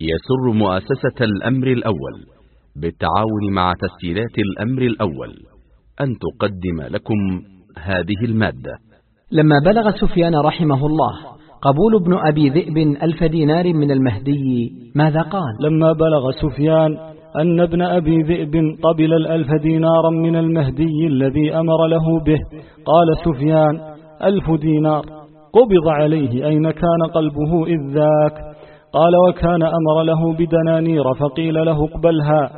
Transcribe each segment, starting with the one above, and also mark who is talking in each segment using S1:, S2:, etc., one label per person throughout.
S1: يسر مؤسسة الأمر الأول بالتعاون مع تسجيلات الأمر الأول. أن تقدم لكم هذه المادة.
S2: لما بلغ سفيان رحمه الله قبول ابن أبي ذئب ألف دينار من المهدي ماذا قال؟
S3: لما بلغ سفيان أن ابن أبي ذئب قبل الألف دينارا من المهدي الذي أمر له به قال سفيان ألف دينار قبض عليه أين كان قلبه إذ ذاك؟ قال وكان أمر له بدنانير فقيل له اقبلها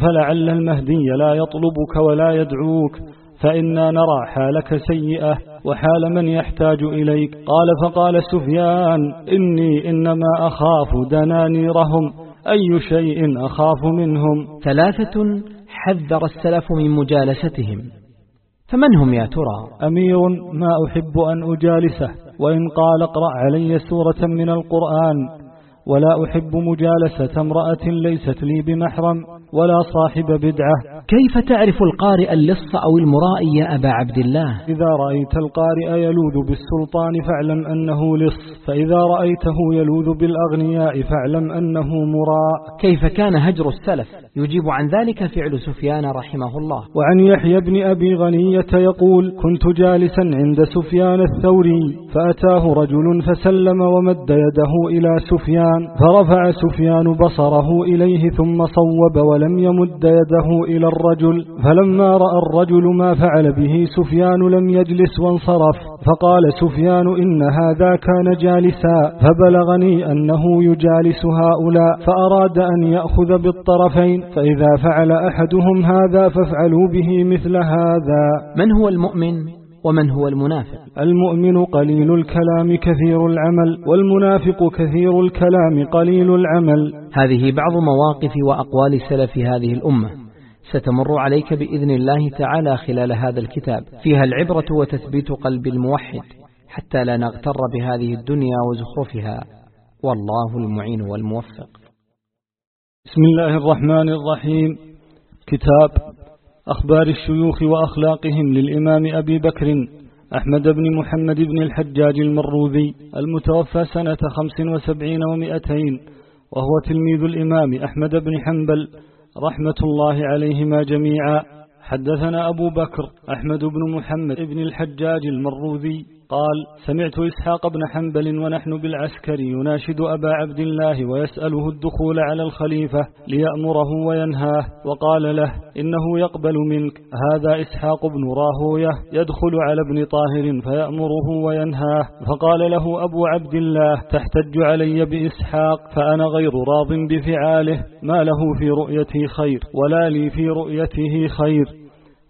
S3: فلعل المهدي لا يطلبك ولا يدعوك فإنا نرى حالك سيئة وحال من يحتاج إليك. قال فقال سفيان إني إنما أخاف دنانيرهم أي شيء أخاف منهم؟
S2: ثلاثة حذر السلف من مجالستهم فمن هم يا ترى؟
S3: أمير ما أحب أن أجالسه وإن قال اقرأ علي سورة من القرآن ولا أحب مجالسة امرأة ليست لي بمحرم ولا صاحب بدعة.
S2: كيف تعرف القارئ اللص أو المرائي يا أبا عبد الله؟
S3: إذا رأيت القارئ يلوذ بالسلطان فاعلم أنه لص فإذا رأيته يلوذ بالأغنياء فاعلم أنه مراء.
S2: كيف كان هجر السلف؟ يجيب عن ذلك فعل سفيان رحمه الله.
S3: وعن يحيى بن أبي غنية يقول كنت جالسا عند سفيان الثوري فأتاه رجل فسلم ومد يده إلى سفيان فرفع سفيان بصره إليه ثم صوب ولم يمد يده إلى الرجل فلما رأى الرجل ما فعل به سفيان لم يجلس وانصرف فقال سفيان إن هذا كان جالسا فبلغني أنه يجالس هؤلاء فأراد أن يأخذ بالطرفين فإذا فعل أحدهم هذا فافعلوا به مثل هذا.
S2: من هو المؤمن ومن هو المنافق؟
S3: المؤمن قليل الكلام كثير العمل والمنافق كثير الكلام قليل العمل.
S2: هذه بعض مواقف وأقوال سلف هذه الأمة. ستمر عليك بإذن الله تعالى خلال هذا الكتاب. فيها العبرة وتثبيت قلب الموحد حتى لا نغتر بهذه الدنيا وزخرفها. والله المعين والموفق.
S3: بسم الله الرحمن الرحيم. كتاب أخبار الشيوخ وأخلاقهم للإمام أبي بكر أحمد بن محمد بن الحجاج المروذي المتوفى سنة خمس وسبعين ومئتين وهو تلميذ الإمام أحمد بن حنبل رحمة الله عليهما جميعا. حدثنا أبو بكر أحمد بن محمد بن الحجاج المروذي. قال سمعت إسحاق بن حنبل ونحن بالعسكر يناشد أبا عبد الله ويسأله الدخول على الخليفة ليأمره وينهاه وقال له إنه يقبل منك هذا إسحاق بن راهوية يدخل على ابن طاهر فيأمره وينهاه فقال له أبو عبد الله تحتج علي بإسحاق فأنا غير راض بفعاله ما له في رؤيتي خير ولا لي في رؤيته خير.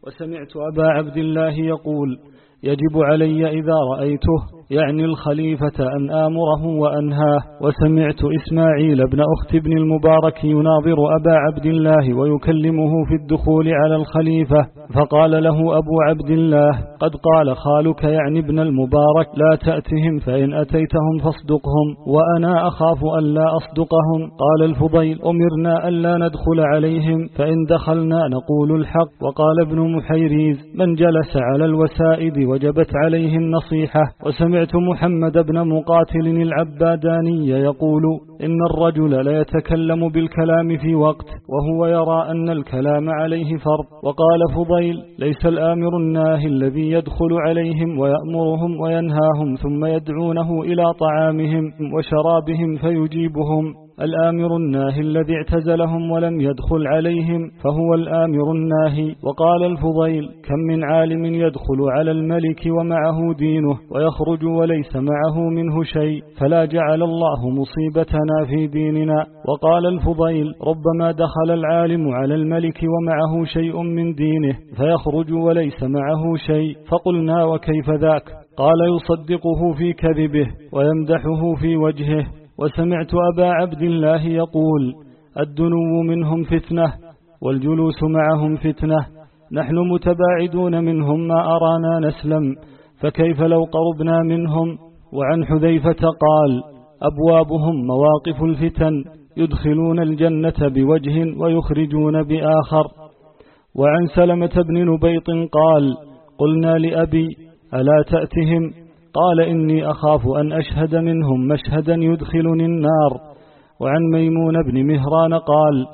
S3: وسمعت أبا عبد الله يقول يجب علي إذا رأيته. يعني الخليفة أن آمره وأنهاه. وسمعت إسماعيل بن أخت ابن المبارك يناظر أبا عبد الله ويكلمه في الدخول على الخليفة فقال له أبو عبد الله قد قال خالك يعني ابن المبارك لا تأتهم فإن أتيتهم فاصدقهم وأنا أخاف أن لا أصدقهم. قال الفضيل أمرنا ألا ندخل عليهم فإن دخلنا نقول الحق. وقال ابن محيريز من جلس على الوسائد وجبت عليه النصيحة. وسمع سمعت محمد بن مقاتل العباداني يقول إن الرجل لا يتكلم بالكلام في وقت وهو يرى أن الكلام عليه فرض. وقال فضيل ليس الآمر الناهي الذي يدخل عليهم ويأمرهم وينهاهم ثم يدعونه إلى طعامهم وشرابهم فيجيبهم. الآمر الناهي الذي اعتزلهم ولم يدخل عليهم فهو الآمر الناهي. وقال الفضيل كم من عالم يدخل على الملك ومعه دينه ويخرج وليس معه منه شيء فلا جعل الله مصيبتنا في ديننا. وقال الفضيل ربما دخل العالم على الملك ومعه شيء من دينه فيخرج وليس معه شيء. فقلنا وكيف ذاك؟ قال يصدقه في كذبه ويمدحه في وجهه. وسمعت أبا عبد الله يقول الدنو منهم فتنة والجلوس معهم فتنة نحن متباعدون منهم ما أرانا نسلم فكيف لو قربنا منهم؟ وعن حذيفة قال أبوابهم مواقف الفتن يدخلون الجنة بوجه ويخرجون بآخر. وعن سلمة بن نبيط قال قلنا لأبي ألا تأتهم؟ قال إني أخاف أن أشهد منهم مشهدا يدخلني النار. وعن ميمون بن مهران قال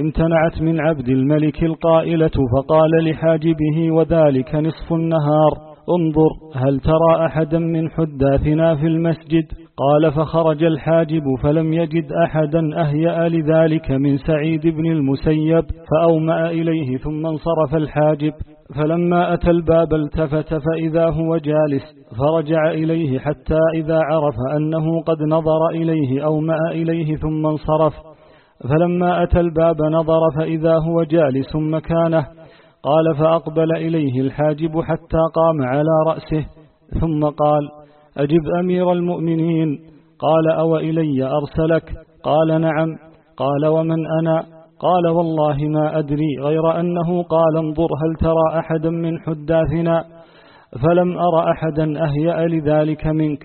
S3: امتنعت من عبد الملك القائلة فقال لحاجبه وذلك نصف النهار. انظر هل ترى أحدا من حداثنا في المسجد؟ قال فخرج الحاجب فلم يجد أحدا أهيأ لذلك من سعيد بن المسيب فأومأ إليه ثم انصرف الحاجب. فلما أتى الباب التفت فإذا هو جالس فرجع إليه حتى إذا عرف أنه قد نظر إليه أومأ إليه ثم انصرف. فلما أتى الباب نظر فإذا هو جالس مكانه قال فأقبل إليه الحاجب حتى قام على رأسه ثم قال أجب أمير المؤمنين؟ قال أو إلي أرسلك؟ قال نعم. قال ومن أنا؟ قال والله ما أدري غير أنه قال انظر هل ترى أحدا من حداثنا فلم أر أحدا أهيأ لذلك منك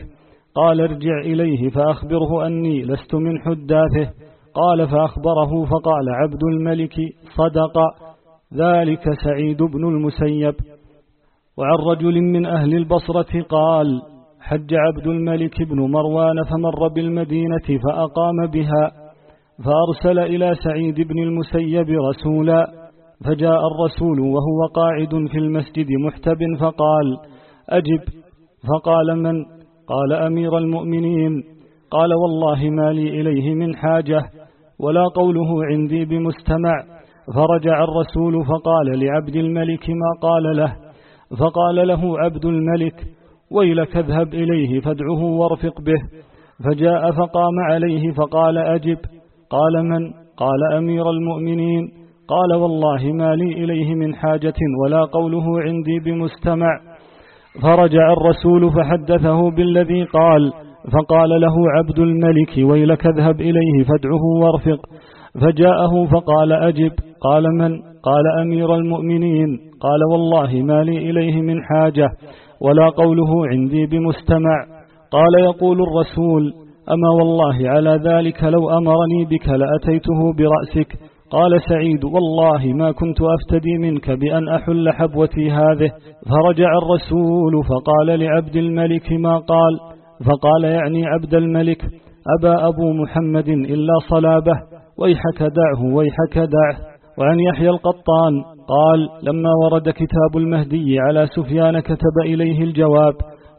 S3: قال ارجع إليه فأخبره أني لست من حداثه قال فأخبره فقال عبد الملك صدق ذلك سعيد بن المسيب وعن رجل من أهل البصرة قال حج عبد الملك بن مروان فمر بالمدينة فأقام بها فأرسل إلى سعيد بن المسيب رسولا فجاء الرسول وهو قاعد في المسجد محتب فقال أجب. فقال من؟ قال أمير المؤمنين. قال والله ما لي إليه من حاجة ولا قوله عندي بمستمع. فرجع الرسول فقال لعبد الملك ما قال له. فقال له عبد الملك ويلك اذهب إليه فادعه وارفق به. فجاء فقام عليه فقال أجب. قال من؟ قال أمير المؤمنين. قال والله ما لي إليه من حاجة ولا قوله عندي بمستمع. فرجع الرسول فحدثه بالذي قال فقال له عبد الملك ويلك اذهب إليه فادعه وارفق. فجاءه فقال أجب. قال من؟ قال أمير المؤمنين. قال والله ما لي إليه من حاجة ولا قوله عندي بمستمع. قال يقول الرسول أما والله على ذلك لو أمرني بك لأتيته برأسك. قال سعيد والله ما كنت أفتدي منك بأن أحل حبوتي هذه. فرجع الرسول فقال لعبد الملك ما قال. فقال يعني عبد الملك أبا أبو محمد إلا صلابه. ويحك دعه ويحك دعه. وعن يحيى القطان قال لما ورد كتاب المهدي على سفيان كتب إليه الجواب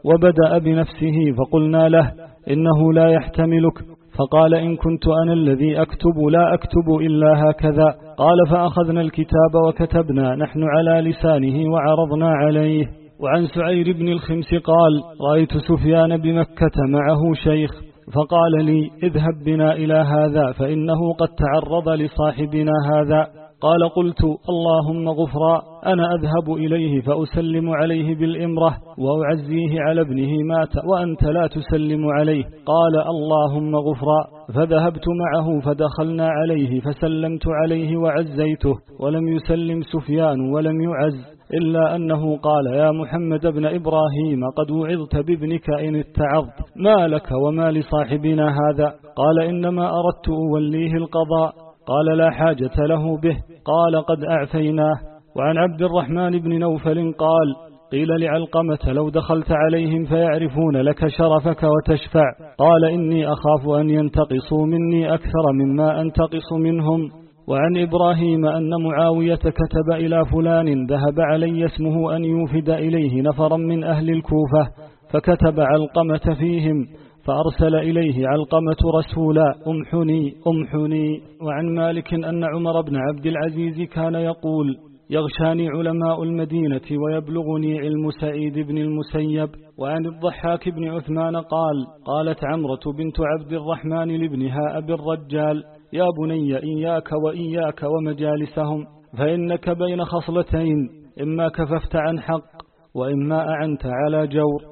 S3: وبدأ بنفسه فقلنا له إنه لا يحتملك. فقال إن كنت أنا الذي أكتب لا أكتب إلا هكذا. قال فأخذنا الكتاب وكتبنا نحن على لسانه وعرضنا عليه. وعن سعير بن الخمس قال رأيت سفيان بمكة معه شيخ. فقال لي اذهب بنا إلى هذا فإنه قد تعرض لصاحبنا هذا. قال قلت اللهم غفرا أنا أذهب إليه فأسلم عليه بالإمرة وأعزيه على ابنه مات وأنت لا تسلم عليه. قال اللهم غفرا. فذهبت معه فدخلنا عليه فسلمت عليه وعزيته ولم يسلم سفيان ولم يعز إلا أنه قال يا محمد بن إبراهيم قد وعظت بابنك إن اتعظت ما لك وما لصاحبنا هذا؟ قال إنما أردت أوليه القضاء. قال لا حاجة له به. قال قد أعفيناه. وعن عبد الرحمن بن نوفل قال قيل لعلقمة لو دخلت عليهم فيعرفون لك شرفك وتشفع. قال إني أخاف أن ينتقصوا مني أكثر مما أنتقص منهم. وعن إبراهيم أن معاوية كتب إلى فلان ذهب علي اسمه أن يوفد إليه نفرا من أهل الكوفة فكتب علقمة فيهم. فأرسل إليه علقمة رسولا أمحني أمحني. وعن مالك أن عمر بن عبد العزيز كان يقول يغشاني علماء المدينة ويبلغني علم سعيد بن المسيب. وعن الضحاك بن عثمان قال قالت عمرة بنت عبد الرحمن لابنها أبي الرجال يا بني إياك وإياك ومجالسهم فإنك بين خصلتين إما كففت عن حق وإما أعنت على جور.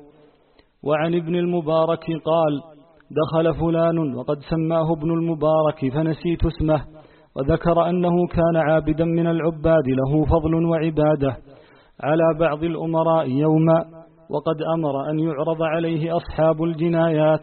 S3: وعن ابن المبارك قال دخل فلان وقد سماه ابن المبارك فنسيت اسمه وذكر أنه كان عابدا من العباد له فضل وعبادة على بعض الأمراء يوما وقد أمر أن يعرض عليه أصحاب الجنايات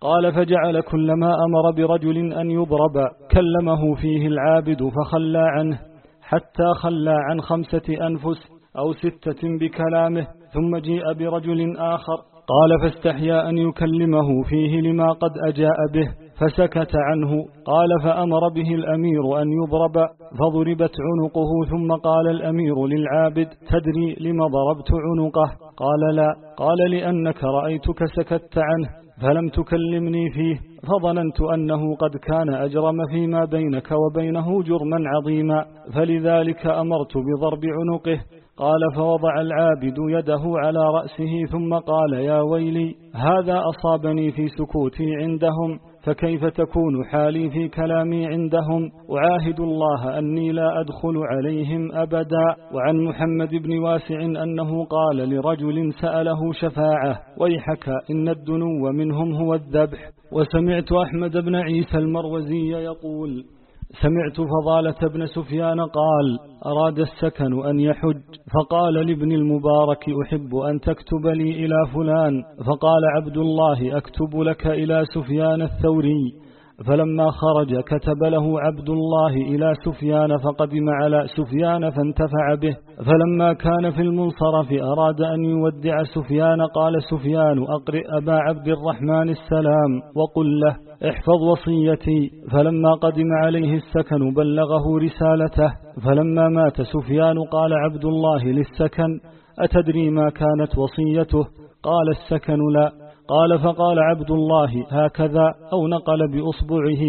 S3: قال فجعل كلما أمر برجل أن يضرب كلمه فيه العابد فخلى عنه حتى خلى عن خمسة أنفس أو ستة بكلامه ثم جيء برجل آخر قال فاستحيا أن يكلمه فيه لما قد أجاء به فسكت عنه. قال فأمر به الأمير أن يضرب فضربت عنقه ثم قال الأمير للعابد تدري لم ضربت عنقه؟ قال لا. قال لأنك رأيتك سكت عنه فلم تكلمني فيه فظننت أنه قد كان أجرم فيما بينك وبينه جرما عظيما فلذلك أمرت بضرب عنقه. قال فوضع العابد يده على رأسه ثم قال يا ويلي هذا أصابني في سكوتي عندهم فكيف تكون حالي في كلامي عندهم أعاهد الله أني لا أدخل عليهم أبدا وعن محمد بن واسع أنه قال لرجل سأله شفاعة ويحك إن الدنو منهم هو الذبح وسمعت أحمد بن عيسى المروزي يقول سمعت فضالة بن سفيان قال أراد السكن أن يحج فقال لابن المبارك أحب أن تكتب لي إلى فلان فقال عبد الله أكتب لك إلى سفيان الثوري. فلما خرج كتب له عبد الله إلى سفيان فقدم على سفيان فانتفع به. فلما كان في المنصرف أراد أن يودع سفيان قال سفيان أقرئ أبا عبد الرحمن السلام وقل له احفظ وصيتي. فلما قدم عليه السكن بلغه رسالته. فلما مات سفيان قال عبد الله للسكن أتدري ما كانت وصيته؟ قال السكن لا. قال فقال عبد الله هكذا أو نقل بأصبعه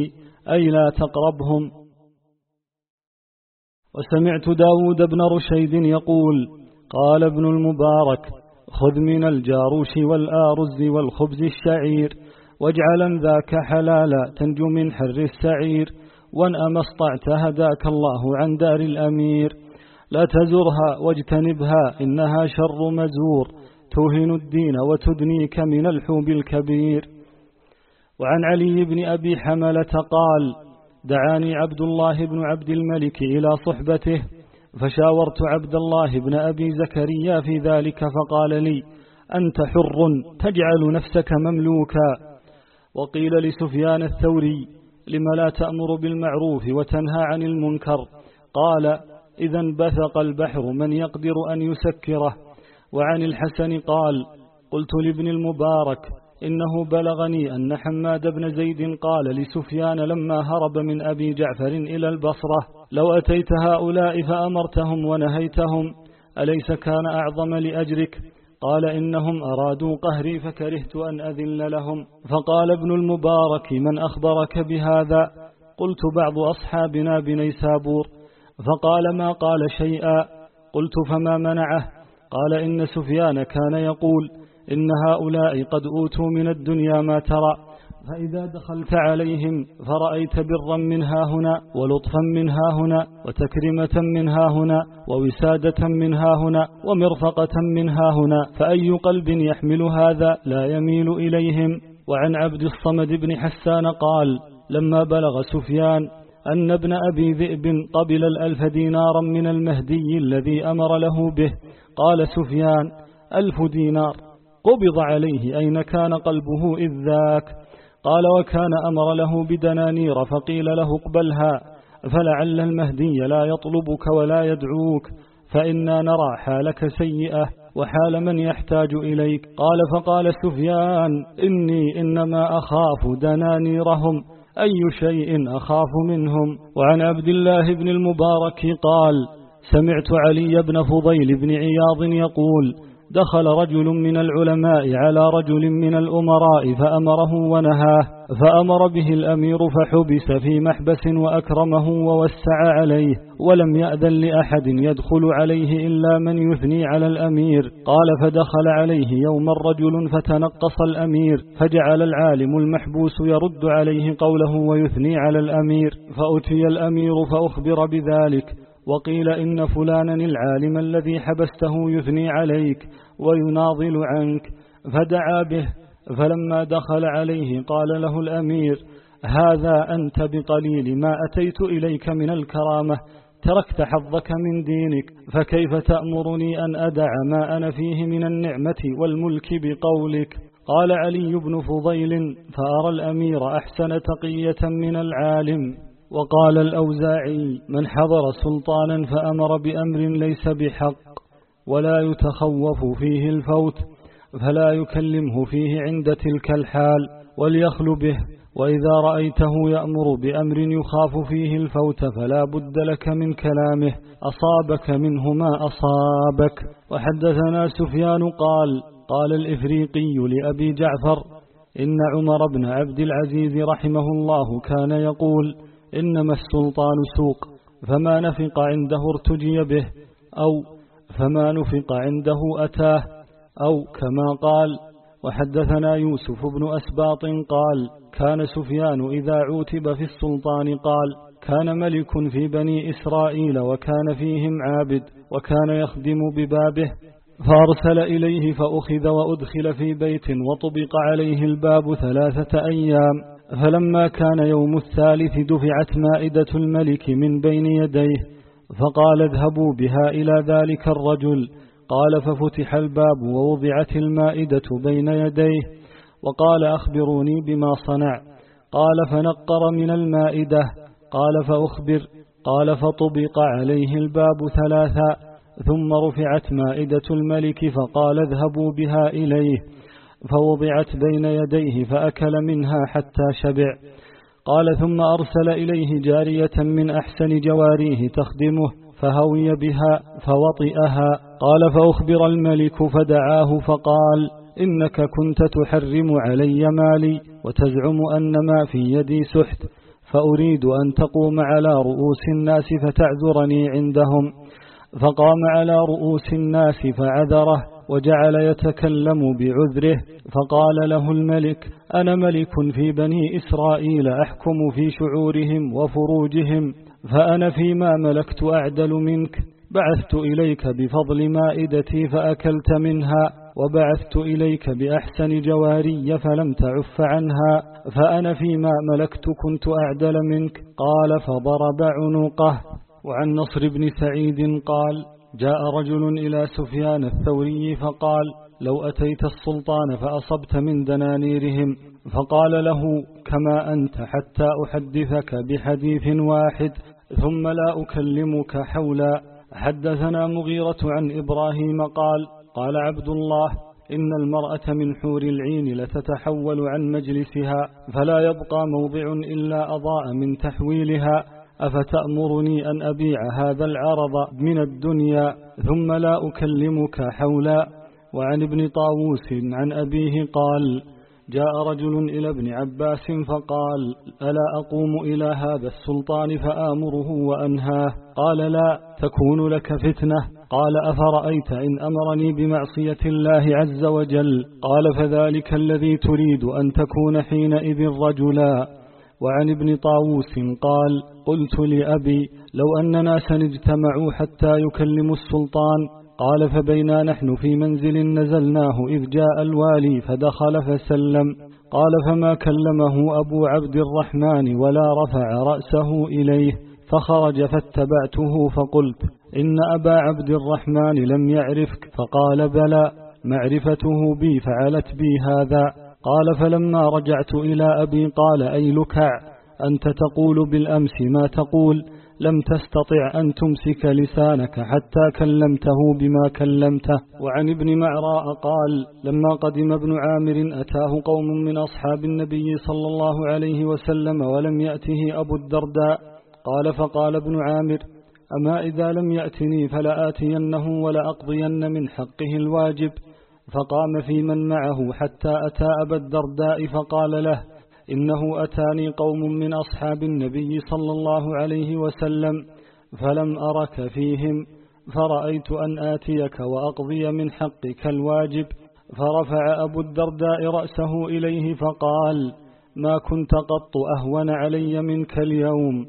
S3: أي لا تقربهم. وسمعت داود بن رشيد يقول قال ابن المبارك خذ من الجاروش والآرز والخبز الشعير واجعلا ذاك حلالا تنجو من حر السعير وان أما اسطعت هداك الله عن دار الأمير. لا تزرها واجتنبها إنها شر مزور. توهن الدين وتدنيك من الحوب الكبير. وعن علي بن أبي حملة قال دعاني عبد الله بن عبد الملك إلى صحبته فشاورت عبد الله بن أبي زكريا في ذلك فقال لي أنت حر تجعل نفسك مملوكا. وقيل لسفيان الثوري لم لا تأمر بالمعروف وتنهى عن المنكر؟ قال إذا بثق البحر من يقدر أن يسكره. وعن الحسن قال قلت لابن المبارك إنه بلغني أن حماد بن زيد قال لسفيان لما هرب من أبي جعفر إلى البصرة لو أتيت هؤلاء فأمرتهم ونهيتهم أليس كان أعظم لأجرك؟ قال إنهم أرادوا قهري فكرهت أن أذل لهم. فقال ابن المبارك من أخبرك بهذا؟ قلت بعض أصحابنا بنيسابور. فقال ما قال شيئا؟ قلت فما منعه؟ قال إن سفيان كان يقول إن هؤلاء قد أوتوا من الدنيا ما ترى فإذا دخلت عليهم فرأيت برا من ها هنا ولطفا من ها هنا وتكرمة من ها هنا ووسادة من ها هنا ومرفقة من ها هنا فأي قلب يحمل هذا لا يميل إليهم. وعن عبد الصمد بن حسان قال لما بلغ سفيان أن ابن أبي ذئب قبل الألف دينارا من المهدي الذي أمر له به قال سفيان ألف دينار. قبض عليه أين كان قلبه إذ ذاك؟ قال وكان أمر له بدنانير فقيل له اقبلها. فلعل المهدي لا يطلبك ولا يدعوك. فإنا نرى حالك سيئة وحال من يحتاج إليك. قال فقال سفيان إني إنما أخاف دنانيرهم. أي شيء أخاف منهم؟ وعن عبد الله بن المبارك قال سمعت علي بن فضيل بن عياض يقول دخل رجل من العلماء على رجل من الأمراء فأمره ونهاه فأمر به الأمير فحبس في محبس وأكرمه ووسع عليه ولم يأذن لأحد يدخل عليه إلا من يثني على الأمير. قال فدخل عليه يوم الرجل فتنقص الأمير فجعل العالم المحبوس يرد عليه قوله ويثني على الأمير فأتي الأمير فأخبر بذلك وقيل إن فلانا العالم الذي حبسته يثني عليك ويناضل عنك فدعا به فلما دخل عليه قال له الأمير هذا أنت بقليل ما أتيت إليك من الكرامة تركت حظك من دينك فكيف تأمرني أن أدع ما أنا فيه من النعمة والملك بقولك؟ قال علي بن فضيل فأرى الأمير أحسن تقية من العالم. وقال الأوزاعي من حضر سلطانا فأمر بأمر ليس بحق ولا يتخوف فيه الفوت فلا يكلمه فيه عند تلك الحال وليخل به وإذا رأيته يأمر بأمر يخاف فيه الفوت فلا بد لك من كلامه أصابك منه ما أصابك. وحدثنا سفيان قال قال الإفريقي لأبي جعفر إن عمر بن عبد العزيز رحمه الله كان يقول إنما السلطان سوق فما نفق عنده ارتجي به أو فما نفق عنده أتاه أو كما قال وحدثنا يوسف بن أسباط قال كان سفيان إذا عوتب في السلطان قال كان ملك في بني إسرائيل وكان فيهم عابد وكان يخدم ببابه فأرسل إليه فأخذ وأدخل في بيت وطبق عليه الباب ثلاثة أيام. فلما كان يوم الثالث دفعت مائدة الملك من بين يديه فقال اذهبوا بها إلى ذلك الرجل. قال ففتح الباب ووضعت المائدة بين يديه وقال أخبروني بما صنع. قال فنقر من المائدة. قال فأخبر. قال فطبق عليه الباب ثلاثا ثم رفعت مائدة الملك فقال اذهبوا بها إليه. فوضعت بين يديه فأكل منها حتى شبع. قال ثم أرسل إليه جارية من أحسن جواريه تخدمه فهوي بها فوطئها. قال فأخبر الملك فدعاه فقال إنك كنت تحرم علي مالي وتزعم أن ما في يدي سحت فأريد أن تقوم على رؤوس الناس فتعذرني عندهم. فقام على رؤوس الناس فعذره وجعل يتكلم بعذره فقال له الملك أنا ملك في بني إسرائيل أحكم في شعورهم وفروجهم فأنا فيما ملكت أعدل منك. بعثت إليك بفضل مائدتي فأكلت منها وبعثت إليك بأحسن جواري فلم تعف عنها فأنا فيما ملكت كنت أعدل منك. قال فضرب عنقه. وعن نصر بن سعيد قال جاء رجل إلى سفيان الثوري فقال لو أتيت السلطان فأصبت من دنانيرهم. فقال له كما أنت حتى أحدثك بحديث واحد ثم لا أكلمك حولا. حدثنا مغيرة عن إبراهيم قال قال عبد الله إن المرأة من حور العين لتتحول عن مجلسها فلا يبقى موضع إلا أضاء من تحويلها أفتأمرني أن أبيع هذا العرض من الدنيا ثم لا أكلمك حولا؟ وعن ابن طاووس عن أبيه قال جاء رجل إلى ابن عباس فقال ألا أقوم إلى هذا السلطان فآمره وأنهاه؟ قال لا تكون لك فتنة. قال أفرأيت إن أمرني بمعصية الله عز وجل؟ قال فذلك الذي تريد أن تكون حينئذ رجلا. وعن ابن طاووس قال قلت لأبي لو أن ناسا اجتمعوا حتى يكلموا السلطان قال فبينا نحن في منزل نزلناه إذ جاء الوالي فدخل فسلم قال فما كلمه أبو عبد الرحمن ولا رفع رأسه إليه فخرج فاتبعته فقلت إن أبا عبد الرحمن لم يعرفك فقال بلى معرفته بي فعلت بي هذا قال فلما رجعت إلى أبي قال أي لكع؟ أنت تقول بالأمس ما تقول لم تستطع أن تمسك لسانك حتى كلمته بما كلمته. وعن ابن معراء قال لما قدم ابن عامر أتاه قوم من أصحاب النبي صلى الله عليه وسلم ولم يأته أبو الدرداء قال فقال ابن عامر أما إذا لم يأتني فلآتينه ولأقضين من حقه الواجب. فقام في من معه حتى أتى أبا الدرداء فقال له إنه أتاني قوم من أصحاب النبي صلى الله عليه وسلم فلم أرك فيهم فرأيت أن آتيك وأقضي من حقك الواجب. فرفع أبو الدرداء رأسه إليه فقال ما كنت قط أهون علي منك اليوم.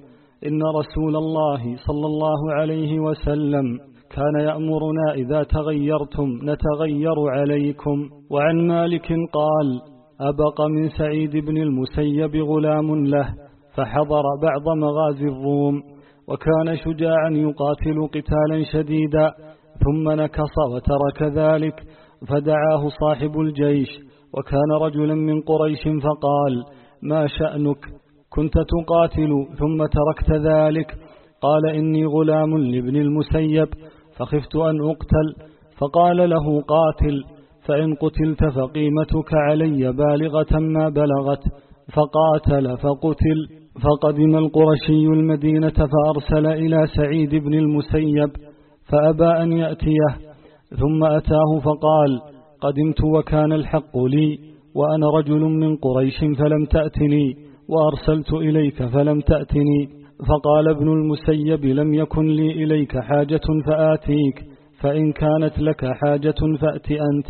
S3: إن رسول الله صلى الله عليه وسلم كان يأمرنا إذا تغيرتم نتغير عليكم. وعن مالك قال أبق من سعيد بن المسيب غلام له فحضر بعض مغازي الروم وكان شجاعا يقاتل قتالا شديدا ثم نكص وترك ذلك فدعاه صاحب الجيش وكان رجلا من قريش فقال ما شأنك؟ كنت تقاتل ثم تركت ذلك. قال إني غلام لابن المسيب فخفت أن أقتل. فقال له قاتل فإن قتلت فقيمتك علي بالغة ما بلغت فقاتل فقتل فقدم القرشي المدينة فأرسل إلى سعيد بن المسيب فأبى أن يأتيه ثم أتاه فقال قدمت وكان الحق لي وأنا رجل من قريش فلم تأتني وأرسلت إليك فلم تأتني فقال ابن المسيب لم يكن لي إليك حاجة فآتيك فإن كانت لك حاجة فأت أنت.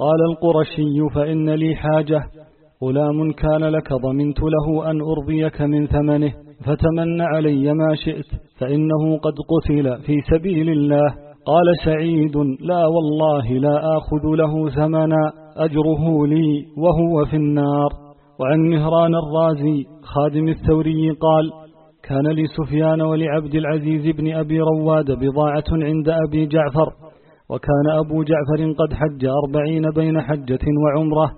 S3: قال القرشي فإن لي حاجة. غلام كان لك ضمنت له أن أرضيك من ثمنه فتمن علي ما شئت فإنه قد قتل في سبيل الله. قال سعيد لا والله لا آخذ له ثمنا أجره لي وهو في النار. وعن مهران الرازي خادم الثوري قال كان لسفيان ولعبد العزيز بن أبي رواد بضاعة عند أبي جعفر وكان أبو جعفر قد حج أربعين بين حجة وعمرة.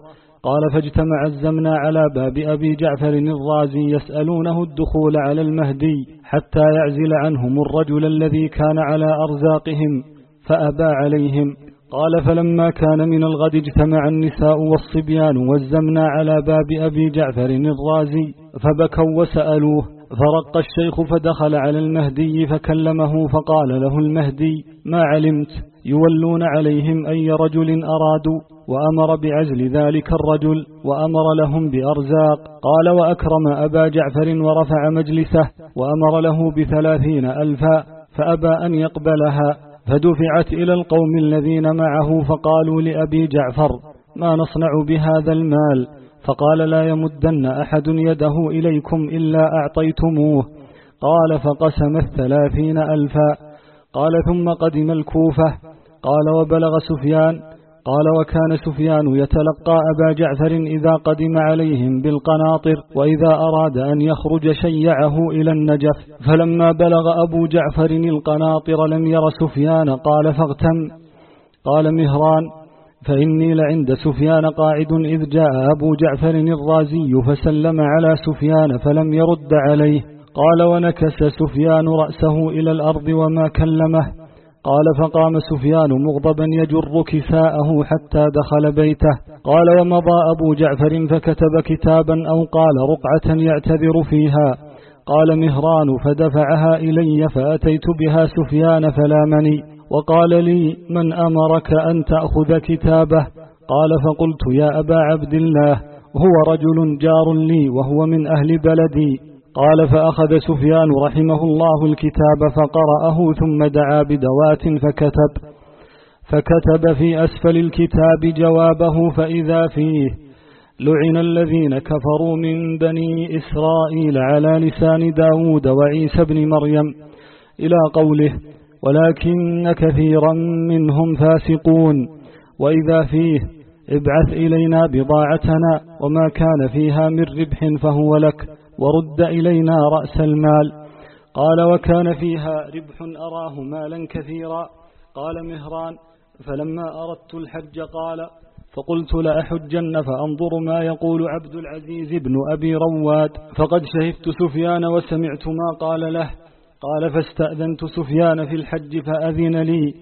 S3: قال فاجتمع الزمنا على باب أبي جعفر الرازي يسألونه الدخول على المهدي حتى يعزل عنهم الرجل الذي كان على أرزاقهم فأبى عليهم. قال فلما كان من الغد اجتمع النساء والصبيان والزمنا على باب أبي جعفر الرازي فبكوا وسألوه. فرق الشيخ فدخل على المهدي فكلمه فقال له المهدي ما علمت؟ يولون عليهم أي رجل أرادوا وأمر بعزل ذلك الرجل وأمر لهم بأرزاق. قال وأكرم أبا جعفر ورفع مجلسه وأمر له بثلاثين ألفا فأبى أن يقبلها. فدفعت إلى القوم الذين معه فقالوا لأبي جعفر ما نصنع بهذا المال؟ فقال لا يمدن أحد يده إليكم إلا أعطيتموه. قال فقسم الثلاثين ألفا. قال ثم قدم الكوفة قال وبلغ سفيان قال وكان سفيان يتلقى أبا جعفر إذا قدم عليهم بالقناطر وإذا أراد أن يخرج شيعه إلى النجف. فلما بلغ أبو جعفر القناطر لم ير سفيان قال فاغتم. قال مهران فإني لعند سفيان قاعد إذ جاء أبو جعفر الرازي فسلم على سفيان فلم يرد عليه. قال ونكس سفيان رأسه إلى الأرض وما كلمه. قال فقام سفيان مغضبا يجر كساءه حتى دخل بيته. قال ومضى أبو جعفر فكتب كتابا أو قال رقعة يعتذر فيها. قال مهران فدفعها إلي فأتيت بها سفيان فلامني. وقال لي من أمرك أن تأخذ كتابه؟ قال فقلت يا أبا عبد الله هو رجل جار لي وهو من أهل بلدي. قال فأخذ سفيان رحمه الله الكتاب فقرأه ثم دعا بدوات فكتب فكتب في أسفل الكتاب جوابه فإذا فيه لعن الذين كفروا من بني إسرائيل على لسان داود وعيسى بن مريم إلى قوله ولكن كثيرا منهم فاسقون وإذا فيه ابعث إلينا بضاعتنا وما كان فيها من ربح فهو لك ورد إلينا رأس المال. قال وكان فيها ربح أراه مالا كثيرا. قال مهران فلما أردت الحج قال فقلت لأحجن فأنظر ما يقول عبد العزيز بن أبي رواد. فقد شهدت سفيان وسمعت ما قال له. قال فاستأذنت سفيان في الحج فأذن لي.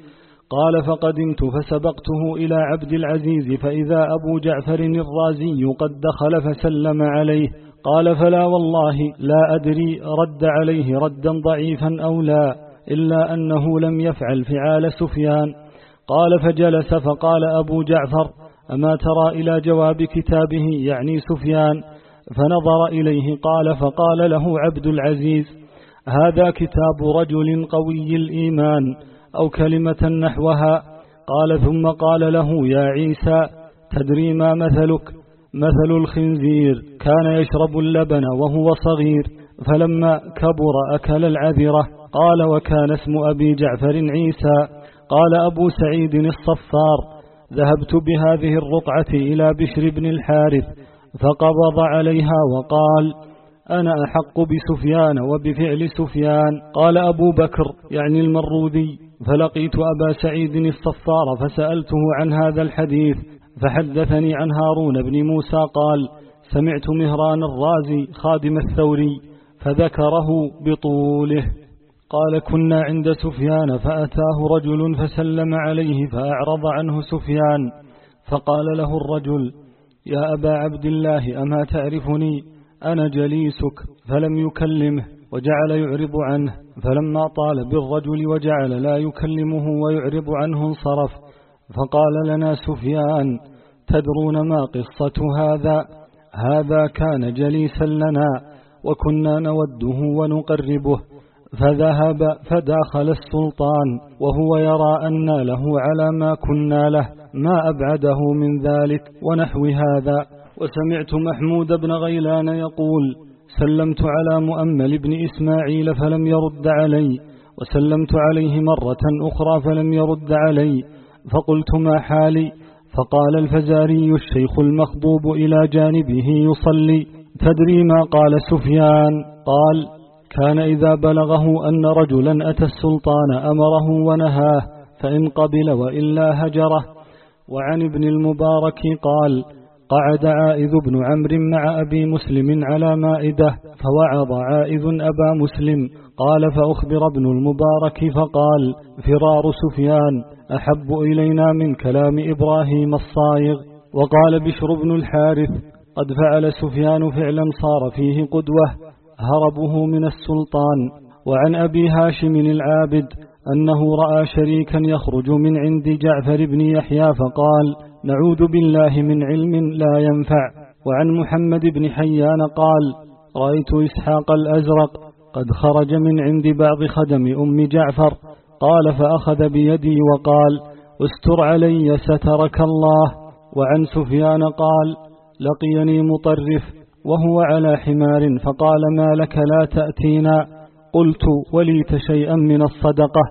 S3: قال فقدمت فسبقته إلى عبد العزيز فإذا أبو جعفر الرازي قد دخل فسلم عليه. قال فلا والله لا أدري رد عليه ردا ضعيفا أو لا إلا أنه لم يفعل فعال سفيان. قال فجلس فقال أبو جعفر أما ترى إلى جواب كتابه يعني سفيان؟ فنظر إليه قال فقال له عبد العزيز هذا كتاب رجل قوي الإيمان أو كلمة نحوها؟ قال ثم قال له يا عيسى تدري ما مثلك؟ مثل الخنزير كان يشرب اللبن وهو صغير فلما كبر أكل العذرة قال وكان اسم أبي جعفر عيسى. قال أبو سعيد الصفار ذهبت بهذه الرقعة إلى بشر بن الحارث فقبض عليها وقال أنا أحق بسفيان وبفعل سفيان. قال أبو بكر يعني المروذي فلقيت أبا سعيد الصفار فسألته عن هذا الحديث فحدثني عن هارون بن موسى قال سمعت مهران الرازي خادم الثوري فذكره بطوله. قال كنا عند سفيان فأتاه رجل فسلم عليه فأعرض عنه سفيان فقال له الرجل يا أبا عبد الله أما تعرفني؟ أنا جليسك فلم يكلمه وجعل يعرض عنه. فلما طال بالرجل وجعل لا يكلمه ويعرض عنه انصرف. فقال لنا سفيان تدرون ما قصة هذا؟ هذا كان جليسا لنا وكنا نوده ونقربه فذهب فداخل السلطان وهو يرى أن له على ما كنا له ما أبعده من ذلك ونحو هذا. وسمعت محمود بن غيلان يقول سلمت على مؤمل بن إسماعيل فلم يرد علي وسلمت عليه مرة أخرى فلم يرد علي فقلت ما حالي؟ فقال الفزاري الشيخ المخضوب إلى جانبه يصلي. تدري ما قال سفيان؟ قال كان إذا بلغه أن رجلا أتى السلطان أمره ونهاه فإن قبل وإلا هجره. وعن ابن المبارك قال قعد عائذ بن عمرو مع أبي مسلم على مائدة فوعظ عائذ أبا مسلم قال فأخبر ابن المبارك فقال فرار سفيان أحب إلينا من كلام إبراهيم الصايغ. وقال بشر بن الحارث قد فعل سفيان فعلا صار فيه قدوة هربه من السلطان. وعن أبي هاشم العابد أنه رأى شريكا يخرج من عند جعفر بن يحيى فقال نعوذ بالله من علم لا ينفع. وعن محمد بن حيان قال رأيت إسحاق الأزرق قد خرج من عند بعض خدم أم جعفر. قال فأخذ بيدي وقال استر علي سترك الله. وعن سفيان قال لقيني مطرف وهو على حمار فقال ما لك لا تأتينا؟ قلت وليت شيئا من الصدقة.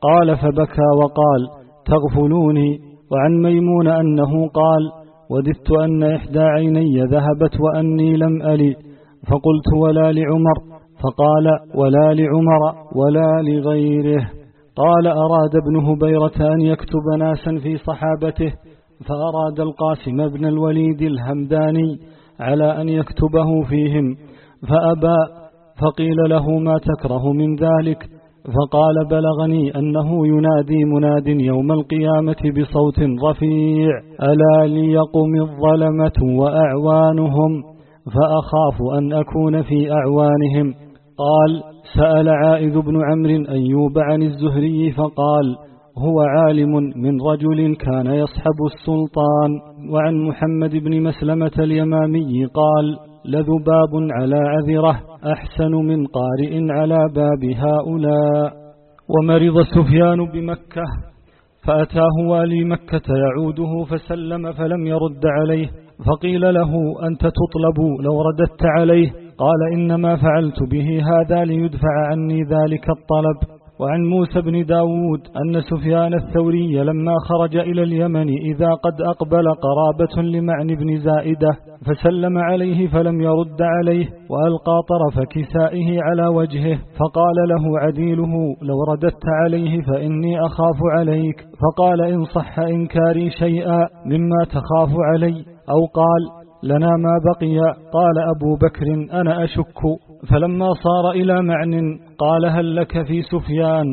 S3: قال فبكى وقال تغفلوني؟ وعن ميمون أنه قال وددت أن إحدى عيني ذهبت وأني لم ألي فقلت ولا لعمر فقال ولا لعمر ولا لغيره قال أراد ابن هبيرة أن يكتب ناسا في صحابته فأراد القاسم بن الوليد الهمداني على أن يكتبه فيهم فأبى فقيل له ما تكره من ذلك؟ فقال بلغني أنه ينادي مناد يوم القيامة بصوت رفيع ألا ليقم الظلمة وأعوانهم؟ فأخاف أن أكون في أعوانهم. قال سأل عائذ بن عمرو أيوب عن الزهري فقال هو عالم من رجل كان يصحب السلطان. وعن محمد بن مسلمة اليمامي قال لذباب على عذرة أحسن من قارئ على باب هؤلاء. ومرض سفيان بمكة فأتاه والي مكة يعوده فسلم فلم يرد عليه. فقيل له أنت تطلب؟ لو رددت عليه. قال إنما فعلت به هذا ليدفع عني ذلك الطلب. وعن موسى بن داود أن سفيان الثوري لما خرج إلى اليمن إذا قد أقبل قرابة لمعن بن زائدة فسلم عليه فلم يرد عليه وألقى طرف كسائه على وجهه فقال له عديله لو رددت عليه فإني أخاف عليك فقال إن صح إنكاري شيئا مما تخاف علي أو قال لنا ما بقي قال أبو بكر أنا أشك فلما صار إلى معن قال هل لك في سفيان؟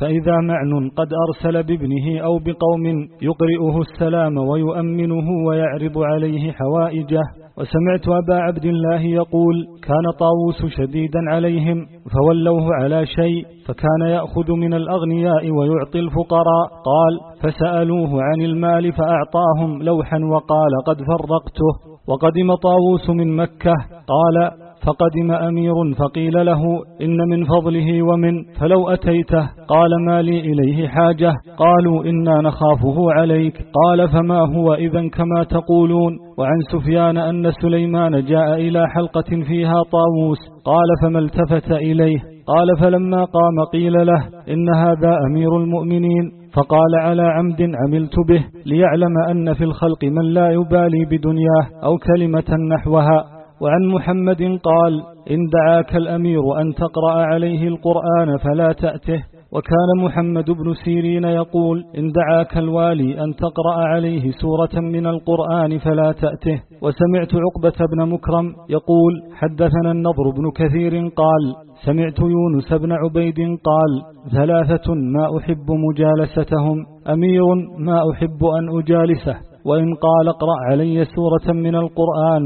S3: فإذا معن قد أرسل بابنه أو بقوم يقرئه السلام ويؤمنه ويعرض عليه حوائجه. وسمعت أبا عبد الله يقول كان طاووس شديدا عليهم فولوه على شيء فكان يأخذ من الأغنياء ويعطي الفقراء. قال فسألوه عن المال فأعطاهم لوحا وقال قد فرقته. وقدم طاووس من مكة. قال فقدم أمير فقيل له إن من فضله ومن فلو أتيته قال ما لي إليه حاجة قالوا إنا نخافه عليك قال فما هو إذا كما تقولون وعن سفيان أن سليمان جاء إلى حلقة فيها طاووس قال فما التفت إليه قال فلما قام قيل له إن هذا أمير المؤمنين فقال على عمد عملت به ليعلم أن في الخلق من لا يبالي بدنياه أو كلمة نحوها. وعن محمد قال إن دعاك الأمير أن تقرأ عليه القرآن فلا تأته. وكان محمد بن سيرين يقول إن دعاك الوالي أن تقرأ عليه سورة من القرآن فلا تأته. وسمعت عقبة بن مكرم يقول حدثنا النضر بن كثير قال سمعت يونس بن عبيد قال ثلاثة ما أحب مجالستهم أمير ما أحب أن أجالسه. وإن قال اقرأ علي سورة من القرآن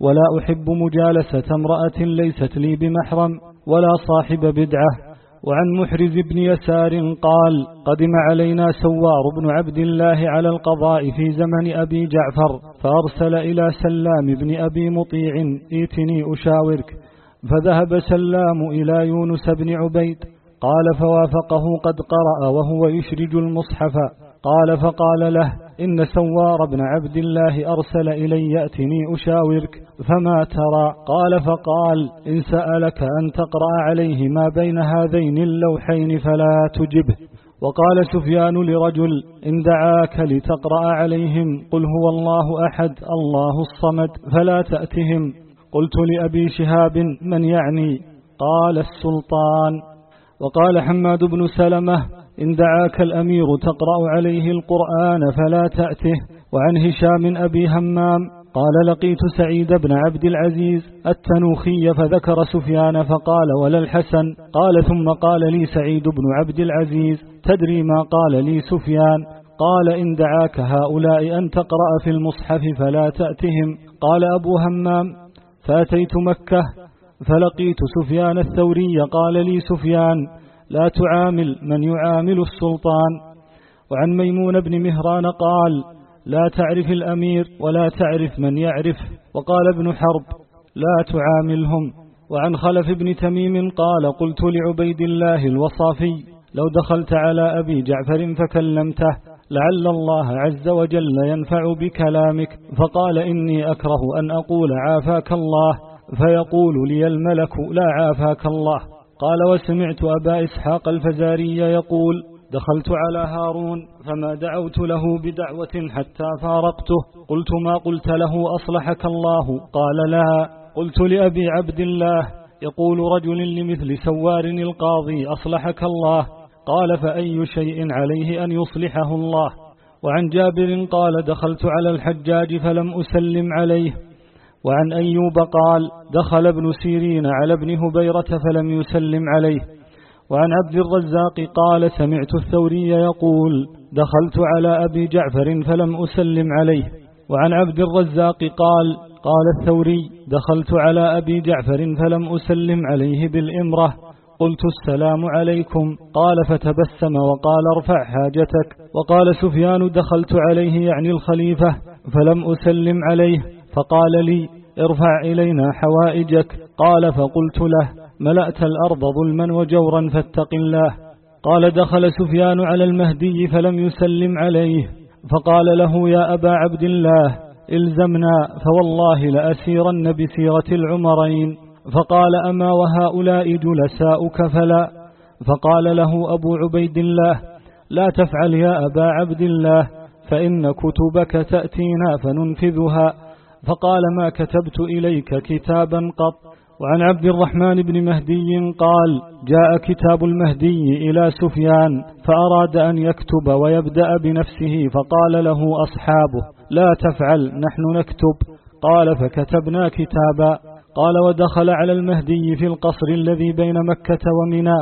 S3: ولا أحب مجالسة امرأة ليست لي بمحرم ولا صاحب بدعة. وعن محرز بن يسار قال قدم علينا سوار بن عبد الله على القضاء في زمن أبي جعفر فأرسل إلى سلام بن أبي مطيع ائتني أشاورك. فذهب سلام إلى يونس بن عبيد قال فوافقه قد قرأ وهو يشرج المصحف. قال فقال له إن سوار بن عبد الله أرسل إلي يأتني أشاورك. فما ترى؟ قال فقال إن سألك أن تقرأ عليه ما بين هذين اللوحين فلا تجبه. وقال سفيان لرجل إن دعاك لتقرأ عليهم قل هو الله أحد الله الصمد فلا تأتهم. قلت لأبي شهاب من يعني؟ قال السلطان. وقال حماد بن سلمة إن دعاك الأمير تقرأ عليه القرآن فلا تأته. وعن هشام أبي همام قال لقيت سعيد بن عبد العزيز التنوخي فذكر سفيان فقال ولا الحسن؟ قال ثم قال لي سعيد بن عبد العزيز تدري ما قال لي سفيان؟ قال إن دعاك هؤلاء أن تقرأ في المصحف فلا تأتهم. قال أبو همام فأتيت مكة فلقيت سفيان الثوري قال لي سفيان لا تعامل من يعامل السلطان. وعن ميمون بن مهران قال لا تعرف الأمير ولا تعرف من يعرف. وقال ابن حرب لا تعاملهم. وعن خلف بن تميم قال قلت لعبيد الله الوصافي لو دخلت على أبي جعفر فكلمته لعل الله عز وجل ينفع بكلامك. فقال إني أكره أن أقول عافاك الله. فيقول لي الملك لا عافاك الله. قال وسمعت أبا إسحاق الفزاري يقول دخلت على هارون فما دعوت له بدعوة حتى فارقته. قلت ما قلت له أصلحك الله؟ قال لا. قلت لأبي عبد الله يقول رجل لمثل سوار القاضي أصلحك الله؟ قال فأي شيء عليه أن يصلحه الله؟ وعن جابر قال دخلت على الحجاج فلم أسلم عليه. وعن أيوب قال دخل ابن سيرين على ابن هبيرة فلم يسلم عليه. وعن عبد الرزاق قال سمعت الثوري يقول دخلت على أبي جعفر فلم أسلم عليه. وعن عبد الرزاق قال قال الثوري دخلت على أبي جعفر فلم أسلم عليه بالإمرة. قلت السلام عليكم. قال فتبسم وقال ارفع حاجتك. وقال سفيان دخلت عليه يعني الخليفة فلم أسلم عليه. فقال لي ارفع إلينا حوائجك. قال فقلت له ملأت الأرض ظلما وجورا فاتق الله. قال دخل سفيان على المهدي فلم يسلم عليه. فقال له يا أبا عبد الله إلزمنا فوالله لأسيرن بسيرة العمرين. فقال أما وهؤلاء جلساؤك فلا. فقال له أبو عبيد الله لا تفعل يا أبا عبد الله فإن كتبك تأتينا فننفذها. فقال ما كتبت إليك كتابا قط. وعن عبد الرحمن بن مهدي قال جاء كتاب المهدي إلى سفيان فأراد أن يكتب ويبدأ بنفسه فقال له أصحابه لا تفعل نحن نكتب. قال فكتبنا كتابا. قال ودخل على المهدي في القصر الذي بين مكة ومنى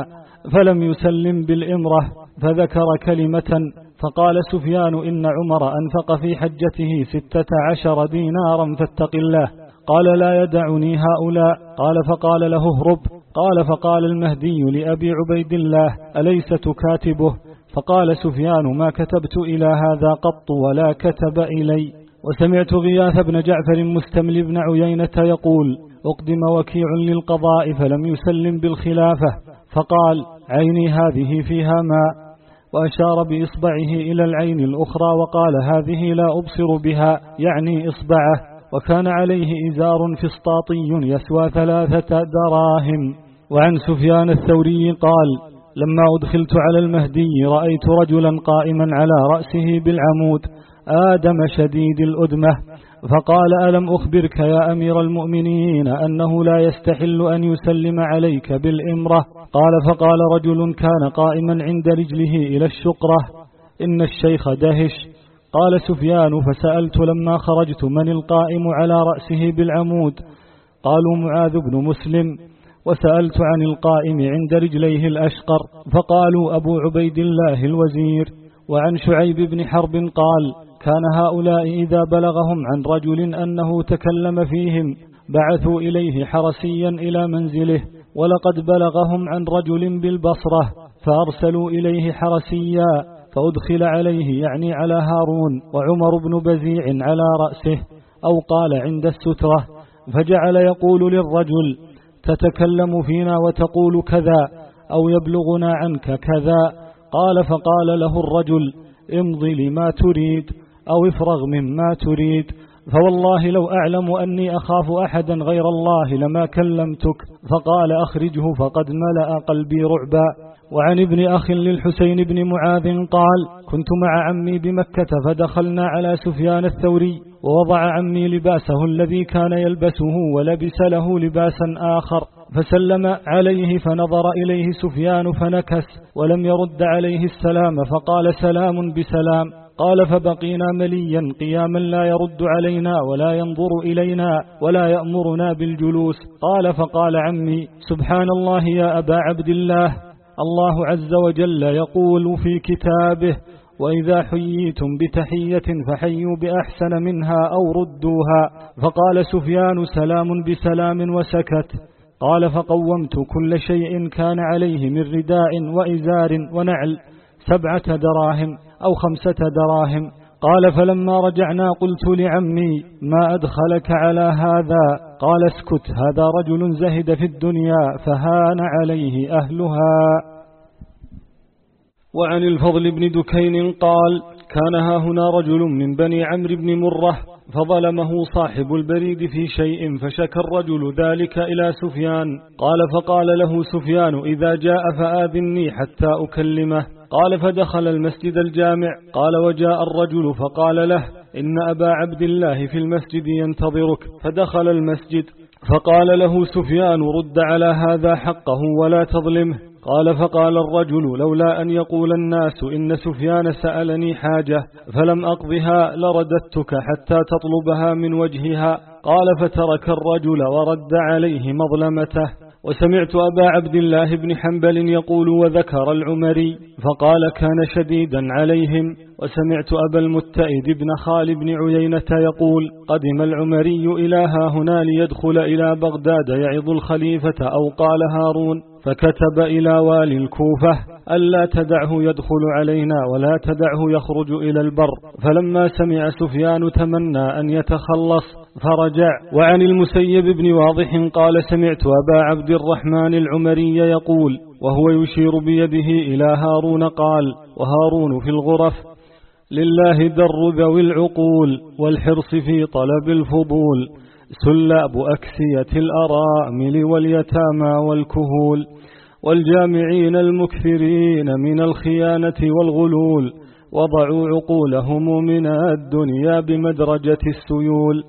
S3: فلم يسلم بالإمرة فذكر كلمة فقال سفيان إن عمر أنفق في حجته ستة عشر دينارا فاتق الله. قال لا يدعني هؤلاء. قال فقال له اهرب. قال فقال المهدي لأبي عبيد الله أليس تكاتبه؟ فقال سفيان ما كتبت إلى هذا قط ولا كتب إلي. وسمعت غياث بن جعفر مستمل بن عيينة يقول أقدم وكيع للقضاء فلم يسلم بالخلافة. فقال عيني هذه فيها ماء. وأشار بإصبعه إلى العين الأخرى وقال هذه لا أبصر بها يعني إصبعه. وكان عليه إزار فسطاطي يسوى ثلاثة دراهم. وعن سفيان الثوري قال لما أدخلت على المهدي رأيت رجلا قائما على رأسه بالعمود آدم شديد الأدمة. فقال ألم أخبرك يا أمير المؤمنين أنه لا يستحل أن يسلم عليك بالإمرة؟ قال فقال رجل كان قائما عند رجله إلى الشقرة إن الشيخ دهش قال سفيان فسألت لما خرجت من القائم على رأسه بالعمود؟ قالوا معاذ بن مسلم. وسألت عن القائم عند رجليه الأشقر فقالوا أبو عبيد الله الوزير. وعن شعيب بن حرب قال كان هؤلاء إذا بلغهم عن رجل أنه تكلم فيهم بعثوا إليه حرسيا إلى منزله ولقد بلغهم عن رجل بالبصرة فأرسلوا إليه حرسيا. فأدخل عليه يعني على هارون وعمر بن بزيع على رأسه أو قال عند السترة فجعل يقول للرجل تتكلم فينا وتقول كذا أو يبلغنا عنك كذا. قال فقال له الرجل امضي لما تريد أو افرغ مما تريد. فوالله لو أعلم أني أخاف أحدا غير الله لما كلمتك. فقال أخرجه فقد ملأ قلبي رعبا. وعن ابن أخ للحسين بن معاذ قال كنت مع عمي بمكة فدخلنا على سفيان الثوري ووضع عمي لباسه الذي كان يلبسه ولبس له لباسا آخر فسلم عليه فنظر إليه سفيان فنكس ولم يرد عليه السلام فقال سلام بسلام. قال فبقينا مليا قياما لا يرد علينا ولا ينظر إلينا ولا يأمرنا بالجلوس. قال فقال عمي سبحان الله يا أبا عبد الله الله عز وجل يقول في كتابه وإذا حييتم بتحية فحيوا بأحسن منها أو ردوها. فقال سفيان سلام بسلام وسكت. قال فقومت كل شيء كان عليه من رداء وإزار ونعل سبعة دراهم أو خمسة دراهم. قال فلما رجعنا قلت لعمي ما أدخلك على هذا؟ قال اسكت هذا رجل زهد في الدنيا فهان عليه أهلها. وعن الفضل بن دكين قال كان ها هنا رجل من بني عمرو بن مرة فظلمه صاحب البريد في شيء فشكى الرجل ذلك إلى سفيان. قال فقال له سفيان إذا جاء فآذني حتى أكلمه. قال فدخل المسجد الجامع قال وجاء الرجل فقال له إن أبا عبد الله في المسجد ينتظرك. فدخل المسجد فقال له سفيان رد على هذا حقه ولا تظلمه. قال فقال الرجل لولا أن يقول الناس إن سفيان سألني حاجة فلم أقضها لرددتك حتى تطلبها من وجهها. قال فترك الرجل ورد عليه مظلمته. وسمعت أبا عبد الله بن حنبل يقول وذكر العمري فقال كان شديدا عليهم وسمعت أبا المتئد بن خال بن عيينة يقول قدم العمري إلى ها هنا ليدخل إلى بغداد يعظ الخليفة أو قال هارون فكتب إلى والي الكوفة ألا تدعه يدخل علينا ولا تدعه يخرج إلى البر فلما سمع سفيان تمنى أن يتخلص فرجع وعن المسيب بن واضح قال سمعت أبا عبد الرحمن العمري يقول وهو يشير بيده إلى هارون قال وهارون في الغرف لله در ذوي العقول والحرص في طلب الفضول سلاب أكسية الأرامل واليتامى والكهول والجامعين المكثرين من الخيانة والغلول وضعوا عقولهم من الدنيا بمدرجة السيول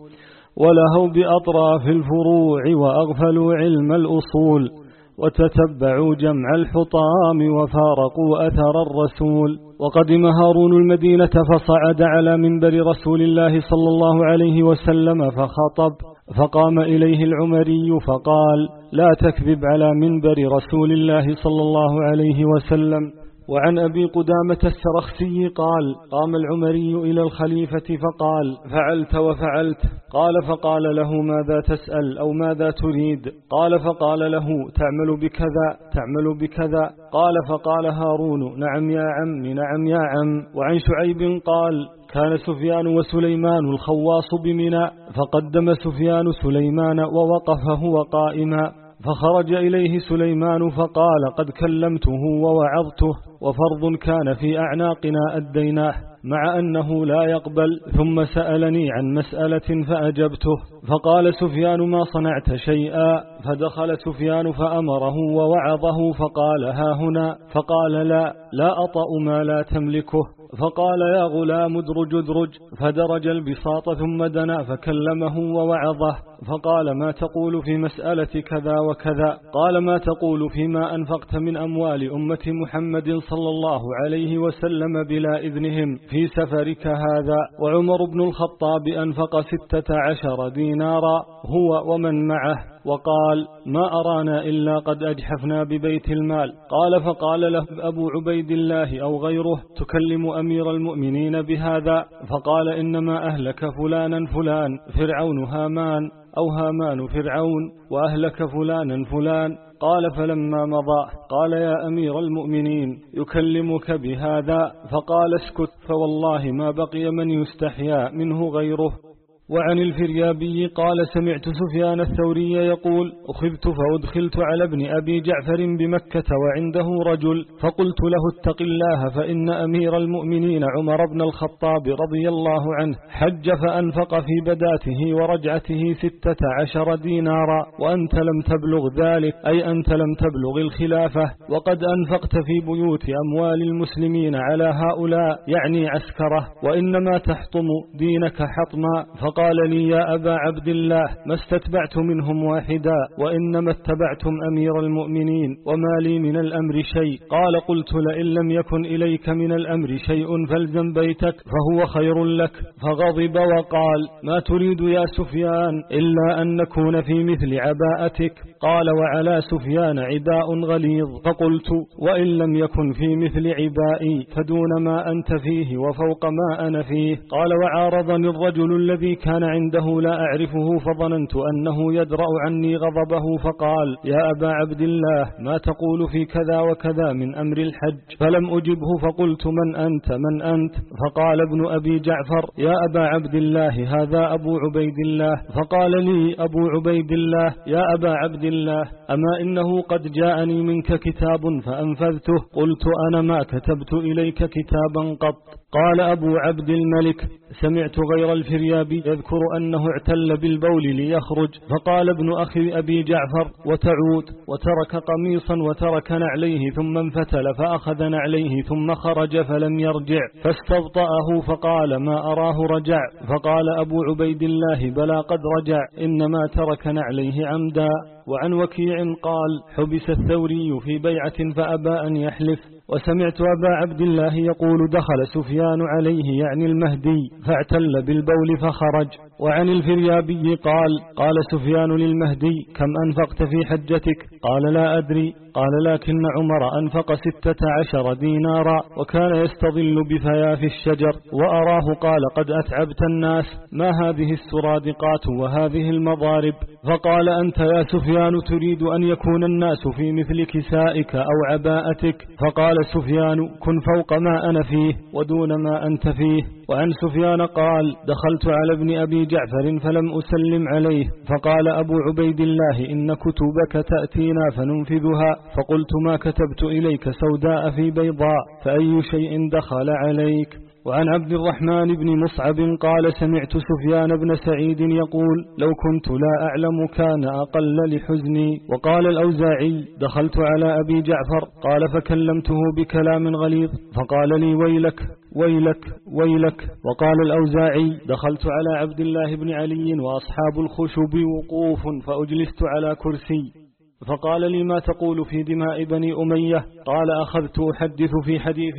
S3: ولهوا بأطراف الفروع وأغفلوا علم الأصول وتتبعوا جمع الحطام وفارقوا أثر الرسول. وقدم هارون المدينة فصعد على منبر رسول الله صلى الله عليه وسلم فخطب فقام إليه العمري فقال لا تكذب على منبر رسول الله صلى الله عليه وسلم. وعن أبي قدامة السرخسي قال قام العمري إلى الخليفة فقال فعلت وفعلت. قال فقال له ماذا تسأل أو ماذا تريد؟ قال فقال له تعمل بكذا تعمل بكذا. قال فقال هارون نعم يا عم نعم يا عم. وعن شعيب قال كان سفيان وسليمان الخواص بمنى فقدم سفيان سليمان ووقف هو قائما فخرج إليه سليمان فقال قد كلمته ووعظته وفرض كان في أعناقنا أديناه مع أنه لا يقبل ثم سألني عن مسألة فأجبته فقال سفيان ما صنعت شيئا فدخل سفيان فأمره ووعظه فقال ها هنا فقال لا لا أطأ ما لا تملكه فقال يا غلام ادرج ادرج. فدرج البساط ثم دنا فكلمه ووعظه. فقال ما تقول في مسألة كذا وكذا؟ قال ما تقول فيما أنفقت من أموال أمة محمد صلى الله عليه وسلم بلا إذنهم. في سفرك هذا. وعمر بن الخطاب أنفق ستة عشر دينارا. هو ومن معه. وقال ما أرانا إلا قد أجحفنا ببيت المال. قال فقال له أبو عبيد الله أو غيره تكلم أمير المؤمنين بهذا. فقال إنما أهلك فلانا فلان فرعون هامان أو هامان فرعون وأهلك فلانا فلان. قال فلما مضى. قال يا أمير المؤمنين يكلمك بهذا. فقال اسكت. فوالله ما بقي من يستحيا منه غيره. وعن الفريابي قال سمعت سفيان الثوري يقول أخذت فأدخلت على ابن أبي جعفر بمكة وعنده رجل فقلت له اتق الله فإن أمير المؤمنين عمر بن الخطاب رضي الله عنه حج فأنفق في بداته ورجعته ستة عشر دينارا وأنت لم تبلغ ذلك أي أنت لم تبلغ الخلافة. وقد أنفقت في بيوت أموال المسلمين على هؤلاء يعني عسكرة. وإنما تحطم دينك حطما فقال لي يا أبا عبد الله ما استتبعت منهم واحدا وإنما اتبعتم أمير المؤمنين وما لي من الأمر شيء. قال قلت لئن لم يكن إليك من الأمر شيء فالزم بيتك فهو خير لك. فغضب وقال ما تريد يا سفيان إلا أن نكون في مثل عباءتك. قال وعلى سفيان عباء غليظ. فقلت وإن لم يكن في مثل عبائي فدون ما أنت فيه وفوق ما أنا فيه. قال وعارضني الرجل الذي كان عنده لا أعرفه فظننت أنه يدرأ عني غضبه فقال يا أبا عبد الله ما تقول في كذا وكذا من أمر الحج؟ فلم أجبه فقلت من أنت من أنت؟ فقال ابن أبي جعفر يا أبا عبد الله هذا أبو عبيد الله. فقال لي أبو عبيد الله يا أبا عبد الله أما إنه قد جاءني منك كتاب فأنفذته؟ قلت أنا ما كتبت إليك كتابا قط. قال أبو عبد الملك سمعت غير الفريابي يذكر أنه اعتل بالبول ليخرج فقال ابن أخي أبي جعفر وتعود وترك قميصا وترك نعليه ثم انفتل فأخذ نعليه ثم خرج فلم يرجع فاستبطأه فقال ما أراه رجع فقال أبو عبيد الله بلى قد رجع إنما ترك نعليه عمدا وعن وكيع قال حبس الثوري في بيعة فأبى أن يحلف وسمعت أبا عبد الله يقول دخل سفيان عليه يعني المهدي فاعتل بالبول فخرج. وعن الفريابي قال قال سفيان للمهدي كم أنفقت في حجتك؟ قال لا أدري. قال لكن عمر أنفق ستة عشر دينارا وكان يستظل بفياف الشجر وأراه قال قد أتعبت الناس ما هذه السرادقات وهذه المضارب؟ فقال أنت يا سفيان تريد أن يكون الناس في مثل كسائك أو عباءتك؟ فقال سفيان كن فوق ما أنا فيه ودون ما أنت فيه. وعن سفيان قال دخلت على ابن أبي جعفر فلم أسلم عليه. فقال أبو عبيد الله إن كتبك تأتينا فننفذها. فقلت ما كتبت إليك سوداء في بيضاء فأي شيء دخل عليك؟ وعن عبد الرحمن بن مصعب قال سمعت سفيان بن سعيد يقول لو كنت لا أعلم كان أقل لحزني. وقال الأوزاعي دخلت على أبي جعفر. قال فكلمته بكلام غليظ. فقال لي ويلك. ويلك ويلك. وقال الأوزاعي دخلت على عبد الله بن علي وأصحاب الخشب وقوف فأجلست على كرسي. فقال لي ما تقول في دماء بني أمية؟ قال أخذت أحدث في حديث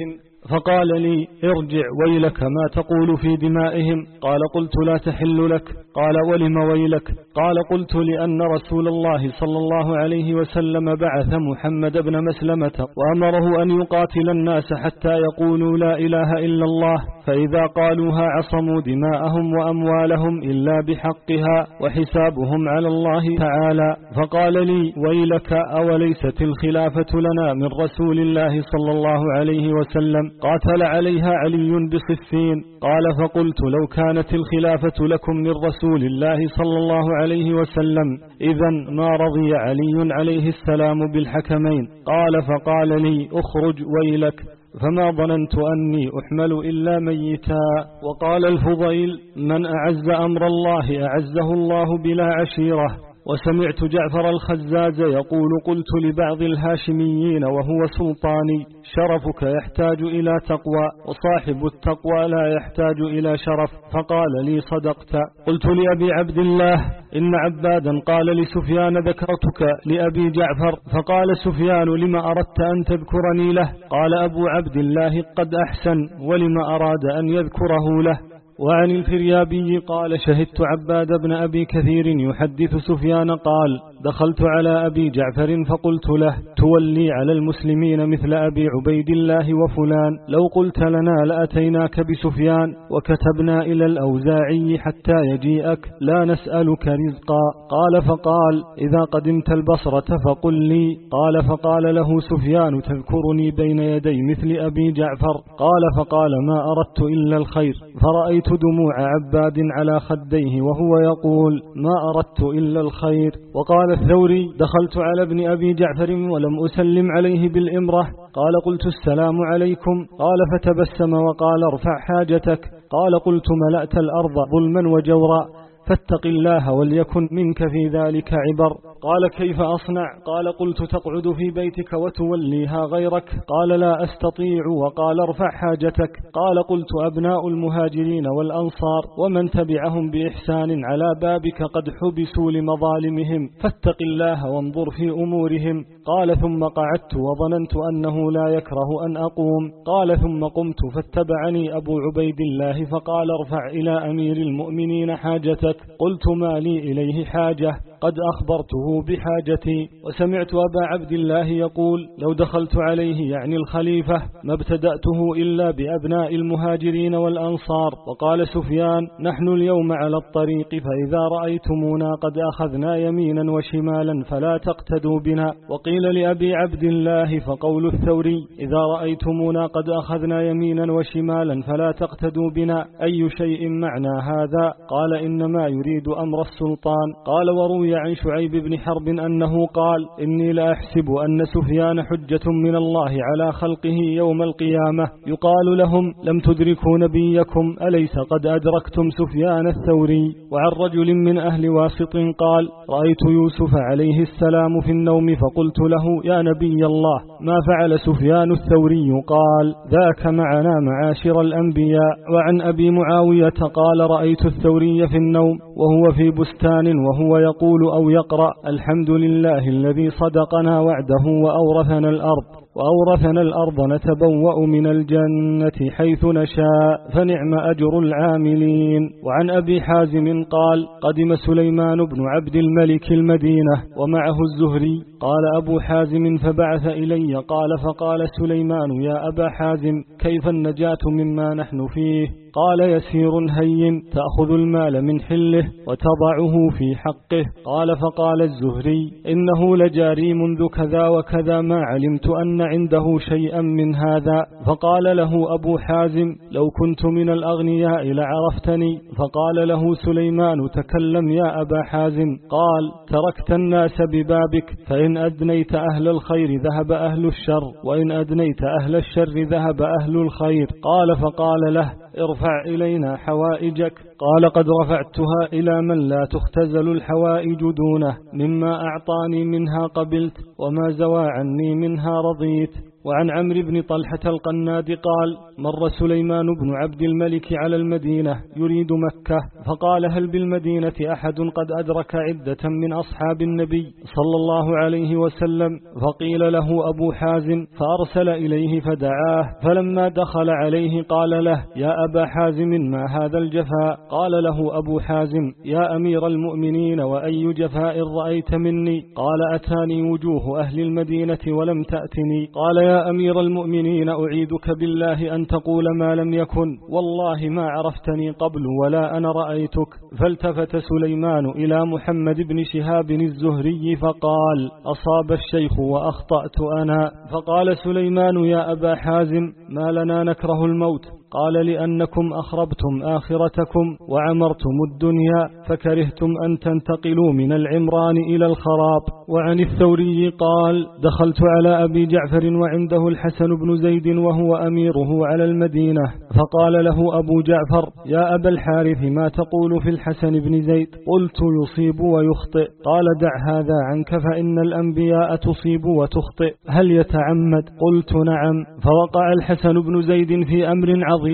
S3: فقال لي ارجع ويلك ما تقول في دمائهم. قال قلت لا تحل لك. قال ولم ويلك. قال قلت لأن رسول الله صلى الله عليه وسلم بعث محمد بن مسلمة وأمره أن يقاتل الناس حتى يقولوا لا إله إلا الله. فإذا قالوها عصموا دماءهم وأموالهم إلا بحقها وحسابهم على الله تعالى. فقال لي ويلك أوليست الخلافة لنا من رسول الله صلى الله عليه وسلم؟ قاتل عليها علي بصفين. قال فقلت لو كانت الخلافة لكم من رسول الله صلى الله عليه وسلم إذا ما رضي علي عليه السلام بالحكمين. قال فقال لي اخرج ويلك فما ظننت أني أحمل إلا ميتا. وقال الفضيل من أعز أمر الله أعزه الله بلا عشيرة. وسمعت جعفر الخزاز يقول قلت لبعض الهاشميين وهو سلطاني شرفك يحتاج إلى تقوى وصاحب التقوى لا يحتاج إلى شرف فقال لي صدقت. قلت لأبي عبد الله إن عبادا قال لسفيان ذكرتك لأبي جعفر فقال سفيان لما أردت أن تذكرني له؟ قال أبو عبد الله قد أحسن ولما أراد أن يذكره له؟ وعن الفريابي قال شهدت عباد بن أبي كثير يحدث سفيان قال دخلت على أبي جعفر فقلت له تولي على المسلمين مثل أبي عبيد الله وفلان. لو قلت لنا لأتيناك بسفيان وكتبنا إلى الأوزاعي حتى يجيئك لا نسألك رزقا. قال فقال إذا قدمت البصرة فقل لي. قال فقال له سفيان تذكرني بين يدي مثل أبي جعفر. قال فقال ما أردت إلا الخير. فرأيت دموع عباد على خديه وهو يقول ما أردت إلا الخير. وقال الثوري دخلت على ابن أبي جعفر ولم أسلم عليه بالإمرة. قال قلت السلام عليكم. قال فتبسم وقال ارفع حاجتك. قال قلت ملأت الأرض ظلما وجورا. فاتق الله وليكن منك في ذلك عبر. قال كيف أصنع؟ قال قلت تقعد في بيتك وتوليها غيرك. قال لا أستطيع. وقال ارفع حاجتك. قال قلت أبناء المهاجرين والأنصار ومن تبعهم بإحسان على بابك قد حبسوا لمظالمهم فاتق الله وانظر في أمورهم. قال ثم قعدت وظننت أنه لا يكره أن أقوم. قال ثم قمت فاتبعني أبو عبيد الله فقال ارفع إلى أمير المؤمنين حاجتك. قلت ما لي إليه حاجة. قد أخبرته بحاجتي وسمعت أبا عبد الله يقول لو دخلت عليه يعني الخليفة ما ابتدأته إلا بأبناء المهاجرين والأنصار وقال سفيان نحن اليوم على الطريق فإذا رأيتمونا قد أخذنا يمينا وشمالا فلا تقتدوا بنا. وقيل لأبي عبد الله فقول الثوري إذا رأيتمونا قد أخذنا يمينا وشمالا فلا تقتدوا بنا أي شيء معنى هذا؟ قال إنما يريد أمر السلطان. قال وروي روي عن شعيب بن حرب أنه قال إني لأحسب أن سفيان حجة من الله على خلقه يوم القيامة. يقال لهم لم تدركوا نبيكم أليس قد أدركتم سفيان الثوري؟ وعن رجل من أهل واسط قال رأيت يوسف عليه السلام في النوم فقلت له يا نبي الله ما فعل سفيان الثوري؟ قال ذاك معنا معاشر الأنبياء. وعن أبي معاوية قال رأيت الثوري في النوم وهو في بستان وهو يقول يقول أو يقرأ الحمد لله الذي صدقنا وعده وأورثنا الأرض وأورثنا الأرض نتبوأ من الجنة حيث نشاء فنعم أجر العاملين. وعن أبي حازم قال قدم سليمان بن عبد الملك المدينة ومعه الزهري. قال أبو حازم فبعث إلي. قال فقال سليمان يا أبا حازم كيف النجاة مما نحن فيه؟ قال يسير هين تأخذ المال من حله وتضعه في حقه. قال فقال الزهري إنه لجاري منذ كذا وكذا ما علمت أن عنده شيئا من هذا. فقال له أبو حازم لو كنت من الأغنياء لعرفتني. فقال له سليمان تكلم يا أبا حازم. قال تركت الناس ببابك فإن أدنيت أهل الخير ذهب أهل الشر وإن أدنيت أهل الشر ذهب أهل الخير. قال فقال له ارفع إلينا حوائجك. قال قد رفعتها إلى من لا تختزل الحوائج دونه. مما أعطاني منها قبلت وما زوى عني منها رضيت. وعن عمرو بن طلحة القناد قال مر سليمان بن عبد الملك على المدينة يريد مكة فقال هل بالمدينة أحد قد أدرك عدة من أصحاب النبي صلى الله عليه وسلم؟ فقيل له أبو حازم فأرسل إليه فدعاه فلما دخل عليه قال له يا أبا حازم ما هذا الجفاء؟ قال له أبو حازم يا أمير المؤمنين وأي جفاء رأيت مني؟ قال أتاني وجوه أهل المدينة ولم تأتني. قال يا أمير المؤمنين أعيدك بالله أن تقول ما لم يكن. والله ما عرفتني قبل ولا أنا رأيتك. فالتفت سليمان إلى محمد بن شهاب الزهري فقال أصاب الشيخ وأخطأت أنا. فقال سليمان يا أبا حازم ما لنا نكره الموت. قال لأنكم أخربتم آخرتكم وعمرتم الدنيا فكرهتم أن تنتقلوا من العمران إلى الخراب. وعن الثوري قال دخلت على أبي جعفر وعنده الحسن بن زيد وهو أميره على المدينة. فقال له أبو جعفر يا أبا الحارث ما تقول في الحسن بن زيد؟ قلت يصيب ويخطئ. قال دع هذا عنك فإن الأنبياء تصيب وتخطئ. هل يتعمد؟ قلت نعم. فوقع الحسن بن زيد في أمر عظيم.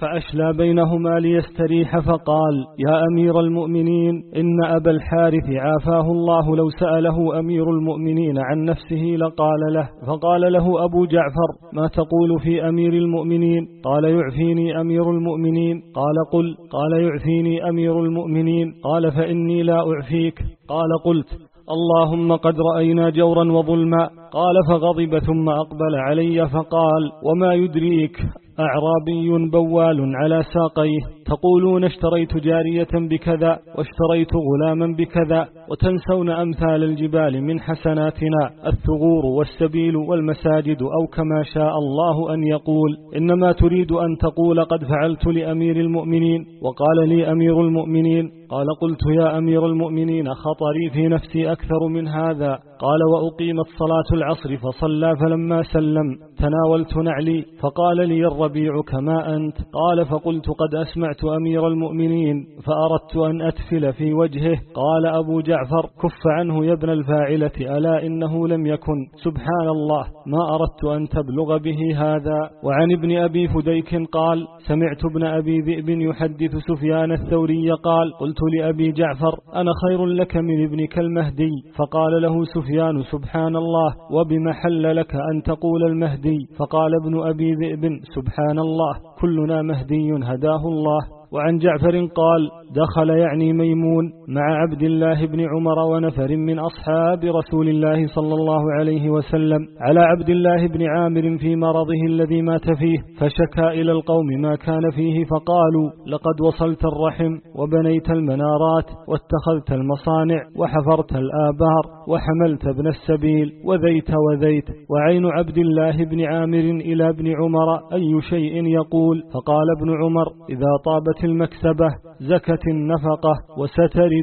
S3: فأشلى بينهما ليستريح فقال يا أمير المؤمنين إن أبا الحارث عافاه الله لو سأله أمير المؤمنين عن نفسه لقال له. فقال له أبو جعفر ما تقول في أمير المؤمنين؟ قال يعفيني أمير المؤمنين. قال قل. قال يعفيني أمير المؤمنين. قال فإني لا أعفيك. قال قلت اللهم قد رأينا جورا وظلما. قال فغضب ثم أقبل علي فقال وما يدريك أعرابي بوال على ساقيه. تقولون اشتريت جارية بكذا واشتريت غلاما بكذا وتنسون أمثال الجبال من حسناتنا. الثغور والسبيل والمساجد أو كما شاء الله أن يقول. إنما تريد أن تقول قد فعلت لأمير المؤمنين. وقال لي أمير المؤمنين قال قلت يا أمير المؤمنين خطري في نفسي أكثر من هذا. قال وأقيمت صلاة العصر فصلى فلما سلم. تناولت نعلي. فقال لي الربيع كما أنت. قال فقلت قد أسمعت أمير المؤمنين فأردت أن أتفل في وجهه. قال أبو جعفر كف عنه يا ابن الفاعلة. ألا إنه لم يكن. سبحان الله. ما أردت أن تبلغ به هذا. وعن ابن أبي فديك قال سمعت ابن أبي ذئب يحدث سفيان الثوري قال قلت لأبي جعفر أنا خير لك من ابنك المهدي فقال له سفيان سبحان الله وبمحل لك أن تقول المهدي؟ فقال ابن أبي ذئب سبحان الله كلنا مهدي هداه الله. وعن جعفر قال دخل يعني ميمون. مع عبد الله بن عمر ونفر من أصحاب رسول الله صلى الله عليه وسلم على عبد الله بن عامر في مرضه الذي مات فيه فشكى إلى القوم ما كان فيه فقالوا لقد وصلت الرحم وبنيت المنارات واتخذت المصانع وحفرت الآبار وحملت ابن السبيل وذيت وذيت وعين عبد الله بن عامر إلى ابن عمر أي شيء يقول؟ فقال ابن عمر إذا طابت المكسبة زكت النفقة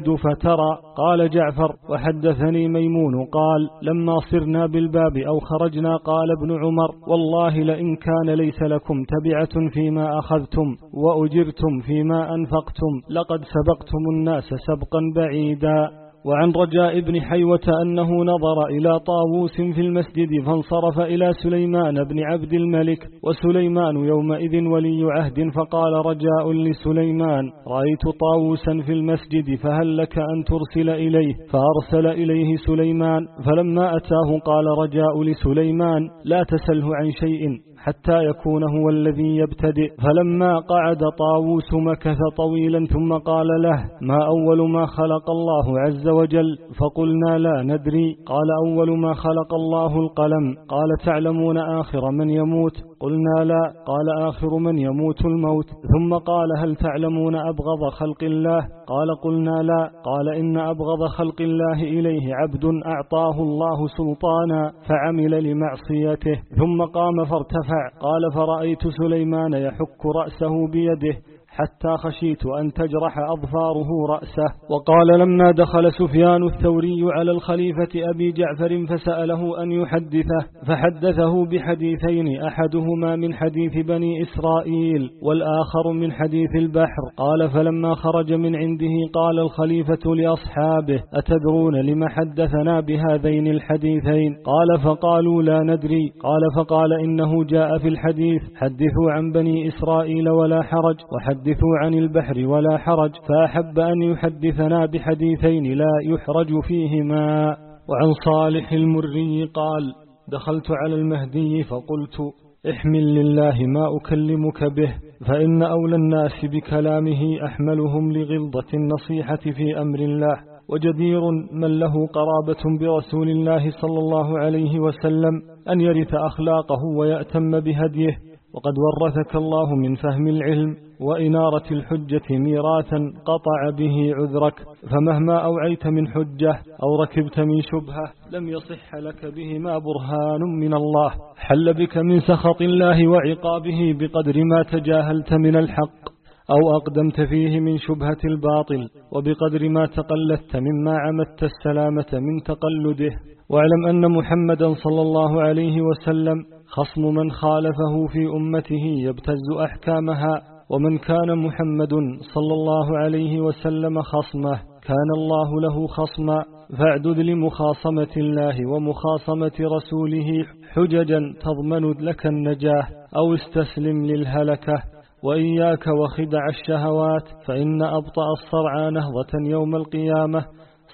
S3: وسترد فترى. قال جعفر وحدثني ميمون قال لما صرنا بالباب أو خرجنا؟ قال ابن عمر والله لئن كان ليس لكم تبعة فيما أخذتم وأجرتم فيما أنفقتم لقد سبقتم الناس سبقا بعيدا. وعن رجاء بن حيوة أنه نظر إلى طاووس في المسجد فانصرف إلى سليمان بن عبد الملك وسليمان يومئذ ولي عهد فقال رجاء لسليمان رأيت طاووسا في المسجد فهل لك أن ترسل إليه؟ فأرسل إليه سليمان فلما أتاه قال رجاء لسليمان لا تسله عن شيء. حتى يكون هو الذي يبتدئ. فلما قعد طاووس مكث طويلا ثم قال له ما أول ما خلق الله عز وجل؟ فقلنا لا ندري. قال أول ما خلق الله القلم. قال تعلمون آخر من يموت؟ قلنا لا قال آخر من يموت الموت ثم قال هل تعلمون أبغض خلق الله؟ قال قلنا لا قال إن أبغض خلق الله إليه عبد أعطاه الله سلطانا فعمل لمعصيته ثم قام فارتفع قال فرأيت سليمان يحك رأسه بيده حتى خشيت أن تجرح أظفاره رأسه. وقال لما دخل سفيان الثوري على الخليفة أبي جعفر فسأله أن يحدثه فحدثه بحديثين أحدهما من حديث بني إسرائيل والآخر من حديث البحر. قال فلما خرج من عنده قال الخليفة لأصحابه أتدرون لما حدثنا بهذين الحديثين؟ قال فقالوا لا ندري. قال فقال إنه جاء في الحديث حدثوا عن بني إسرائيل ولا حرج. وحدثوا يحدثوا عن البحر ولا حرج فأحب أن يحدثنا بحديثين لا يحرج فيهما. وعن صالح المري قال دخلت على المهدي فقلت احمل لله ما أكلمك به فإن أولى الناس بكلامه أحملهم لغلظة النصيحة في أمر الله. وجدير من له قرابة برسول الله صلى الله عليه وسلم أن يرث أخلاقه ويأتم بهديه. وقد ورثك الله من فهم العلم وإنارة الحجة ميراثا قطع به عذرك فمهما أوعيت من حجة أو ركبت من شبهة لم يصح لك بهما برهان من الله. حل بك من سخط الله وعقابه بقدر ما تجاهلت من الحق أو أقدمت فيه من شبهة الباطل وبقدر ما تقلدت مما عمدت السلامة من تقلده. واعلم أن محمدا صلى الله عليه وسلم خصم من خالفه في أمته يبتز أحكامها ومن كان محمد صلى الله عليه وسلم خصمه كان الله له خصما فاعدد لمخاصمة الله ومخاصمة رسوله حججا تضمن لك النجاة أو استسلم للهلكة. وإياك وخدع الشهوات فإن أبطأ الصرعى نهضة يوم القيامة.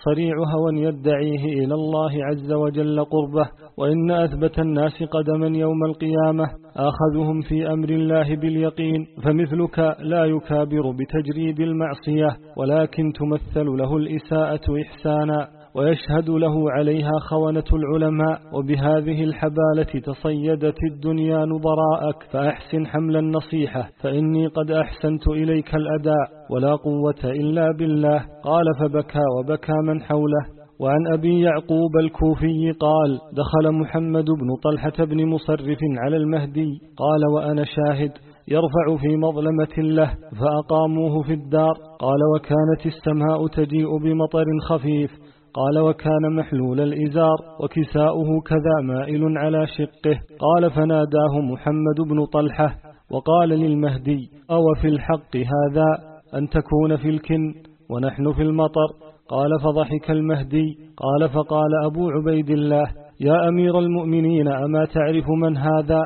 S3: صريع هوى يدعيه إلى الله عز وجل قربه وإن أثبت الناس قدما يوم القيامة آخذهم في أمر الله باليقين فمثلك لا يكابر بتجريد المعصية ولكن تمثل له الإساءة إحسانا ويشهد له عليها خونة العلماء وبهذه الحبالة تصيدت الدنيا نظراءك فأحسن حمل النصيحة فإني قد أحسنت إليك الأداء. ولا قوة إلا بالله. قال فبكى وبكى من حوله. وعن أبي يعقوب الكوفي قال دخل محمد بن طلحة بن مصرف على المهدي. قال وأنا شاهد يرفع في مظلمة له فأقاموه في الدار. قال وكانت السماء تجيء بمطر خفيف. قال وكان محلول الإزار وكساؤه كذا مائل على شقه. قال فناداه محمد بن طلحة وقال للمهدي أو في الحق هذا؟ أن تكون في الكن ونحن في المطر. قال فضحك المهدي. قال فقال أبو عبيد الله يا أمير المؤمنين أما تعرف من هذا؟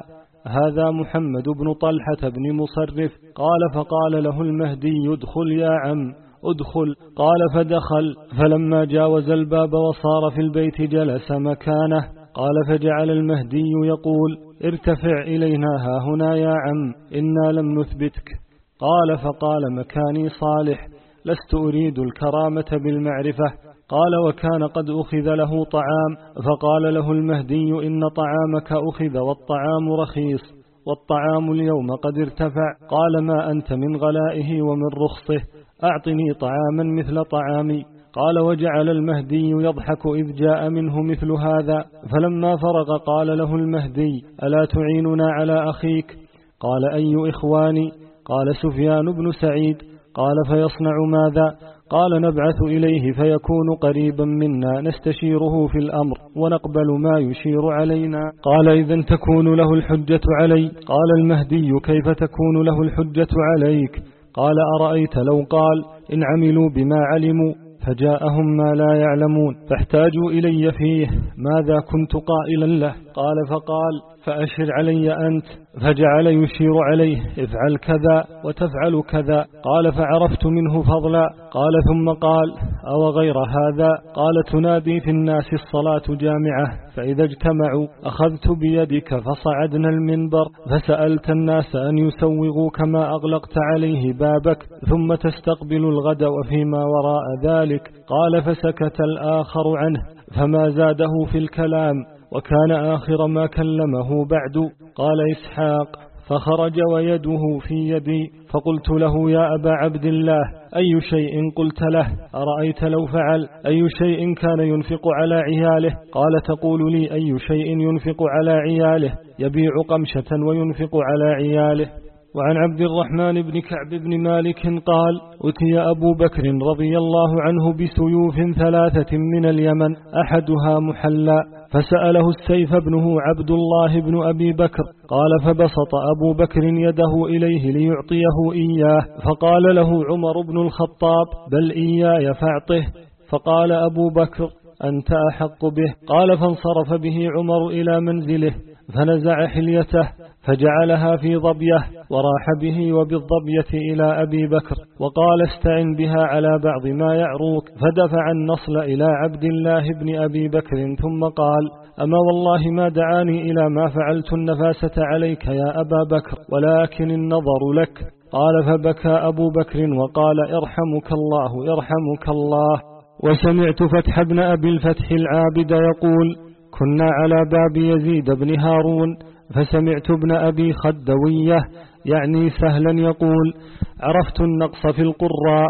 S3: هذا محمد بن طلحة بن مصرف. قال فقال له المهدي ادخل يا عم ادخل. قال فدخل. فلما جاوز الباب وصار في البيت جلس مكانه. قال فجعل المهدي يقول ارتفع إلينا ها هنا يا عم إنا لم نثبتك. قال فقال مكاني صالح لست أريد الكرامة بالمعرفة. قال وكان قد أخذ له طعام فقال له المهدي إن طعامك أخذ والطعام رخيص والطعام اليوم قد ارتفع. قال ما أنت من غلائه ومن رخصه أعطني طعاما مثل طعامي. قال وجعل المهدي يضحك إذ جاء منه مثل هذا. فلما فرغ قال له المهدي ألا تعيننا على أخيك؟ قال أي إخواني؟ قال سفيان بن سعيد قال فيصنع ماذا؟ قال نبعث إليه فيكون قريبا منا نستشيره في الأمر ونقبل ما يشير علينا. قال إذا تكون له الحجة علي. قال المهدي كيف تكون له الحجة عليك؟ قال أرأيت لو قال إن عملوا بما علموا فجاءهم ما لا يعلمون فاحتاجوا إلي فيه ماذا كنت قائلا له؟ قال فقال فأشر علي أنت فجعل يشير عليه افعل كذا وتفعل كذا. قال فعرفت منه فضلا. قال ثم قال أو غير هذا؟ قال تنادي في الناس الصلاة جامعة فإذا اجتمعوا أخذت بيدك فصعدنا المنبر فسألت الناس أن يسوغوا كما أغلقت عليه بابك ثم تستقبل الغد وفيما وراء ذلك. قال فسكت الآخر عنه فما زاده في الكلام. وكان آخر ما كلمه بعد. قال إسحاق فخرج ويده في يدي فقلت له يا أبا عبد الله أي شيء قلت له؟ أرأيت لو فعل؟ أي شيء كان ينفق على عياله؟ قال تقول لي أي شيء ينفق على عياله؟ يبيع قمشة وينفق على عياله. وعن عبد الرحمن بن كعب بن مالك قال أتي أبو بكر رضي الله عنه بسيوف ثلاثة من اليمن أحدها محلى. فسأله السيف ابنه عبد الله بن أبي بكر قال فبسط أبو بكر يده إليه ليعطيه إياه فقال له عمر بن الخطاب بل إياي فاعطه. فقال أبو بكر أنت أحق به. قال فانصرف به عمر إلى منزله. فنزع حليته فجعلها في ضبيه وراح به وبالضبية إلى أبي بكر وقال استعن بها على بعض ما يعروك فدفع النصل إلى عبد الله بن أبي بكر ثم قال أما والله ما دعاني إلى ما فعلت النفاسة عليك يا أبا بكر ولكن النظر لك قال فبكى أبو بكر وقال ارحمك الله ارحمك الله وسمعت فتح ابن أبي الفتح العابد يقول كنا على باب يزيد بن هارون فسمعت ابن أبي خدوية يعني سهلا يقول عرفت النقص في القراء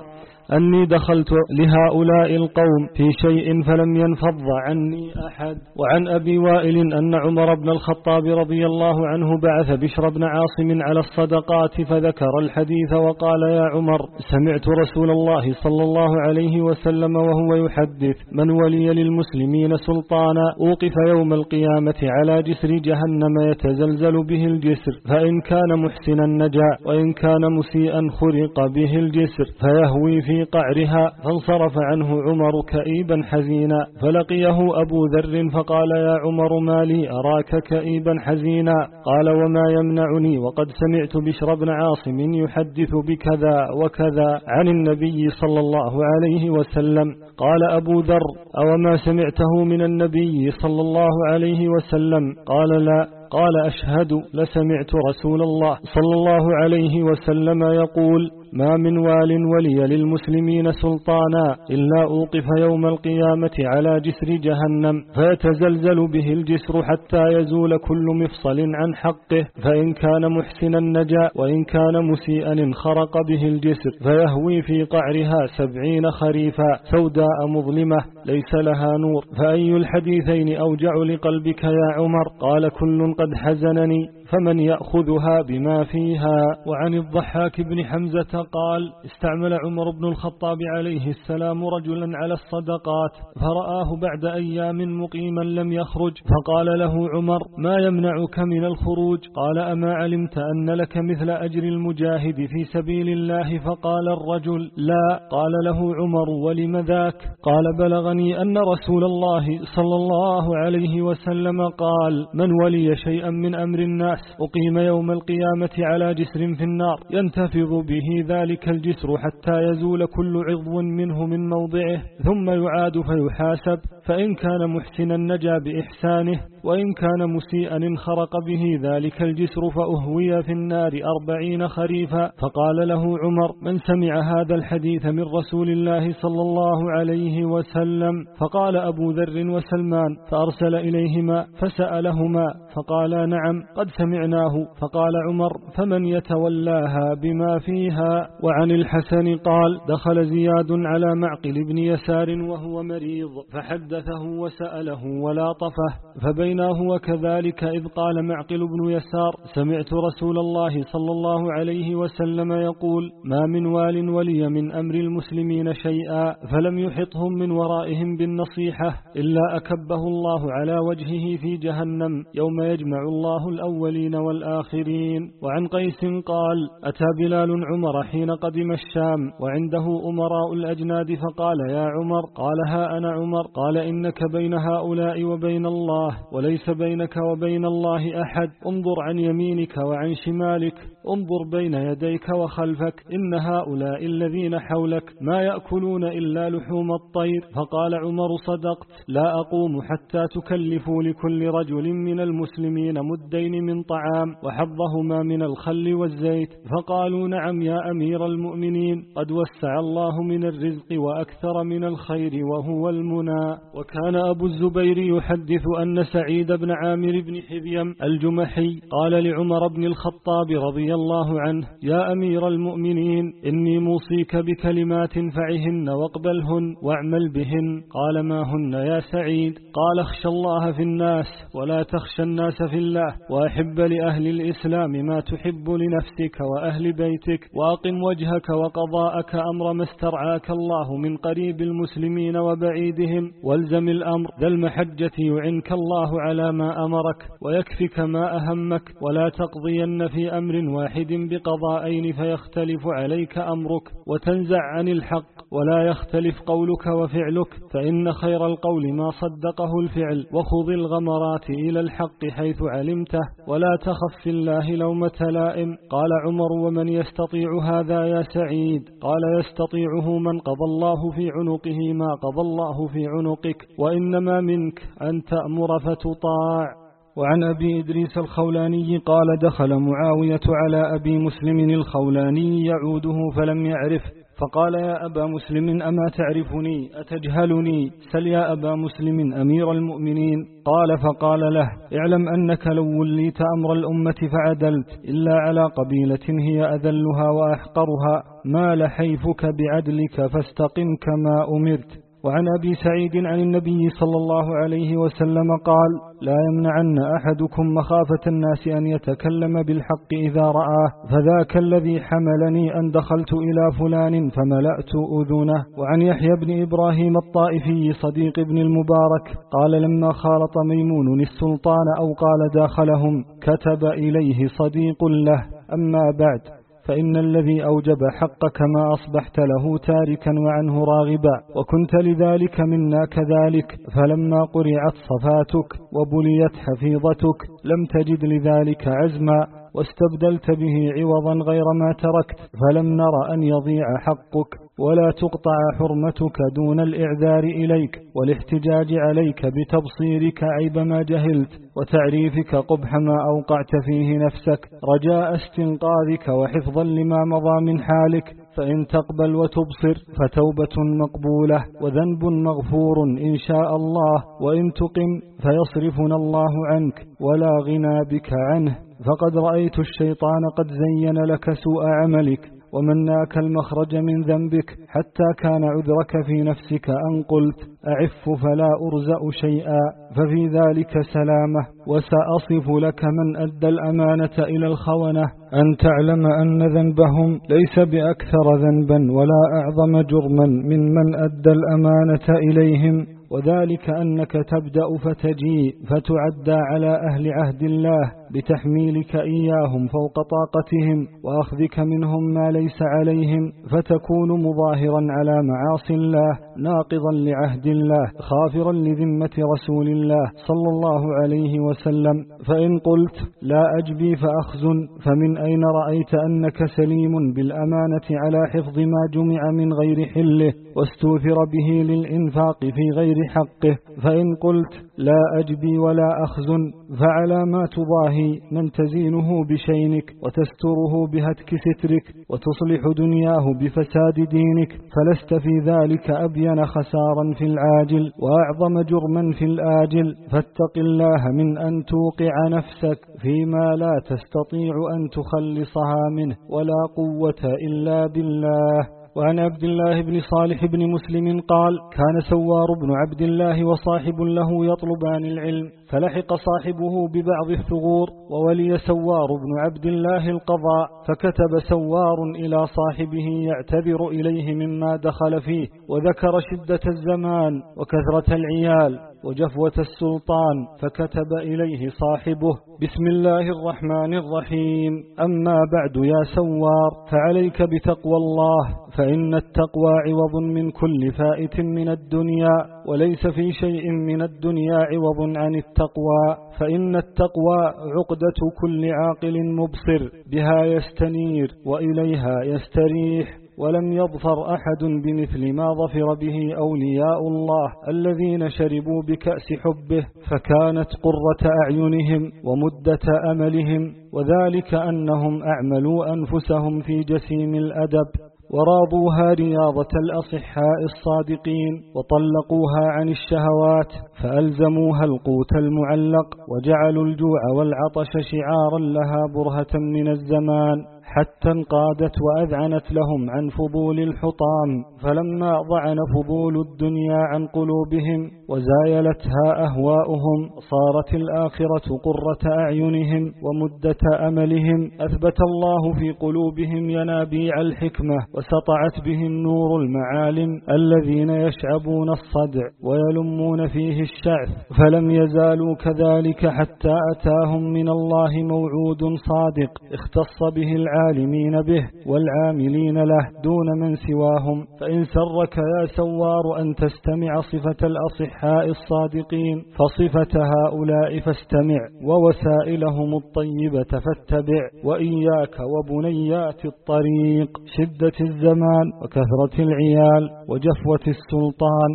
S3: أني دخلت لهؤلاء القوم في شيء فلم ينفض عني أحد. وعن أبي وائل أن عمر بن الخطاب رضي الله عنه بعث بشر بن عاصم على الصدقات فذكر الحديث وقال يا عمر سمعت رسول الله صلى الله عليه وسلم وهو يحدث من ولي للمسلمين سلطانا أوقف يوم القيامة على جسر جهنم يتزلزل به الجسر فإن كان محسنا نجا وإن كان مسيئا خرق به الجسر فيهوي في قعرها فانصرف عنه عمر كئيبا حزينا. فلقيه أبو ذر فقال يا عمر ما لي أراك كئيبا حزينا؟ قال وما يمنعني وقد سمعت بشر بن عاصم يحدث بكذا وكذا عن النبي صلى الله عليه وسلم. قال أبو ذر أو ما سمعته من النبي صلى الله عليه وسلم؟ قال لا. قال أشهد لسمعت رسول الله صلى الله عليه وسلم يقول ما من وال ولي للمسلمين سلطانا إلا أوقف يوم القيامة على جسر جهنم. فيتزلزل به الجسر حتى يزول كل مفصل عن حقه. فإن كان محسنا نجا وإن كان مسيئا انخرق به الجسر. فيهوي في قعرها سبعين خريفا سوداء مظلمة ليس لها نور. فأي الحديثين أوجع لقلبك يا عمر؟ قال كل قد حزنني. فمن يأخذها بما فيها. وعن الضحاك بن حمزة قال استعمل عمر بن الخطاب عليه السلام رجلا على الصدقات فرآه بعد أيام مقيما لم يخرج فقال له عمر ما يمنعك من الخروج؟ قال أما علمت أن لك مثل أجر المجاهد في سبيل الله؟ فقال الرجل لا. قال له عمر ولم ذاك؟ قال بلغني أن رسول الله صلى الله عليه وسلم قال من ولي شيئا من أمر الناس أقيم يوم القيامة على جسر في النار. ينتفض به ذلك الجسر حتى يزول كل عضو منه من موضعه ثم يعاد فيحاسب فإن كان محسنا نجا بإحسانه وإن كان مسيئا انخرق به ذلك الجسر فأهوي في النار أربعين خريفا. فقال له عمر من سمع هذا الحديث من رسول الله صلى الله عليه وسلم؟ فقال أبو ذر وسلمان فأرسل إليهما فسألهما فقالا نعم قد سمعناه. فقال عمر فمن يتولاها بما فيها؟ وعن الحسن قال دخل زياد على معقل بن يسار وهو مريض فحدثه وسأله ولاطفه فبين هو كذلك إذ قال معقل بن يسار سمعت رسول الله صلى الله عليه وسلم يقول ما من وال ولي من أمر المسلمين شيئا فلم يحطهم من ورائهم بالنصيحة إلا أكبه الله على وجهه في جهنم يوم يجمع الله الأولين والآخرين. وعن قيس قال أتى بلال عمر حين قدم الشام وعنده أمراء الأجناد فقال يا عمر. قال ها أنا عمر. قال إنك بين هؤلاء وبين الله. وليس بينك وبين الله أحد. انظر عن يمينك وعن شمالك. انظر بين يديك وخلفك إن هؤلاء الذين حولك ما يأكلون إلا لحوم الطير. فقال عمر صدقت لا أقوم حتى تكلفوا لكل رجل من المسلمين مدين من طعام وحظهما من الخل والزيت. فقالوا نعم يا أمير المؤمنين قد وسع الله من الرزق وأكثر من الخير وهو المنى. وكان أبو الزبير يحدث أن سعيد بن عامر بن حذيم الجمحي قال لعمر بن الخطاب رضي الله عنه يا أمير المؤمنين إني موصيك بكلمات فعهن واقبلهن واعمل بهن. قال ما هن يا سعيد؟ قال اخشى الله في الناس ولا تخشى الناس في الله وأحب لأهل الإسلام ما تحب لنفسك وأهل بيتك وأقم وجهك وقضاءك أمر ما استرعاك الله من قريب المسلمين وبعيدهم والزم الأمر ذا المحجة يعنك الله على ما أمرك ويكفك ما أهمك ولا تقضين في أمر واحد بقضاءين فيختلف عليك أمرك وتنزع عن الحق ولا يختلف قولك وفعلك فإن خير القول ما صدقه الفعل وخذ الغمرات إلى الحق حيث علمته ولا تخف في الله لومة لائم. قال عمر ومن يستطيع هذا يا سعيد؟ قال يستطيعه من قضى الله في عنقه ما قضى الله في عنقك وإنما منك أن تأمر فتطاع. وعن أبي إدريس الخولاني قال دخل معاوية على أبي مسلم الخولاني يعوده فلم يعرف فقال يا أبا مسلم أما تعرفني؟ أتجهلني؟ سل يا أبا مسلم أمير المؤمنين. قال فقال له اعلم أنك لو وليت أمر الأمة فعدلت إلا على قبيلة هي أذلها وأحقرها. ما لحيفك بعدلك فاستقم كما أمرت. وعن أبي سعيد عن النبي صلى الله عليه وسلم قال لا يمنعن أحدكم مخافة الناس أن يتكلم بالحق إذا رآه فذاك الذي حملني أن دخلت إلى فلان فملأت أذنه. وعن يحيى بن إبراهيم الطائفي صديق ابن المبارك قال لما خالط ميمون السلطان أو قال داخلهم كتب إليه صديق له أما بعد. فإن الذي أوجب حقك ما أصبحت له تاركا وعنه راغبا وكنت لذلك منا كذلك فلما قرعت صفاتك وبليت حفيظتك لم تجد لذلك عزما واستبدلت به عوضا غير ما تركت فلم نر أن يضيع حقك. ولا تقطع حرمتك دون الإعذار إليك والاحتجاج عليك بتبصيرك عيب ما جهلت وتعريفك قبح ما أوقعت فيه نفسك رجاء استنقاذك وحفظا لما مضى من حالك فإن تقبل وتبصر فتوبة مقبولة وذنب مغفور إن شاء الله وإن تقم فيصرفنا الله عنك ولا غنى بك عنه فقد رأيت الشيطان قد زين لك سوء عملك ومناك المخرج من ذنبك حتى كان عذرك في نفسك أن قلت أعف فلا أرزأ شيئا ففي ذلك سلامة. وسأصف لك من أدى الأمانة إلى الخونة. أن تعلم أن ذنبهم ليس بأكثر ذنبا ولا أعظم جرما من من أدى الأمانة إليهم. وذلك أنك تبدأ فتجيء فتعدى على أهل عهد الله. بتحميلك إياهم فوق طاقتهم وأخذك منهم ما ليس عليهم فتكون مظاهرا على معاصي الله ناقضا لعهد الله خافرا لذمة رسول الله صلى الله عليه وسلم. فإن قلت لا أجبي فأخزن فمن أين رأيت أنك سليم بالأمانة على حفظ ما جمع من غير حله واستوثر به للإنفاق في غير حقه؟ فإن قلت لا أجبي ولا أخزن فعلى ما تضاهي من تزينه بشينك وتستره بهتك سترك وتصلح دنياه بفساد دينك. فلست في ذلك أبين خسارا في العاجل وأعظم جرما في الآجل. فاتق الله من أن توقع نفسك فيما لا تستطيع أن تخلصها منه ولا قوة إلا بالله. وعن عبد الله بن صالح بن مسلم قال كان سوار بن عبد الله وصاحب له يطلبان العلم فلحق صاحبه ببعض الثغور وولي سوار بن عبد الله القضاء فكتب سوار إلى صاحبه يعتذر إليه مما دخل فيه وذكر شدة الزمان وكثرة العيال. وجفوة السلطان فكتب إليه صاحبه بسم الله الرحمن الرحيم. أما بعد يا سوار فعليك بتقوى الله فإن التقوى عوض من كل فائت من الدنيا وليس في شيء من الدنيا عوض عن التقوى. فإن التقوى عقدة كل عاقل مبصر بها يستنير وإليها يستريح. ولم يظفر أحد بمثل ما ظفر به أولياء الله الذين شربوا بكأس حبه فكانت قرة أعينهم ومدة أملهم وذلك أنهم أعملوا أنفسهم في جسيم الأدب وراضوها رياضة الأصحاء الصادقين وطلقوها عن الشهوات فألزموها القوت المعلق وجعلوا الجوع والعطش شعارا لها برهة من الزمان. حتى انقادت وأذعنت لهم عن فضول الحطام فلما ضعن فضول الدنيا عن قلوبهم وزايلتها أهواؤهم صارت الآخرة قرة أعينهم ومدة أملهم. أثبت الله في قلوبهم ينابيع الحكمة وسطعت بهم نور المعالم الذين يشعبون الصدع ويلمون فيه الشعث. فلم يزالوا كذلك حتى أتاهم من الله موعود صادق اختص به العالم العالمين به والعاملين له دون من سواهم. فإن سرك يا سوار أن تستمع صفة الأصحاء الصادقين فصفة هؤلاء فاستمع ووسائلهم الطيبة فاتبع وإياك وبنيات الطريق شدة الزمان وكثرة العيال وجفوة السلطان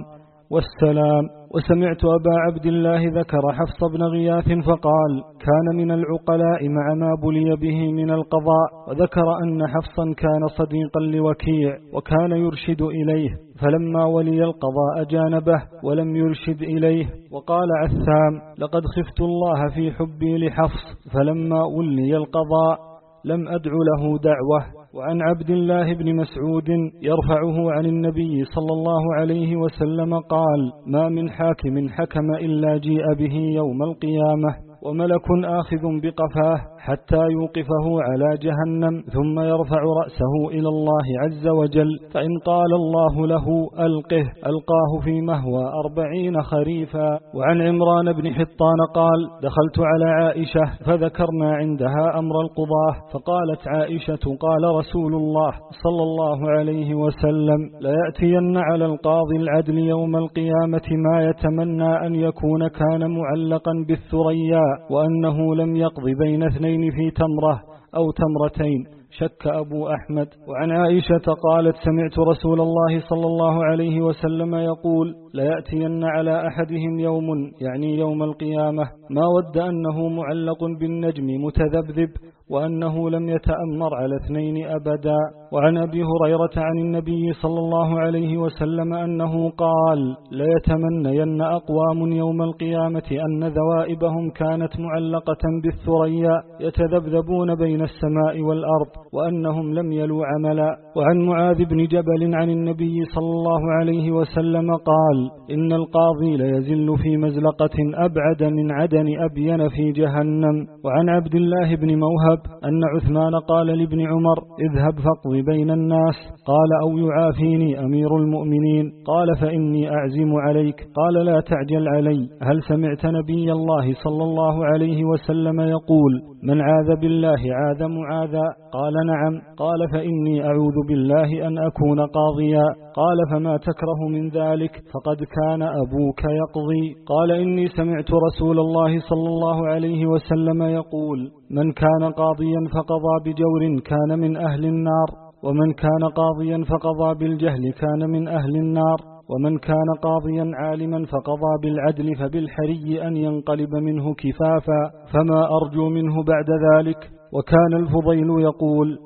S3: والسلام وسمعت أبا عبد الله ذكر حفص بن غياث فقال كان من العقلاء مع ما بلي به من القضاء وذكر أن حفصا كان صديقا لوكيع وكان يرشد إليه فلما ولي القضاء جانبه ولم يرشد إليه وقال عثام لقد خفت الله في حبي لحفص فلما ولي القضاء لم أدع له دعوة وعن عبد الله بن مسعود يرفعه عن النبي صلى الله عليه وسلم قال ما من حاكم حكم إلا جيء به يوم القيامة وملك آخذ بقفاه حتى يوقفه على جهنم ثم يرفع رأسه إلى الله عز وجل. فإن قال الله له ألقه ألقاه في مهوى أربعين خريفا. وعن عمران بن حطان قال دخلت على عائشة فذكرنا عندها أمر القضاة فقالت عائشة قال رسول الله صلى الله عليه وسلم ليأتين على القاضي العدل يوم القيامة ما يتمنى أن يكون كان معلقا بالثريا وأنه لم يقض بين اثنين في تمرة أو تمرتين. شك أبو أحمد. وعن عائشة قالت سمعت رسول الله صلى الله عليه وسلم يقول ليأتين على أحدهم يوم يعني يوم القيامة. ما ود أنه معلق بالنجم متذبذب وأنه لم يتأمر على اثنين أبدا. وعن أبي هريرة عن النبي صلى الله عليه وسلم أنه قال ليتمنين أقوام يوم القيامة أن ذوائبهم كانت معلقة بالثريا يتذبذبون بين السماء والأرض وأنهم لم يلوا عملا. وعن معاذ بن جبل عن النبي صلى الله عليه وسلم قال إن القاضي ليزل في مزلقة أبعد من عدن أبين في جهنم. وعن عبد الله بن موهب أن عثمان قال لابن عمر اذهب فاقض بين الناس. قال أو يعافيني أمير المؤمنين. قال فإني أعزم عليك. قال لا تعجل علي. هل سمعت نبي الله صلى الله عليه وسلم يقول من عاذ بالله عاذ معاذا؟ قال نعم. قال فإني أعوذ بالله أن أكون قاضيا. قال فما تكره من ذلك؟ فقد كان أبوك يقضي. قال إني سمعت رسول الله صلى الله عليه وسلم يقول من كان قاضيا فقضى بجور كان من أهل النار ومن كان قاضيا فقضى بالجهل كان من أهل النار ومن كان قاضيا عالما فقضى بالعدل فبالحري أن ينقلب منه كفافا فما أرجو منه بعد ذلك. وكان الفضيل يقول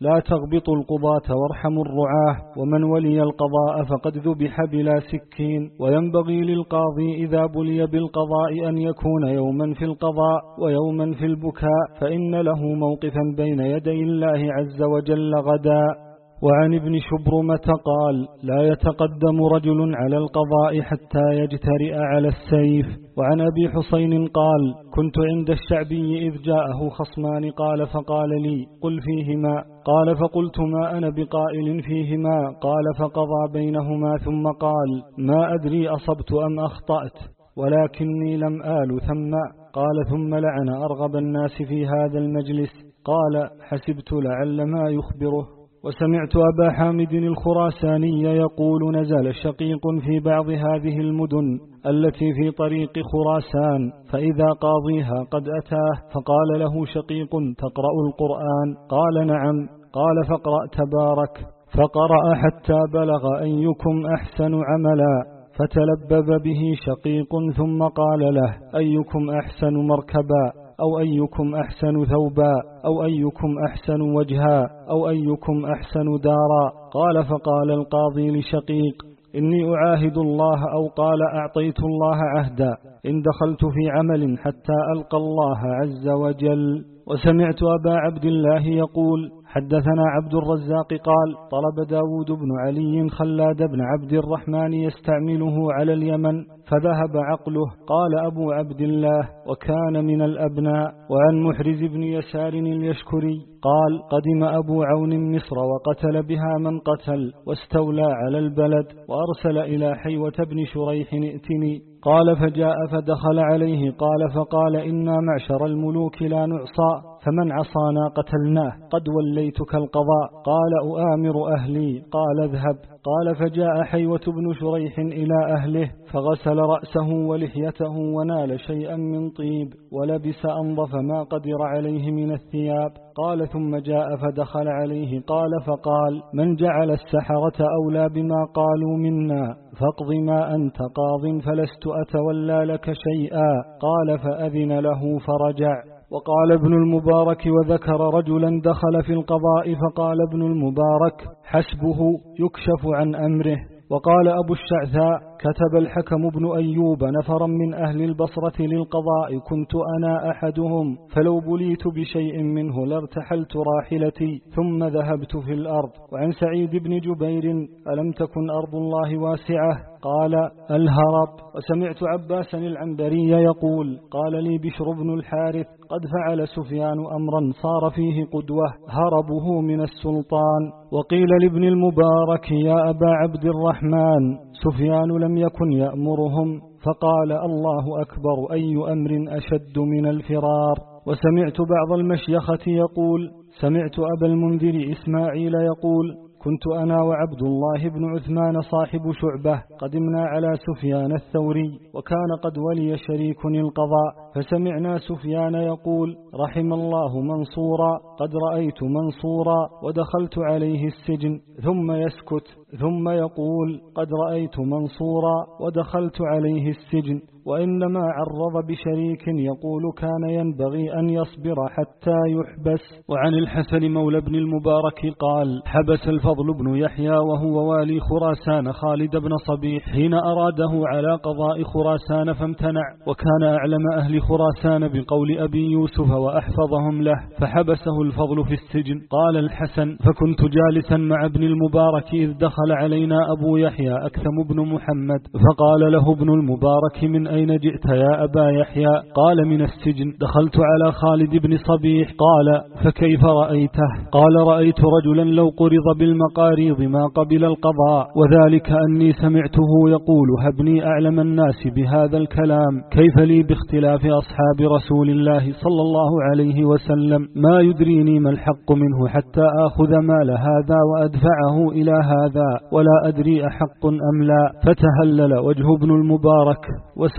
S3: لا تغبطوا القضاة وارحموا الرعاة ومن ولي القضاء فقد ذبح بلا سكين. وينبغي للقاضي إذا بلي بالقضاء أن يكون يوما في القضاء ويوما في البكاء فإن له موقفا بين يدي الله عز وجل غدا. وعن ابن شبرمة قال لا يتقدم رجل على القضاء حتى يجترئ على السيف. وعن أبي حسين قال كنت عند الشعبي إذ جاءه خصمان قال فقال لي قل فيهما. قال فقلت ما أنا بقائل فيهما. قال فقضى بينهما ثم قال ما أدري أصبت أم أخطأت ولكني لم آل ثم. قال ثم لعن أرغب الناس في هذا المجلس. قال حسبت لعل ما يخبره. وسمعت أبا حامد الخراساني يقول نزل شقيق في بعض هذه المدن التي في طريق خراسان فإذا قاضيها قد أتاه فقال له شقيق تقرأ القرآن؟ قال نعم. قال فاقرأ تبارك. فقرأ حتى بلغ أيكم أحسن عملا فتلبب به شقيق ثم قال له أيكم أحسن مركبا؟ أو أيكم أحسن ثوبا أو أيكم أحسن وجها أو أيكم أحسن دارا قال فقال القاضي لشقيق إني أعاهد الله أو قال أعطيت الله عهدا إن دخلت في عمل حتى ألقى الله عز وجل وسمعت أبا عبد الله يقول حدثنا عبد الرزاق قال طلب داود بن علي خلاد بن عبد الرحمن يستعمله على اليمن فذهب عقله قال أبو عبد الله وكان من الأبناء وعن محرز بن يسار اليشكري. قال قدم أبو عون مصر وقتل بها من قتل واستولى على البلد وأرسل إلى حيوة بن شريح ائتني. قال فجاء فدخل عليه قال فقال إنا معشر الملوك لا نعصى. فمن عصانا قتلناه قد وليتك القضاء قال أؤامر أهلي قال اذهب قال فجاء حيوة بن شريح إلى أهله فغسل رأسه ولحيته ونال شيئا من طيب ولبس أنظف ما قدر عليه من الثياب قال ثم جاء فدخل عليه قال فقال من جعل السحرة أولى بما قالوا منا فاقض ما أنت قاض فلست أتولى لك شيئا قال فأذن له فرجع وقال ابن المبارك وذكر رجلا دخل في القضاء فقال ابن المبارك حسبه يكشف عن أمره. وقال أبو الشعثاء كتب الحكم بن أيوب نفرا من أهل البصرة للقضاء كنت أنا أحدهم فلو بليت بشيء منه لارتحلت راحلتي ثم ذهبت في الأرض. وعن سعيد بن جبير ألم تكن أرض الله واسعة؟ قال الهرب. وسمعت عباسا العنبري يقول قال لي بشر بن الحارث قد فعل سفيان أمرا صار فيه قدوة هربه من السلطان. وقيل لابن المبارك يا أبا عبد الرحمن سفيان لم يكن يأمرهم فقال الله أكبر أي أمر أشد من الفرار؟ وسمعت بعض المشيخة يقول سمعت أبا المنذر إسماعيل يقول كنت أنا وعبد الله بن عثمان صاحب شعبة قدمنا على سفيان الثوري وكان قد ولي شريك القضاء فسمعنا سفيان يقول رحم الله منصورا قد رأيت منصورا ودخلت عليه السجن ثم يسكت ثم يقول قد رأيت منصورا ودخلت عليه السجن. وإنما عرض بشريك يقول كان ينبغي أن يصبر حتى يحبس. وعن الحسن مولى بن المبارك قال حبس الفضل بن يحيى وهو والي خراسان خالد بن صبيح حين أراده على قضاء خراسان فامتنع وكان أعلم أهل خراسان بقول أبي يوسف وأحفظهم له فحبسه الفضل في السجن. قال الحسن فكنت جالسا مع ابن المبارك إذ دخل علينا أبو يحيى أكثم بن محمد فقال له ابن المبارك من أين جئت يا أبا يحيى؟ قال من السجن. دخلت على خالد بن صبيح. قال فكيف رأيته؟ قال رأيت رجلا لو قرض بالمقاريض ما قبل القضاء وذلك أني سمعته يقول هبني أعلم الناس بهذا الكلام. كيف لي باختلاف أصحاب رسول الله صلى الله عليه وسلم؟ ما يدريني ما الحق منه حتى آخذ مال هذا وأدفعه إلى هذا ولا أدري أحق أم لا. فتهلل وجه ابن المبارك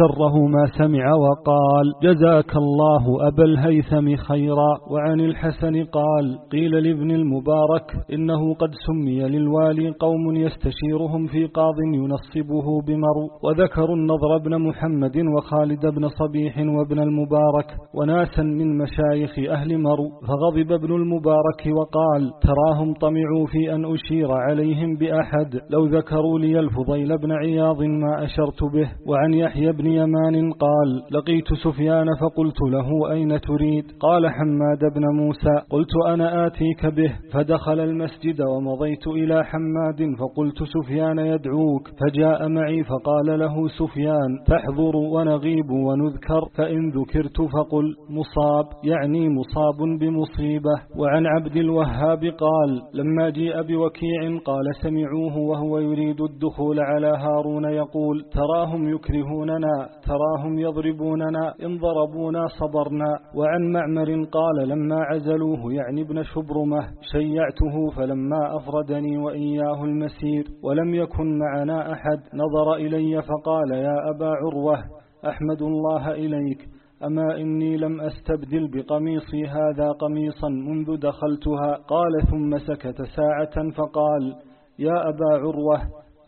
S3: وسره ما سمع وقال. جزاك الله أبا الهيثم خيرا. وعن الحسن قال قيل لابن المبارك إنه قد سمي للوالي قوم يستشيرهم في قاض ينصبه بمرو. وذكروا النضر بن محمد وخالد بن صبيح وابن المبارك وناسا من مشايخ أهل مرو. فغضب ابن المبارك وقال تراهم طمعوا في أن أشير عليهم بأحد. لو ذكروا لي الفضيل بن عياض ما أشرت به. وعن يحيى بن يمان قال لقيت سفيان فقلت له أين تريد؟ قال حماد بن موسى. قلت أنا آتيك به. فدخل المسجد ومضيت إلى حماد فقلت سفيان يدعوك. فجاء معي فقال له سفيان تحضر ونغيب ونذكر. فإن ذكرت فقل مصاب. يعني مصاب بمصيبة. وعن عبد الوهاب قال لما جيء بوكيع قال سمعوه وهو يريد الدخول على هارون يقول تراهم يكرهوننا. تراهم يضربوننا إن ضربونا صبرنا. وعن معمر قال لما عزلوه يعني ابن شبرمة شيعته فلما أفردني وإياه المسير. ولم يكن معنا أحد نظر إلي فقال يا أبا عروة أحمد الله إليك. أما إني لم أستبدل بقميصي هذا قميصا منذ دخلتها. قال ثم سكت ساعة فقال يا أبا عروة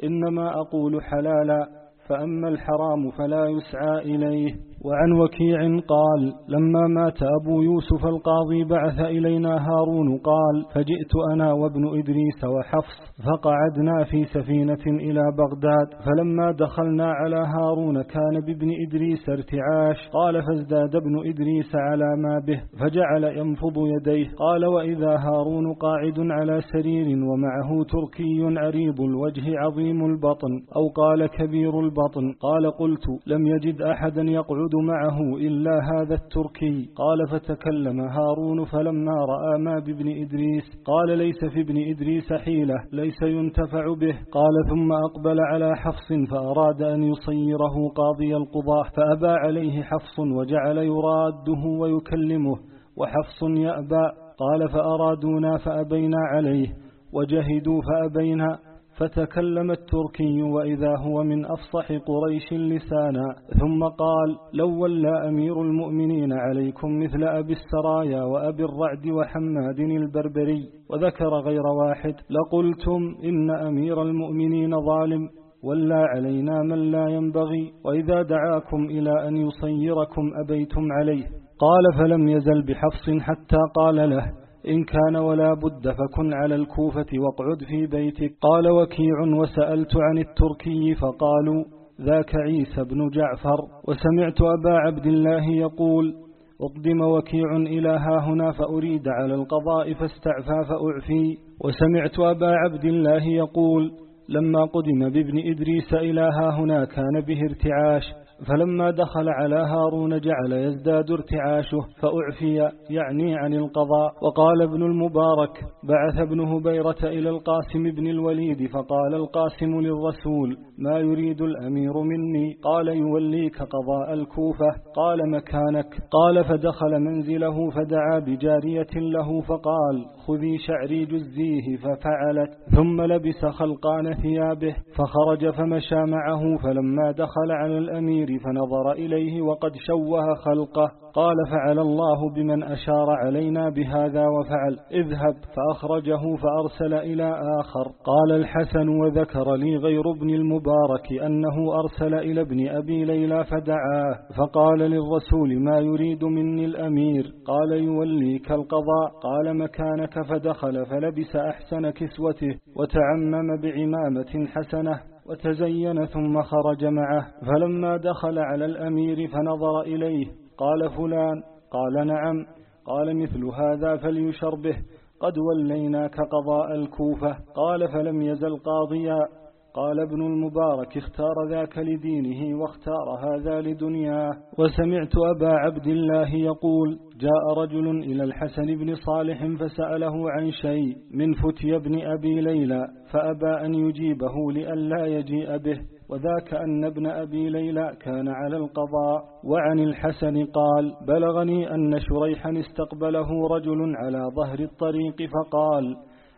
S3: إنما أقول حلالا. فأما الحرام فلا يسعى إليه. وعن وكيع قال لما مات أبو يوسف القاضي بعث إلينا هارون قال فجئت أنا وابن إدريس وحفص فقعدنا في سفينة إلى بغداد فلما دخلنا على هارون كان بابن إدريس ارتعاش قال فازداد ابن إدريس على ما به فجعل ينفض يديه قال وإذا هارون قاعد على سرير ومعه تركي عريض الوجه عظيم البطن أو قال كبير البطن قال قلت لم يجد أحدا يقعد معه إلا هذا التركي. قال فتكلم هارون فلما رأى ما بابن إدريس قال ليس في ابن إدريس حيلة ليس ينتفع به. قال ثم أقبل على حفص فأراد أن يصيره قاضي القضاة فأبى عليه حفص وجعل يراده ويكلمه وحفص يأبى. قال فأرادونا فأبينا عليه وجهدوا فأبينا. فتكلم التركي وإذا هو من أفصح قريش لسانا ثم قال لو ولى أمير المؤمنين عليكم مثل أبي السرايا وأبي الرعد وحماد البربري وذكر غير واحد لقلتم إن أمير المؤمنين ظالم ولى علينا من لا ينبغي وإذا دعاكم إلى أن يصيركم أبيتم عليه. قال فلم يزل بحفص حتى قال له إن كان ولا بد فكن على الكوفة واقعد في بيتك قال وكيع وسألت عن التركي فقالوا ذاك عيسى بن جعفر. وسمعت أبا عبد الله يقول أقدم وكيع إلى ها هنا فأريد على القضاء فاستعفى فأعفي. وسمعت أبا عبد الله يقول لما قدم بابن إدريس إلى ها هنا كان به ارتعاش. فلما دخل على هارون جعل يزداد ارتعاشه فأعفي يعني عن القضاء. وقال ابن المبارك بعث ابن هبيرة إلى القاسم بن الوليد فقال القاسم للرسول ما يريد الأمير مني؟ قال يوليك قضاء الكوفة. قال مكانك. قال فدخل منزله فدعا بجارية له فقال خذي شعري جزيه ففعلت. ثم لبس خلقان ثيابه فخرج فمشى معه. فلما دخل على الأمير فنظر إليه وقد شوه خلقه. قال فعل الله بمن أشار علينا بهذا وفعل. اذهب. فأخرجه فأرسل إلى آخر. قال الحسن وذكر لي غير ابن المبارك أنه أرسل إلى ابن أبي ليلى فدعاه. فقال للرسول ما يريد مني الأمير. قال يوليك القضاء. قال مكانك. فدخل فلبس أحسن كسوته وتعمم بعمامة حسنة. وتزين ثم خرج معه. فلما دخل على الأمير فنظر إليه. قال فلان. قال نعم. قال مثل هذا فليشر به. قد وليناك قضاء الكوفة. قال فلم يزل قاضيا. قال ابن المبارك اختار ذاك لدينه واختار هذا لدنياه. وسمعت أبا عبد الله يقول جاء رجل إلى الحسن بن صالح فسأله عن شيء من فتي ابن أبي ليلى فأبى أن يجيبه لئلا يجيء به وذاك أن ابن أبي ليلى كان على القضاء. وعن الحسن قال بلغني أن شريحا استقبله رجل على ظهر الطريق فقال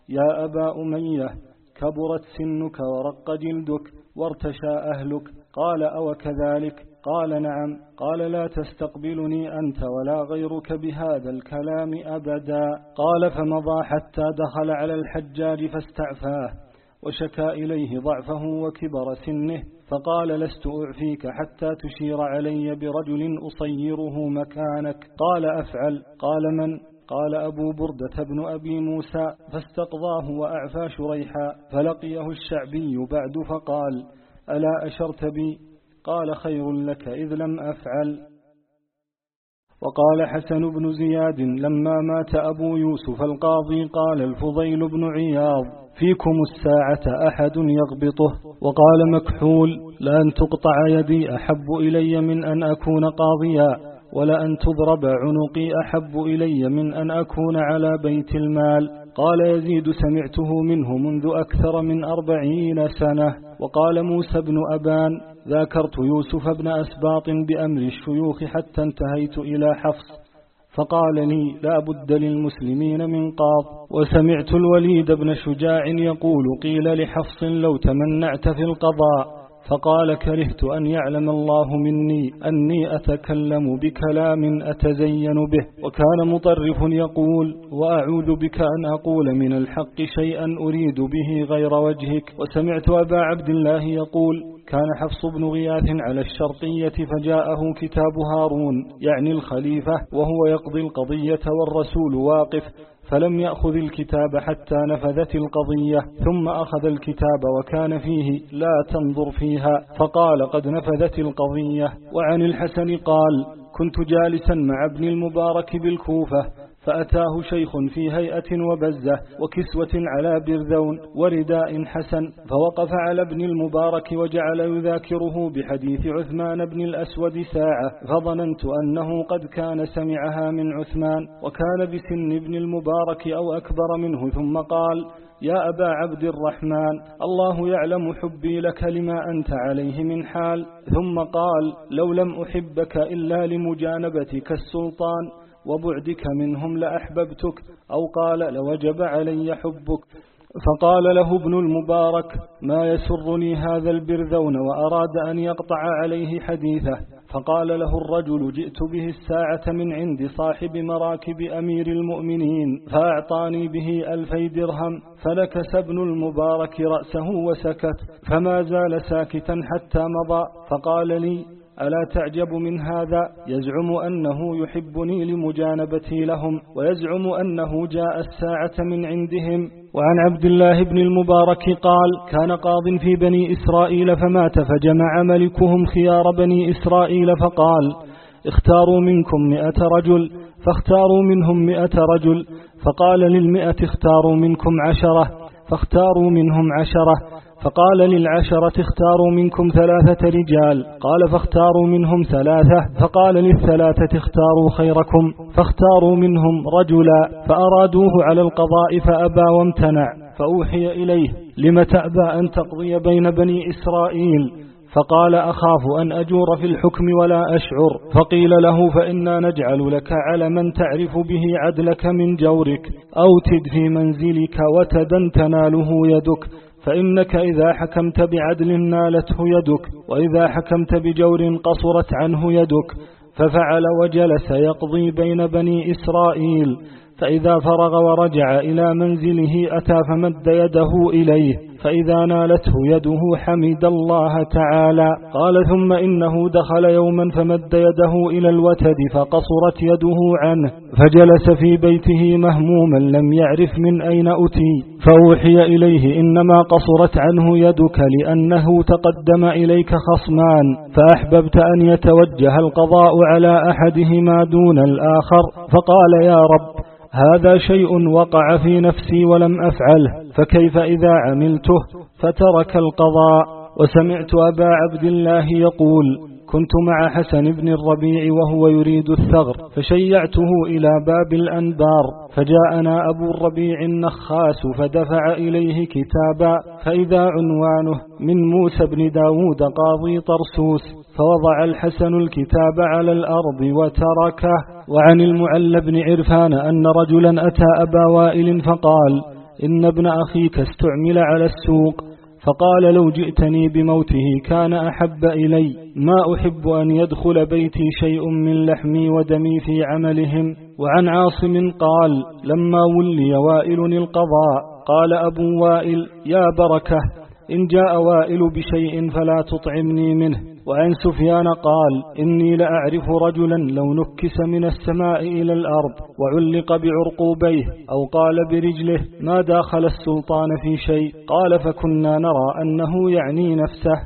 S3: يا أبا أمية كبرت سنك ورق جلدك وارتشى أهلك. قال أو كذلك؟ قال نعم. قال لا تستقبلني أنت ولا غيرك بهذا الكلام أبدا. قال فمضى حتى دخل على الحجاج فاستعفاه وشكى إليه ضعفه وكبر سنه. فقال لست أعفيك حتى تشير علي برجل أصيره مكانك. قال أفعل. قال من؟ قال أبو بردة بن أبي موسى فاستقضاه وأعفى شريحا فلقيه الشعبي بعد فقال ألا أشرت بي؟ قال خير لك إذ لم أفعل. وقال حسن بن زياد لما مات أبو يوسف القاضي قال الفضيل بن عياض فيكم الساعة أحد يغبطه؟ وقال مكحول لأن تقطع يدي أحب إلي من أن أكون قاضيا. ولأن تضرب عنقي أحب إلي من أن أكون على بيت المال قال يزيد سمعته منه منذ أكثر من أربعين سنة وقال موسى بن أبان ذاكرت يوسف بن أسباط بأمر الشيوخ حتى انتهيت إلى حفص فقال لي لا بد للمسلمين من قاض وسمعت الوليد بن شجاع يقول قيل لحفص لو تمنعت في القضاء فقال كرهت أن يعلم الله مني أني أتكلم بكلام أتزين به. وكان مطرف يقول وأعوذ بك أن أقول من الحق شيئا أريد به غير وجهك. وسمعت أبا عبد الله يقول كان حفص بن غياث على الشرقية فجاءه كتاب هارون يعني الخليفة وهو يقضي القضية والرسول واقف. فلم يأخذ الكتاب حتى نفذت القضية ثم أخذ الكتاب وكان فيه لا تنظر فيها فقال قد نفذت القضية. وعن الحسن قال كنت جالسا مع ابن المبارك بالكوفة فأتاه شيخ في هيئة وبزة وكسوة على برذون ورداء حسن فوقف على ابن المبارك وجعل يذاكره بحديث عثمان بن الأسود ساعة فظننت أنه قد كان سمعها من عثمان وكان بسن ابن المبارك أو أكبر منه ثم قال يا أبا عبد الرحمن الله يعلم حبي لك لما أنت عليه من حال. ثم قال لو لم أحبك إلا لمجانبتك السلطان وبعدك منهم لأحببتك أو قال لوجب علي حبك. فقال له ابن المبارك ما يسرني هذا البرذون وأراد أن يقطع عليه حديثه. فقال له الرجل جئت به الساعة من عند صاحب مراكب أمير المؤمنين فأعطاني به ألفي درهم فلكس ابن المبارك رأسه وسكت فما زال ساكتا حتى مضى. فقال لي ألا تعجب من هذا؟ يزعم أنه يحبني لمجانبتي لهم ويزعم أنه جاء الساعة من عندهم. وعن عبد الله بن المبارك قال كان قاض في بني إسرائيل فمات فجمع ملكهم خيار بني إسرائيل فقال اختاروا منكم مئة رجل. فاختاروا منهم مئة رجل. فقال للمئة اختاروا منكم عشرة. فاختاروا منهم عشرة. فقال للعشرة اختاروا منكم ثلاثة رجال. قال فاختاروا منهم ثلاثة. فقال للثلاثة اختاروا خيركم. فاختاروا منهم رجلا فأرادوه على القضاء فأبى وامتنع. فأوحي إليه لم تأبى أن تقضي بين بني إسرائيل؟ فقال أخاف أن أجور في الحكم ولا أشعر. فقيل له فإنا نجعل لك علما تعرف به عدلك من جورك أو تد في منزلك وتدا تناله يدك. فإنك إذا حكمت بعدل نالته يدك وإذا حكمت بجور قصرت عنه يدك ففعل وجلس يقضي بين بني إسرائيل فإذا فرغ ورجع إلى منزله أتى فمد يده إليه. فإذا نالته يده حمد الله تعالى. قال ثم إنه دخل يوما فمد يده إلى الوتد فقصرت يده عنه فجلس في بيته مهموما لم يعرف من أين أتي. فأوحي إليه إنما قصرت عنه يدك لأنه تقدم إليك خصمان. فأحببت أن يتوجه القضاء على أحدهما دون الآخر. فقال يا رب هذا شيء وقع في نفسي ولم أفعله فكيف إذا عملته؟ فترك القضاء. وسمعت أبا عبد الله يقول كنت مع حسن بن الربيع وهو يريد الثغر فشيعته إلى باب الأنبار فجاءنا أبو الربيع النخاس فدفع إليه كتابا فإذا عنوانه من موسى بن داود قاضي طرسوس فوضع الحسن الكتاب على الأرض وتركه وعن المعل بن عرفان أن رجلا أتى أبا وائل فقال إن ابن أخيك استعمل على السوق. فقال لو جئتني بموته كان أحب إلي ما أحب أن يدخل بيتي شيء من لحمي ودمي في عملهم. وعن عاصم قال لما ولي وائل القضاء قال أبو وائل يا بركة إن جاء وائل بشيء فلا تطعمني منه. وعن سفيان قال إني لأعرف رجلا لو نكس من السماء إلى الأرض وعلق بعرقوبيه أو قال برجله ما داخل السلطان في شيء. قال فكنا نرى أنه يعني نفسه.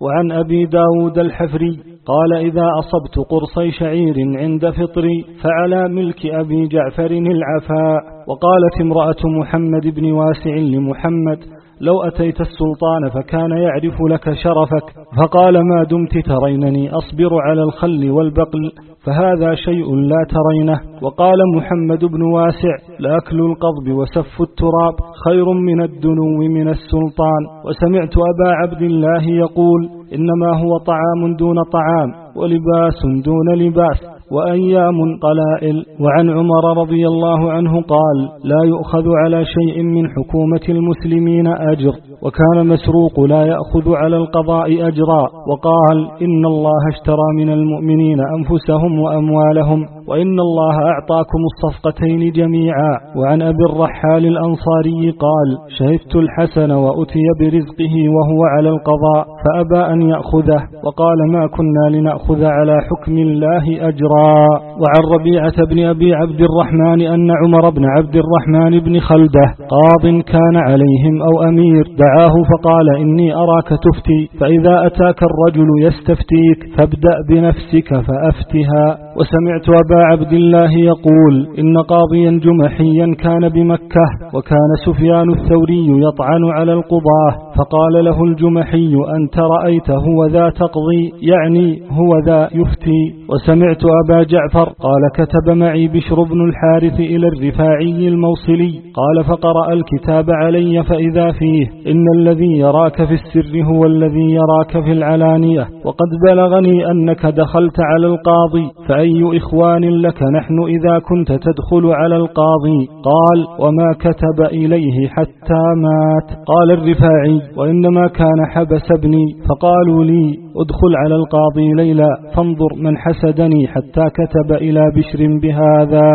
S3: وعن أبي داود الحفري قال إذا أصبت قرصي شعير عند فطري فعلى ملك أبي جعفر العفاء. وقالت امرأة محمد بن واسع لمحمد لو أتيت السلطان فكان يعرف لك شرفك. فقال ما دمت ترينني أصبر على الخل والبقل فهذا شيء لا ترينه. وقال محمد بن واسع لأكل القضب وسف التراب خير من الدنو من السلطان. وسمعت أبا عبد الله يقول إنما هو طعام دون طعام ولباس دون لباس. وأيام قلائل. وعن عمر رضي الله عنه قال لا يؤخذ على شيء من حكومة المسلمين أجر وكان مسروق لا يأخذ على القضاء أجرا. وقال إن الله اشترى من المؤمنين أنفسهم وأموالهم. وإن الله أعطاكم الصفقتين جميعا. وعن أبي الرحال الأنصاري قال شهدت الحسن وأتي برزقه وهو على القضاء فأبى أن يأخذه وقال ما كنا لنأخذ على حكم الله أجرا وعن ربيعة بن أبي عبد الرحمن أن عمر بن عبد الرحمن بن خلده قاض كان عليهم أو أمير دعاه فقال إني أراك تفتي فإذا أتاك الرجل يستفتيك فابدأ بنفسك فأفتها وسمعت أبا عبد الله يقول إن قاضيا جمحيا كان بمكة وكان سفيان الثوري يطعن على القضاة فقال له الجمحي أنت رأيت هو ذا تقضي يعني هو ذا يفتي وسمعت أبا جعفر قال كتب معي بشر بن الحارث إلى الرفاعي الموصلي قال فقرأ الكتاب علي فإذا فيه إن الذي يراك في السر هو الذي يراك في العلانية وقد بلغني أنك دخلت على القاضي فأي فأي إخوان لك نحن إذا كنت تدخل على القاضي؟ قال وما كتب إليه حتى مات. قال الرفاعي وإنما كان حبس ابني. فقالوا لي ادخل على القاضي ليلى فانظر من حسدني حتى كتب إلى بشر بهذا.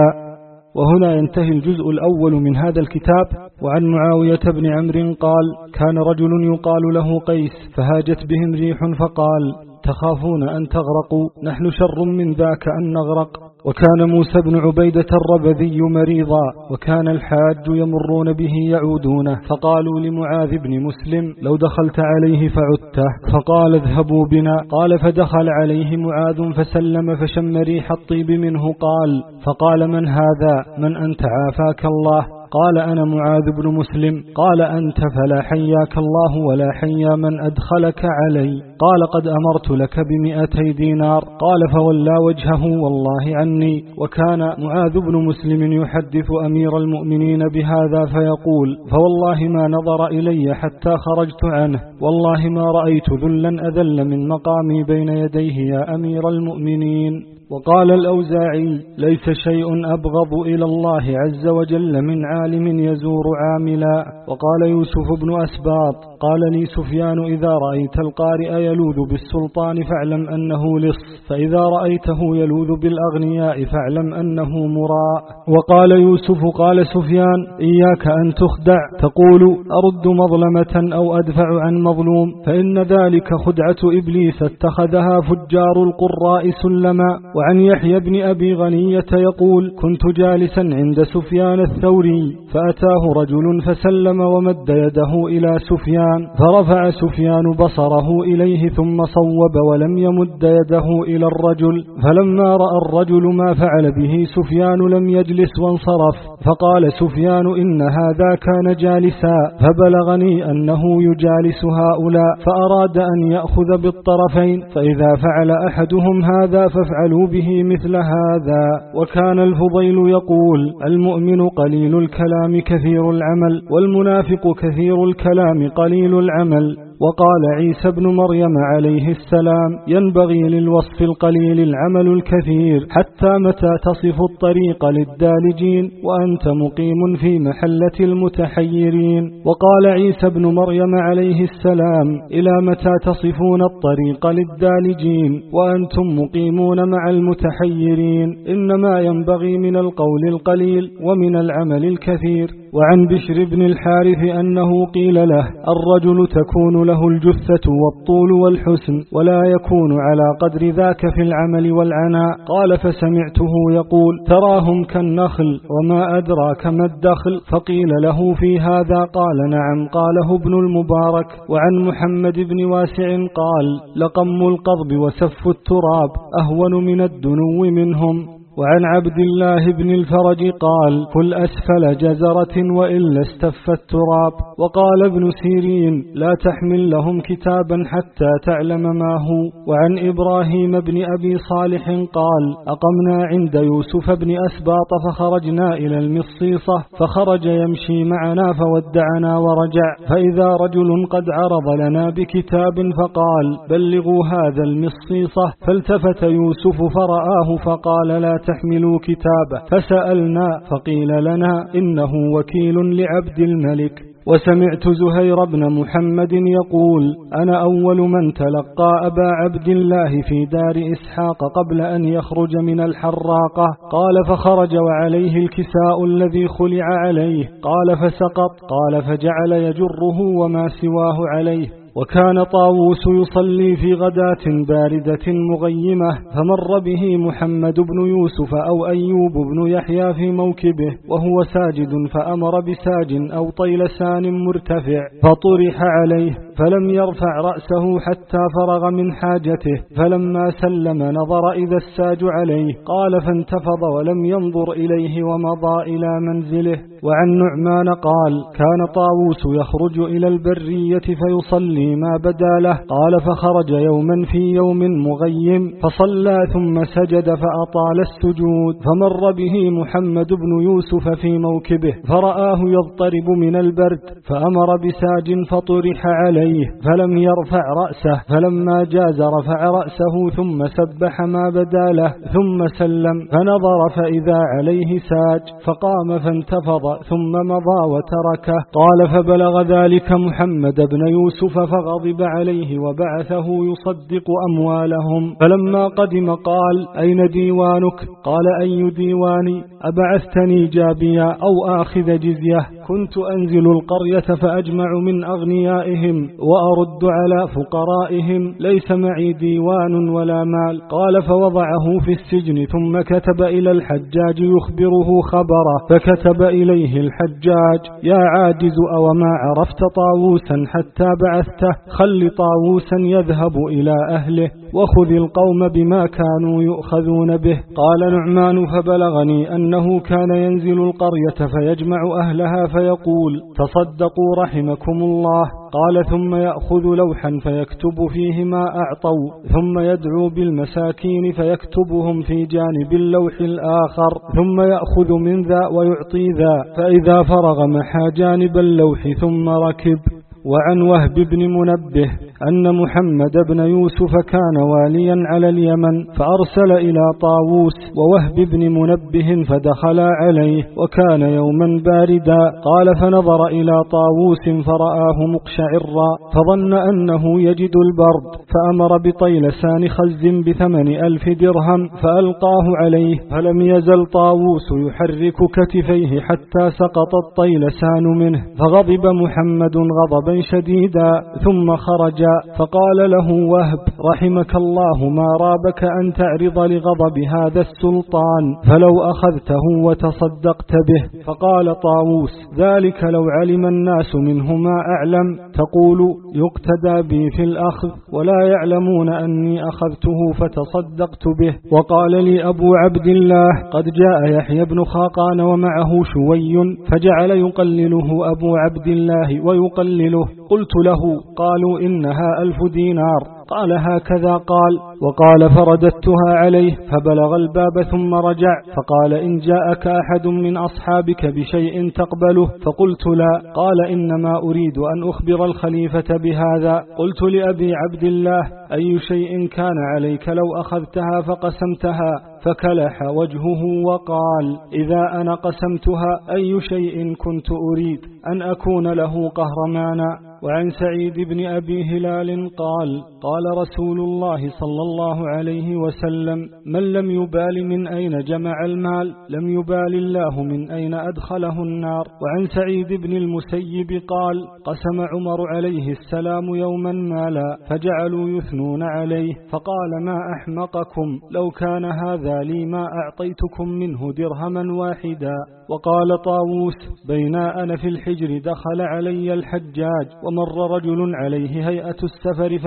S3: وهنا ينتهي الجزء الأول من هذا الكتاب. وعن معاوية بن عمرو قال كان رجل يقال له قيس فهاجت بهم ريح فقال تخافون أن تغرقوا. نحن شر من ذاك أن نغرق. وكان موسى بن عبيدة الربذي مريضا. وكان الحاج يمرون به يعودونه. فقالوا لمعاذ بن مسلم لو دخلت عليه فعدته. فقال اذهبوا بنا. قال فدخل عليه معاذ فسلم فشم ريح الطيب منه. قال فقال من هذا؟ من أنت؟ عافاك الله. قال أنا معاذ بن مسلم. قال أنت فلا حياك الله ولا حيا من أدخلك علي. قال قد أمرت لك بمئتي دينار. قال فولى وجهه والله عني. وكان معاذ بن مسلم يحدث أمير المؤمنين بهذا فيقول فوالله ما نظر إلي حتى خرجت عنه. والله ما رأيت ذلا أذل من مقامي بين يديه يا أمير المؤمنين. وقال الأوزاعي ليس شيء أبغض إلى الله عز وجل من عالم يزور عاملا. وقال يوسف بن أسباط قال لي سفيان إذا رأيت القارئ يلوذ بالسلطان فاعلم أنه لص فإذا رأيته يلوذ بالأغنياء فاعلم أنه مراء. وقال يوسف قال سفيان إياك أن تخدع. تقول أرد مظلمة أو أدفع عن مظلوم فإن ذلك خدعة إبليس اتخذها فجار القراء سلما. وعن يحيى بن أبي غنية يقول كنت جالسا عند سفيان الثوري فأتاه رجل فسلم ومد يده إلى سفيان فرفع سفيان بصره إليه ثم صوب ولم يمد يده إلى الرجل فلما رأى الرجل ما فعل به سفيان لم يجلس وانصرف فقال سفيان إن هذا كان جالسا فبلغني أنه يجالس هؤلاء فأراد أن يأخذ بالطرفين فإذا فعل أحدهم هذا فافعلوا به مثل هذا. وكان الفضيل يقول المؤمن قليل الكلام كثير العمل والمنافق كثير الكلام قليل العمل. وقال عيسى بن مريم عليه السلام ينبغي للوصف القليل العمل الكثير حتى متى تصف الطريق للدالجين وأنت مقيم في محلة المتحيرين. وقال عيسى بن مريم عليه السلام إلى متى تصفون الطريق للدالجين؟ وأنتم مقيمون مع المتحيرين. إنما ينبغي من القول القليل ومن العمل الكثير. وعن بشر بن الحارث أنه قيل له الرجل تكون له الجثة والطول والحسن ولا يكون على قدر ذاك في العمل والعناء. قال فسمعته يقول تراهم كالنخل وما أدراك ما الدخل. فقيل له في هذا؟ قال نعم. قاله ابن المبارك. وعن محمد بن واسع قال لقم القضب وسف التراب أهون من الدنو منهم. وعن عبد الله بن الفرج قال كل أسفل جزرة وإلا استف التراب. وقال ابن سيرين لا تحمل لهم كتابا حتى تعلم ما هو. وعن إبراهيم بن أبي صالح قال أقمنا عند يوسف بن أسباط فخرجنا إلى المصيصة فخرج يمشي معنا فودعنا ورجع فإذا رجل قد عرض لنا بكتاب فقال بلغوا هذا المصيصة. فالتفت يوسف فرآه فقال لا تحملوا كتابه. فسألنا فقيل لنا إنه وكيل لعبد الملك. وسمعت زهير بن محمد يقول أنا أول من تلقى أبا عبد الله في دار إسحاق قبل أن يخرج من الحراقة. قال فخرج وعليه الكساء الذي خلع عليه. قال فسقط. قال فجعل يجره وما سواه عليه. وكان طاووس يصلي في غداة باردة مغيمة فمر به محمد بن يوسف أو أيوب بن يحيى في موكبه وهو ساجد فأمر بساج أو طيلسان مرتفع فطرح عليه فلم يرفع رأسه حتى فرغ من حاجته فلما سلم نظر إذا الساج عليه قال فانتفض ولم ينظر إليه ومضى إلى منزله وعن نعمان قال كان طاووس يخرج إلى البرية فيصلي ما بدا له. قال فخرج يوما في يوم مغيم فصلى ثم سجد فأطال السجود فمر به محمد بن يوسف في موكبه فرآه يضطرب من البرد فأمر بساج فطرح عليه فلم يرفع رأسه فلما جاز رفع رأسه ثم سبح ما بدا له ثم سلم فنظر فإذا عليه ساج فقام فانتفض ثم مضى وتركه. قال فبلغ ذلك محمد بن يوسف فغضب عليه وبعثه يصدق أموالهم. فلما قدم قال أين ديوانك؟ قال أي ديواني؟ أبعثتني جابيا أو آخذ جزية؟ كنت أنزل القرية فأجمع من أغنيائهم وأرد على فقرائهم ليس معي ديوان ولا مال. قال فوضعه في السجن ثم كتب إلى الحجاج يخبره خبره فكتب إليه الحجاج. يا عاجز أوما عرفت طاووسا حتى بعثته؟ خل طاووسا يذهب إلى أهله. وخذ القوم بما كانوا يؤخذون به. قال نعمان فبلغني أنه كان ينزل القرية فيجمع أهلها فيقول تصدقوا رحمكم الله. قال ثم يأخذ لوحا فيكتب فيه ما أعطوا ثم يدعو بالمساكين فيكتبهم في جانب اللوح الآخر ثم يأخذ من ذا ويعطي ذا. فإذا فرغ محى جانب اللوح ثم ركب. وعن وهب بن منبه أن محمد بن يوسف كان واليا على اليمن فأرسل إلى طاووس ووهب بن منبه فدخلا عليه وكان يوما باردا. قال فنظر إلى طاووس فرآه مقشعرا فظن أنه يجد البرد فأمر بطيلسان خز بثمن ألف درهم فألقاه عليه. فلم يزل طاووس يحرك كتفيه حتى سقط الطيلسان منه فغضب محمد غضبا شديدا ثم خرج فقال له وهب رحمك الله ما رابك أن تعرض لغضب هذا السلطان فلو أخذته وتصدقت به. فقال طاووس ذلك لو علم الناس منه ما أعلم. تقول يقتدى بي في الأخذ ولا يعلمون أني أخذته فتصدقت به. وقال لي أبو عبد الله قد جاء يحيى بن خاقان ومعه شوي فجعل يقلله أبو عبد الله ويقلله. قلت له قالوا إنها ألف دينار. قال هكذا قال. وقال فرددتها عليه فبلغ الباب ثم رجع. فقال إن جاءك أحد من أصحابك بشيء تقبله؟ فقلت لا. قال إنما أريد أن أخبر الخليفة بهذا. قلت لأبي عبد الله أي شيء كان عليك لو أخذتها فقسمتها؟ فكلح وجهه وقال إذا أنا قسمتها أي شيء كنت أريد أن أكون له قهرمانا؟ وعن سعيد بن أبي هلال قال قال رسول الله صلى الله عليه وسلم من لم يبال من أين جمع المال؟ لم يبال الله من أين أدخله النار؟ وعن سعيد بن المسيب قال قسم عمر عليه السلام يوما مالا فجعلوا يثنون عليه فقال ما أحمقكم؟ لو كان هذا لي ما أعطيتكم منه درهما واحدا. وقال طاووس بينا أنا في الحجر دخل علي الحجاج ومر رجل عليه هيئة السفر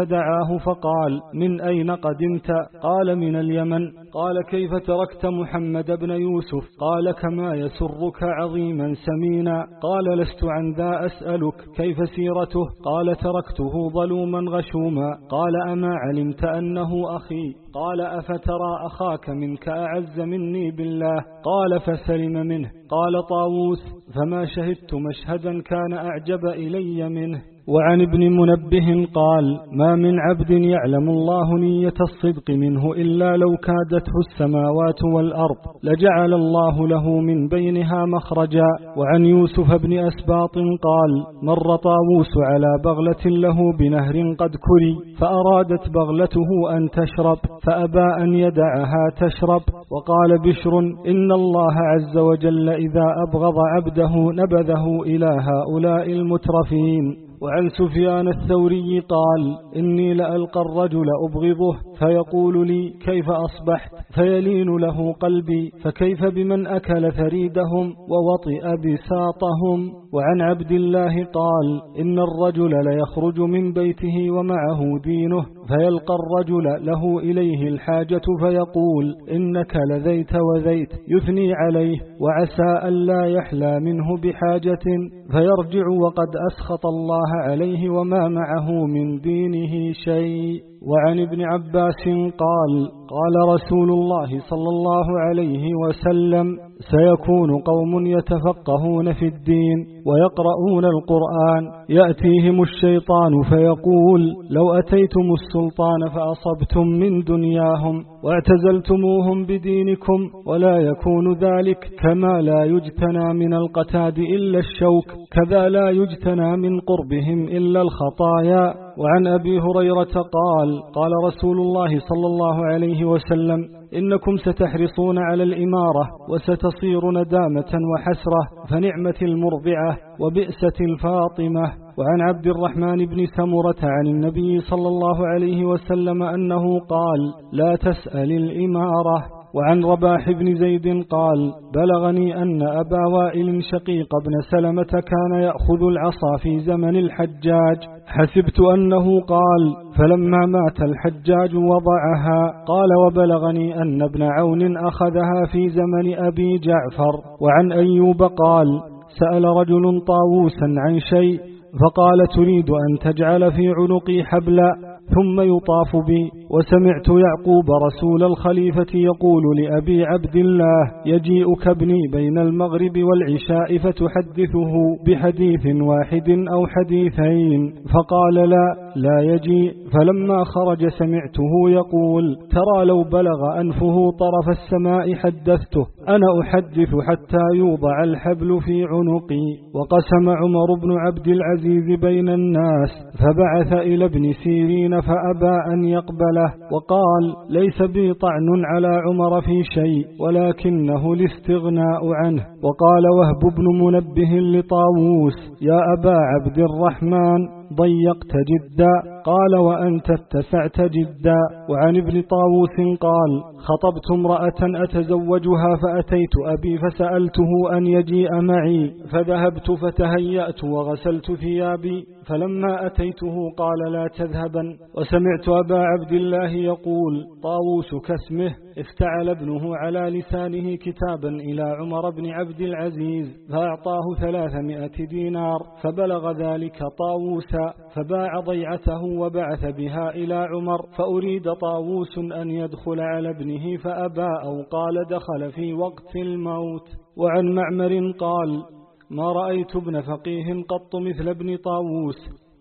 S3: فدعاه فقال من أين قدمت قال من اليمن. قال كيف تركت محمد بن يوسف؟ قال كما يسرك عظيما سمينا. قال لست عن ذا أسألك كيف سيرته؟ قال تركته ظلوما غشوما. قال أما علمت أنه أخي؟ قال أفترى أخاك منك أعز مني بالله؟ قال فسلم منه. قال طاووس فما شهدت مشهدا كان أعجب إلي منه. وعن ابن منبه قال ما من عبد يعلم الله نية الصدق منه إلا لو كادته السماوات والأرض لجعل الله له من بينها مخرجا. وعن يوسف بن أسباط قال مر طاووس على بغلة له بنهر قد كري فأرادت بغلته أن تشرب فأبى أن يدعها تشرب. وقال بشر إن الله عز وجل إذا أبغض عبده نبذه إلى هؤلاء المترفين. وعن سفيان الثوري قال إني لألقى الرجل أبغضه فيقول لي كيف أصبحت؟ فيلين له قلبي فكيف بمن أكل ثريدهم ووطئ بساطهم؟ وعن عبد الله قال إن الرجل ليخرج من بيته ومعه دينه فيلقى الرجل له إليه الحاجة فيقول إنك لذيت وذيت يثني عليه وعسى أن لا يحلى منه بحاجة فيرجع وقد أسخط الله عليه وما معه من دينه شيء. وعن ابن عباس قال قال رسول الله صلى الله عليه وسلم سيكون قوم يتفقهون في الدين ويقرؤون القرآن يأتيهم الشيطان فيقول لو أتيتم السلطان فأصبتم من دنياهم واعتزلتموهم بدينكم ولا يكون ذلك كما لا يجتنى من القتاد إلا الشوك كذا لا يجتنى من قربهم إلا الخطايا. وعن أبي هريرة قال قال رسول الله صلى الله عليه وسلم إنكم ستحرصون على الإمارة وستصير ندامة وحسرة فنعمة المرضعة وبئسة الفاطمة. وعن عبد الرحمن بن سمرة عن النبي صلى الله عليه وسلم أنه قال لا تسأل الإمارة وعن رباح بن زيد قال بلغني أن أبا وائل شقيق بن سلمة كان يأخذ العصا في زمن الحجاج. حسبت أنه قال فلما مات الحجاج وضعها قال وبلغني أن ابن عون أخذها في زمن أبي جعفر. وعن أيوب قال سأل رجل طاووسا عن شيء فقال تريد أن تجعل في عنقي حبلا. ثم يطاف بي. وسمعت يعقوب رسول الخليفة يقول لأبي عبد الله يجيئك ابني بين المغرب والعشاء فتحدثه بحديث واحد أو حديثين. فقال لا لا يجيء. فلما خرج سمعته يقول ترى لو بلغ أنفه طرف السماء حدثته. أنا أحدث حتى يوضع الحبل في عنقي. وقسم عمر بن عبد العزيز بين الناس فبعث إلى ابن سيرين فأبى أن يقبله وقال ليس بي طعن على عمر في شيء ولكنه الاستغناء عنه. وقال وهب بن منبه لطاووس يا أبا عبد الرحمن ضيقت جدا. قال وأنت اتسعت جدا وعن ابن طاووس قال خطبت امرأة أتزوجها فأتيت أبي فسألته أن يجيء معي فذهبت فتهيأت وغسلت ثيابي فلما أتيته قال لا تذهبا وسمعت أبا عبد الله يقول طاووس كاسمه افتعل ابنه على لسانه كتابا إلى عمر بن عبد العزيز فأعطاه ثلاثمائة دينار فبلغ ذلك طاووسا فباع ضيعته وبعث بها إلى عمر فأريد طاووس أن يدخل على ابنه فأبى أو قال دخل في وقت الموت. وعن معمر قال ما رأيت ابن فقيه قط مثل ابن طاووس.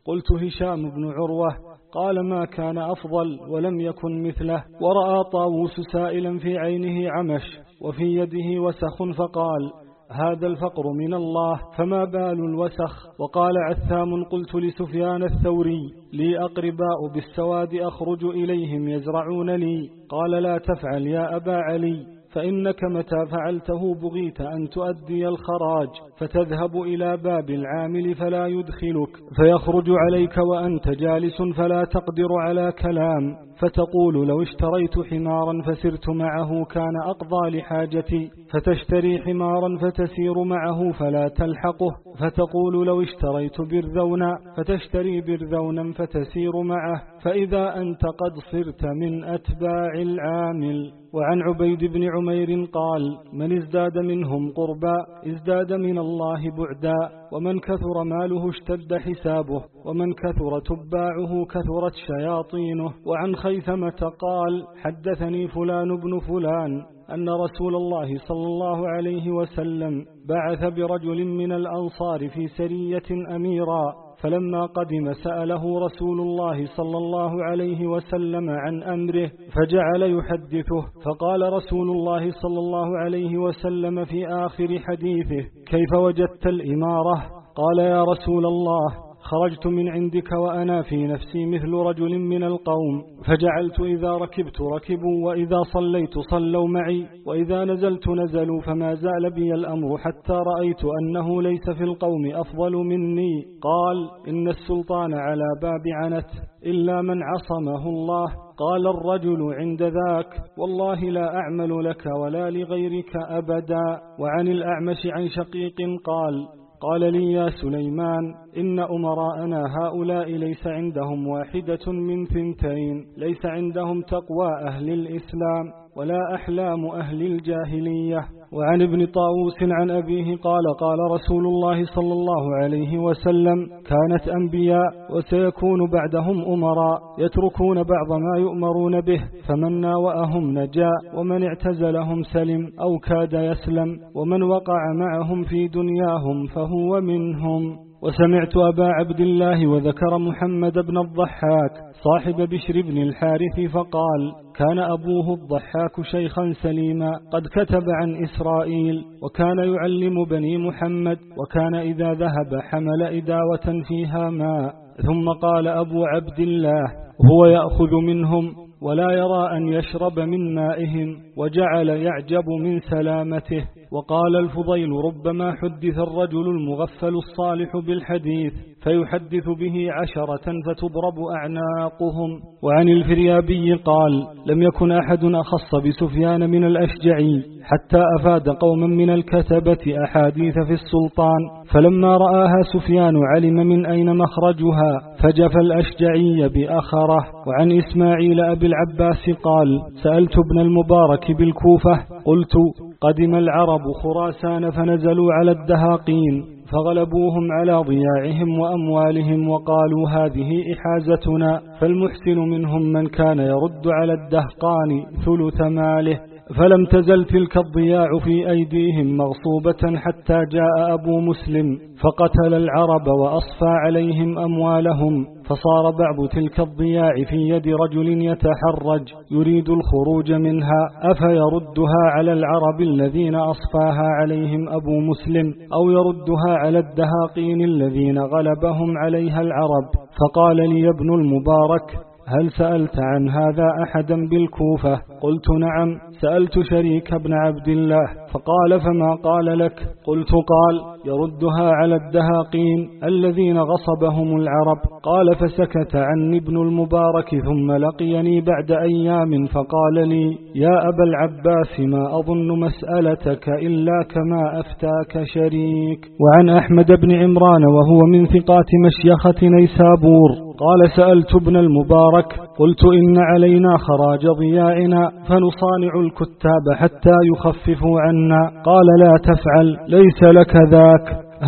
S3: قلت هشام بن عروة. قال ما كان أفضل ولم يكن مثله. ورأى طاووس سائلا في عينه عمش وفي يده وسخ فقال هذا الفقر من الله فما بال الوسخ؟ وقال عثام قلت لسفيان الثوري لي أقرباء بالسواد أخرج إليهم يزرعون لي. قال لا تفعل يا أبا علي فإنك متى فعلته بغيت أن تؤدي الخراج. فتذهب إلى باب العامل فلا يدخلك فيخرج عليك وأنت جالس فلا تقدر على كلام فتقول لو اشتريت حمارا فسرت معه كان أقضى لحاجتي فتشتري حمارا فتسير معه فلا تلحقه فتقول لو اشتريت برذونا فتشتري برذونا فتسير معه فإذا أنت قد صرت من أتباع العامل. وعن عبيد بن عمير قال من ازداد منهم قربا ازداد من الله بعدا ومن كثر ماله اشتد حسابه ومن كثر تباعه كثرت شياطينه وعن خيثمة قال حدثني فلان بن فلان أن رسول الله صلى الله عليه وسلم بعث برجل من الأنصار في سرية أميرا فلما قدم سأله رسول الله صلى الله عليه وسلم عن أمره فجعل يحدثه فقال رسول الله صلى الله عليه وسلم في آخر حديثه كيف وجدت الإمارة؟ قال يا رسول الله خرجت من عندك وأنا في نفسي مثل رجل من القوم فجعلت إذا ركبت ركبوا وإذا صليت صلوا معي وإذا نزلت نزلوا فما زال بي الأمر حتى رأيت أنه ليس في القوم أفضل مني. قال إن السلطان على باب عنت إلا من عصمه الله. قال الرجل عند ذاك والله لا أعمل لك ولا لغيرك أبدا. وعن الأعمش عن شقيق قال قال لي يا سليمان إن أمراءنا هؤلاء ليس عندهم واحدة من ثنتين ليس عندهم تقوى أهل الإسلام ولا أحلام أهل الجاهلية. وعن ابن طاووس عن أبيه قال قال رسول الله صلى الله عليه وسلم كانت أنبياء وسيكون بعدهم أمراء يتركون بعض ما يؤمرون به فمن ناوأهم نجا ومن اعتزلهم سلم أو كاد يسلم ومن وقع معهم في دنياهم فهو منهم. وسمعت أبا عبد الله وذكر محمد بن الضحاك صاحب بشر بن الحارث فقال كان أبوه الضحاك شيخا سليما قد كتب عن إسرائيل وكان يعلم بني محمد وكان إذا ذهب حمل إداوة فيها ماء. ثم قال أبو عبد الله هو يأخذ منهم ولا يرى أن يشرب من مائهم وجعل يعجب من سلامته. وقال الفضيل ربما حدث الرجل المغفل الصالح بالحديث فيحدث به عشرة فتضرب أعناقهم. وعن الفريابي قال لم يكن أحد أخص بسفيان من الأشجعي. حتى أفاد قوما من الكتبة أحاديث في السلطان فلما رآها سفيان علم من أين مخرجها فجف الأشجعي بأخره وعن إسماعيل أبي العباس قال سألت ابن المبارك بالكوفة قلت قدم العرب خراسان فنزلوا على الدهاقين فغلبوهم على ضياعهم وأموالهم وقالوا هذه إحازتنا فالمحسن منهم من كان يرد على الدهقان ثلث ماله. فلم تزل تلك الضياع في أيديهم مغصوبة حتى جاء أبو مسلم فقتل العرب وأصفى عليهم أموالهم فصار بعض تلك الضياع في يد رجل يتحرج يريد الخروج منها أفيردها على العرب الذين أصفاها عليهم أبو مسلم أو يردها على الدهاقين الذين غلبهم عليها العرب؟ فقال لي ابن المبارك هل سألت عن هذا أحدا بالكوفة؟ قلت نعم. سألت شريك بن عبد الله فقال فما قال لك؟ قلت قال يردها على الدهاقين الذين غصبهم العرب. قال فسكت عني ابن المبارك ثم لقيني بعد أيام فقال لي يا أبا العباس ما أظن مسألتك إلا كما أفتاك شريك. وعن أحمد بن عمران وهو من ثقات مشيخة نيسابور. قال سألت ابن المبارك قلت إن علينا خراج ضياعنا فنصانع الكتاب حتى يخففوا عنا. قال لا تفعل ليس لك ذاك.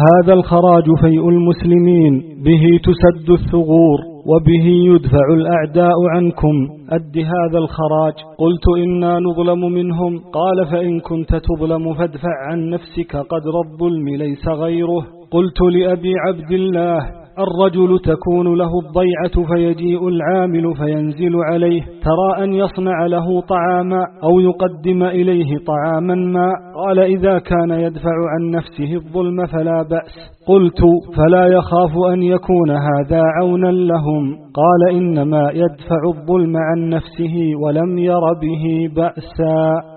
S3: هذا الخراج فيء المسلمين به تسد الثغور وبه يدفع الأعداء عنكم. أد هذا الخراج. قلت إنا نظلم منهم. قال فإن كنت تظلم فادفع عن نفسك قدر الظلم ليس غيره. قلت لأبي عبد الله الرجل تكون له الضيعة فيجيء العامل فينزل عليه ترى أن يصنع له طعاما أو يقدم إليه طعاما ما. قال إذا كان يدفع عن نفسه الظلم فلا بأس. قلت فلا يخاف أن يكون هذا عونا لهم. قال إنما يدفع الظلم عن نفسه ولم ير به بأسا.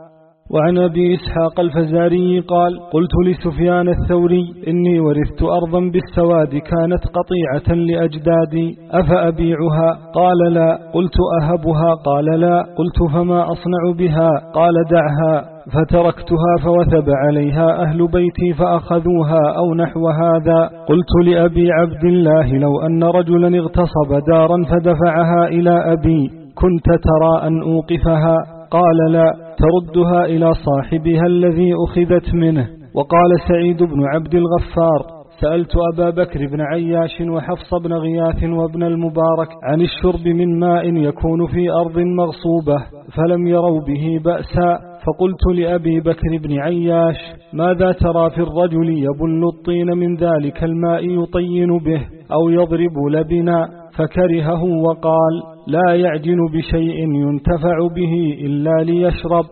S3: وعن أبي إسحاق الفزاري قال قلت لسفيان الثوري إني ورثت أرضا بالسواد كانت قطيعة لأجدادي أفأبيعها؟ قال لا. قلت أهبها؟ قال لا. قلت فما أصنع بها؟ قال دعها. فتركتها فوثب عليها أهل بيتي فأخذوها أو نحو هذا. قلت لأبي عبد الله لو أن رجلا اغتصب دارا فدفعها إلى أبي كنت ترى أن أوقفها؟ قال لا. تردها إلى صاحبها الذي أخذت منه. وقال سعيد بن عبد الغفار سألت أبا بكر بن عياش وحفص بن غياث وابن المبارك عن الشرب من ماء يكون في أرض مغصوبة فلم يروا به بأسا. فقلت لأبي بكر بن عياش ماذا ترى في الرجل يبل الطين من ذلك الماء يطين به أو يضرب لبنا؟ فكرهه وقال لا يعجن بشيء ينتفع به إلا ليشرب.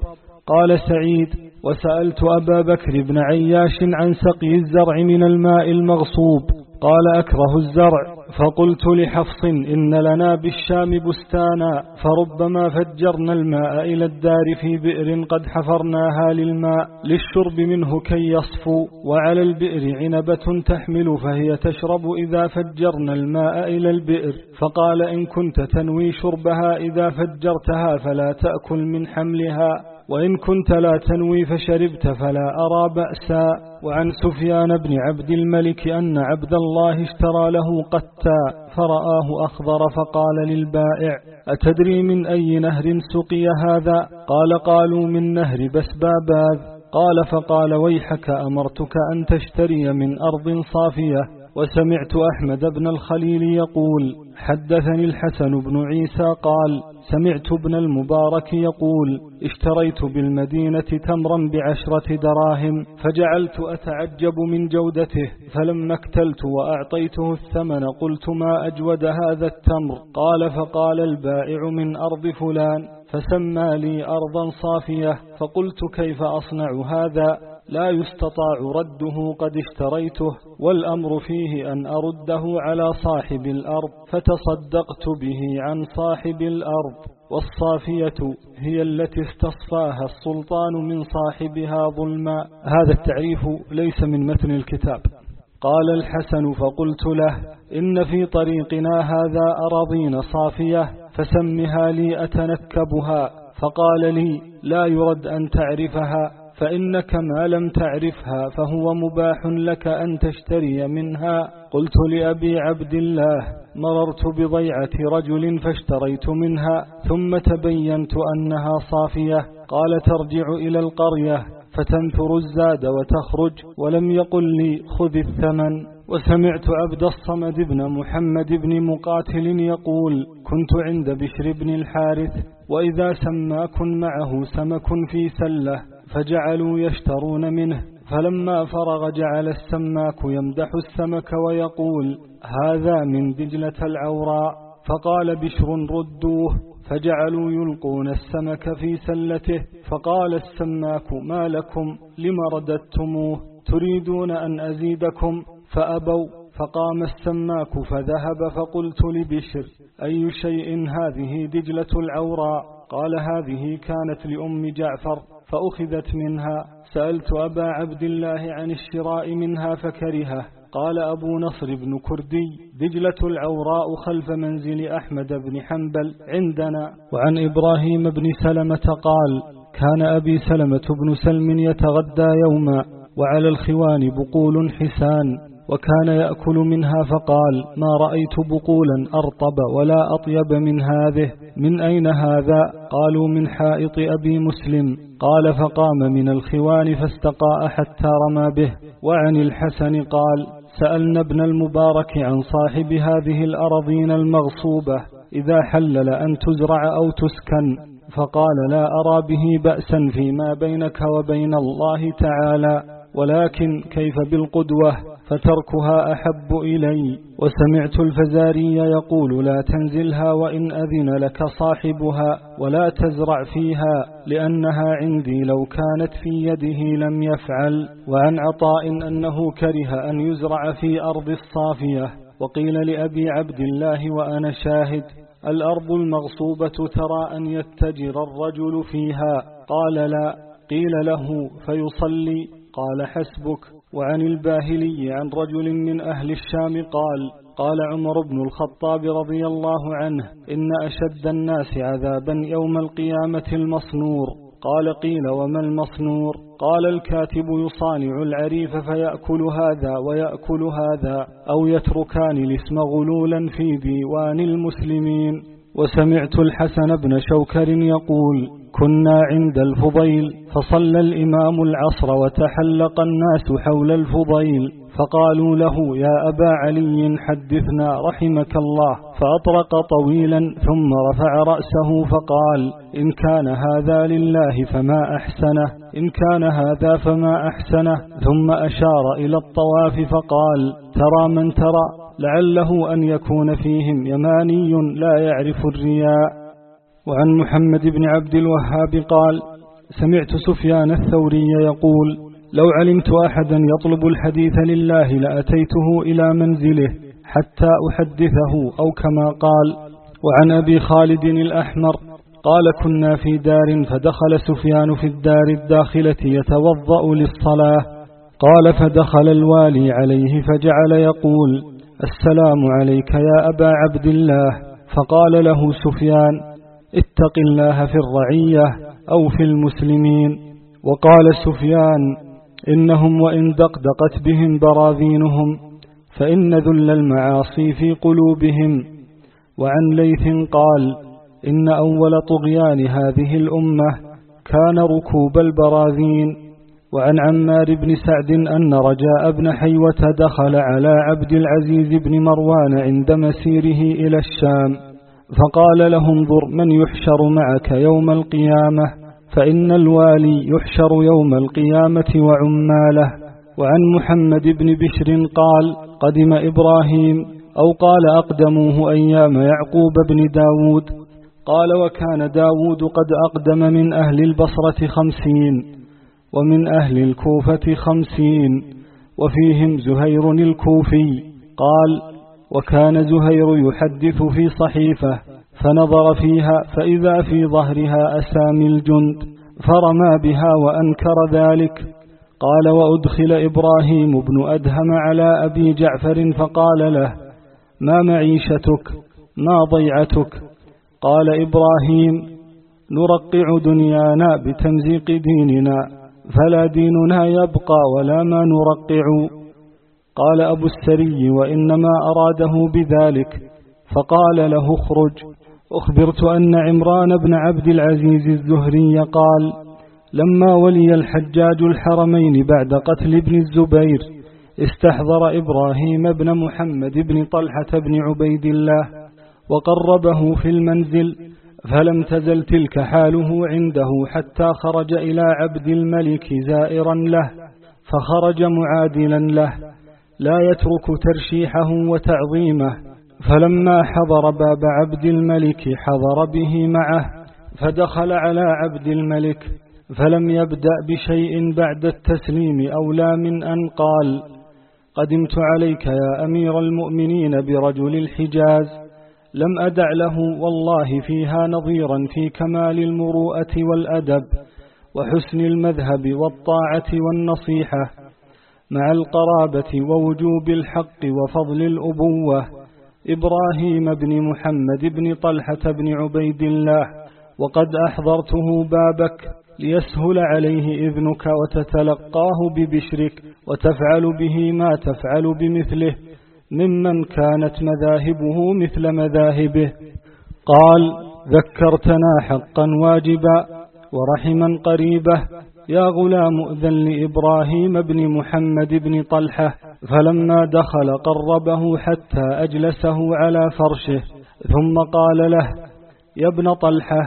S3: قال سعيد وسألت أبا بكر بن عياش عن سقي الزرع من الماء المغصوب. قال أكره الزرع. فقلت لحفص إن لنا بالشام بستانا فربما فجرنا الماء إلى الدار في بئر قد حفرناها للماء للشرب منه كي يصفو وعلى البئر عنبة تحمل فهي تشرب إذا فجرنا الماء إلى البئر. فقال إن كنت تنوي شربها إذا فجرتها فلا تأكل من حملها. وإن كنت لا تنوي فشربت فلا أرى بأسا. وعن سفيان بن عبد الملك أن عبد الله اشترى له قتا فرآه أخضر فقال للبائع أتدري من أي نهر سقي هذا؟ قال قالوا من نهر بسباباذ قال فقال ويحك أمرتك أن تشتري من أرض صافية. وسمعت أحمد بن الخليل يقول حدثني الحسن بن عيسى قال سمعت ابن المبارك يقول اشتريت بالمدينة تمرا بعشرة دراهم فجعلت أتعجب من جودته فلما اكتلت وأعطيته الثمن قلت ما أجود هذا التمر؟ قال فقال البائع من أرض فلان فسمى لي أرضا صافية فقلت كيف أصنع هذا؟ لا يستطاع رده قد اشتريته والأمر فيه أن أرده على صاحب الأرض فتصدقت به عن صاحب الأرض. والصافية هي التي استصفاها السلطان من صاحبها ظلما. هذا التعريف ليس من متن الكتاب. قال الحسن فقلت له إن في طريقنا هذا أراضين صافية فسمها لي أتنكبها. فقال لي لا يرد أن تعرفها. فإنك ما لم تعرفها فهو مباح لك أن تشتري منها. قلت لأبي عبد الله مررت بضيعة رجل فاشتريت منها ثم تبينت أنها صافية. قال ترجع إلى القرية فتنثر الزاد وتخرج ولم يقل لي خذ الثمن. وسمعت عبد الصمد بن محمد بن مقاتل يقول كنت عند بشر بن الحارث وإذا سماك معه سمك في سلة. فجعلوا يشترون منه فلما فرغ جعل السماك يمدح السمك ويقول هذا من دجلة العوراء. فقال بشر ردوه. فجعلوا يلقون السمك في سلته فقال السماك ما لكم؟ لم رددتموه؟ تريدون أن أزيدكم؟ فأبوا فقام السماك فذهب فقلت لبشر أي شيء هذه دجلة العوراء؟ قال هذه كانت لأم جعفر. فأخذت منها. سألت أبا عبد الله عن الشراء منها فكرهه. قال أبو نصر بن كردي دجلة العوراء خلف منزل أحمد بن حنبل عندنا. وعن إبراهيم بن سلمة قال كان أبي سلمة بن سلم يتغدى يوما وعلى الخوان بقول حسان. وكان يأكل منها فقال ما رأيت بقولا أرطب ولا أطيب من هذه من أين هذا؟ قالوا من حائط أبي مسلم. قال فقام من الخوان فاستقاء حتى رمى به. وعن الحسن قال سألنا ابن المبارك عن صاحب هذه الأرضين المغصوبة إذا حلل أن تزرع أو تسكن. فقال لا أرى به بأسا فيما بينك وبين الله تعالى. ولكن كيف بالقدوة فتركها أحب إلي. وسمعت الفزاري يقول لا تنزلها وإن أذن لك صاحبها ولا تزرع فيها لأنها عندي لو كانت في يده لم يفعل. وعن عطاء أنه كره أن يزرع في أرض الصافية. وقيل لأبي عبد الله وأنا شاهد الأرض المغصوبة ترى أن يتجر الرجل فيها. قال لا قيل له فيصلي. قال حسبك وعن الباهلي عن رجل من أهل الشام قال قال عمر بن الخطاب رضي الله عنه إن أشد الناس عذابا يوم القيامة المصنور قال قيل وما المصنور قال الكاتب يصانع العريف فيأكل هذا ويأكل هذا أو يتركان الاسم غلولا في ديوان المسلمين وسمعت الحسن بن شوكر يقول كنا عند الفضيل فصلى الإمام العصر وتحلق الناس حول الفضيل فقالوا له يا أبا علي حدثنا رحمك الله. فأطرق طويلا ثم رفع رأسه فقال إن كان هذا لله فما أحسنه إن كان هذا فما أحسنه. ثم أشار إلى الطواف فقال ترى من ترى لعله أن يكون فيهم يماني لا يعرف الرياء. وعن محمد بن عبد الوهاب قال سمعت سفيان الثوري يقول لو علمت أحدا يطلب الحديث لله لأتيته إلى منزله حتى أحدثه أو كما قال. وعن أبي خالد الأحمر قال كنا في دار فدخل سفيان في الدار الداخلة يتوضأ للصلاة. قال فدخل الوالي عليه فجعل يقول السلام عليك يا أبا عبد الله. فقال له سفيان اتق الله في الرعية أو في المسلمين. وقال سفيان إنهم وإن دقدقت بهم براذينهم فإن ذل المعاصي في قلوبهم. وعن ليث قال إن أول طغيان هذه الأمة كان ركوب البراذين. وعن عمار بن سعد أن رجاء بن حيوة دخل على عبد العزيز بن مروان عند مسيره إلى الشام. فقال له انظر من يحشر معك يوم القيامة فإن الوالي يحشر يوم القيامة وعماله. وعن محمد بن بشر قال قدم إبراهيم أو قال أقدموه أيام يعقوب بن داود. قال وكان داود قد أقدم من أهل البصرة خمسين ومن أهل الكوفة خمسين وفيهم زهير الكوفي. قال وكان زهير يحدث في صحيفة فنظر فيها فإذا في ظهرها أسامي الجند فرمى بها وأنكر ذلك. قال وأدخل إبراهيم بن أدهم على أبي جعفر فقال له ما معيشتك؟ ما ضيعتك؟ قال إبراهيم نرقع دنيانا بتمزيق ديننا فلا ديننا يبقى ولا ما نرقع. قال أبو السري وإنما أراده بذلك فقال له اخرج. أخبرت أن عمران بن عبد العزيز الزهري قال لما ولي الحجاج الحرمين بعد قتل ابن الزبير استحضر إبراهيم بن محمد بن طلحة بن عبيد الله وقربه في المنزل فلم تزل تلك حاله عنده حتى خرج إلى عبد الملك زائرا له فخرج معادلا له. لا يترك ترشيحه وتعظيمه. فلما حضر باب عبد الملك حضر به معه فدخل على عبد الملك فلم يبدأ بشيء بعد التسليم أولى من أن قال قدمت عليك يا أمير المؤمنين برجل الحجاز لم أدع له والله فيها نظيرا في كمال المروءة والأدب وحسن المذهب والطاعة والنصيحة مع القرابة ووجوب الحق وفضل الأبوة. إبراهيم بن محمد بن طلحة بن عبيد الله وقد أحضرته بابك ليسهل عليه إذنك وتتلقاه ببشرك وتفعل به ما تفعل بمثله ممن كانت مذاهبه مثل مذاهبه. قال ذكرتنا حقا واجبا ورحما قريبة يا غلام أذن لإبراهيم بن محمد بن طلحة فلما دخل قربه حتى أجلسه على فرشه ثم قال له يا ابن طلحة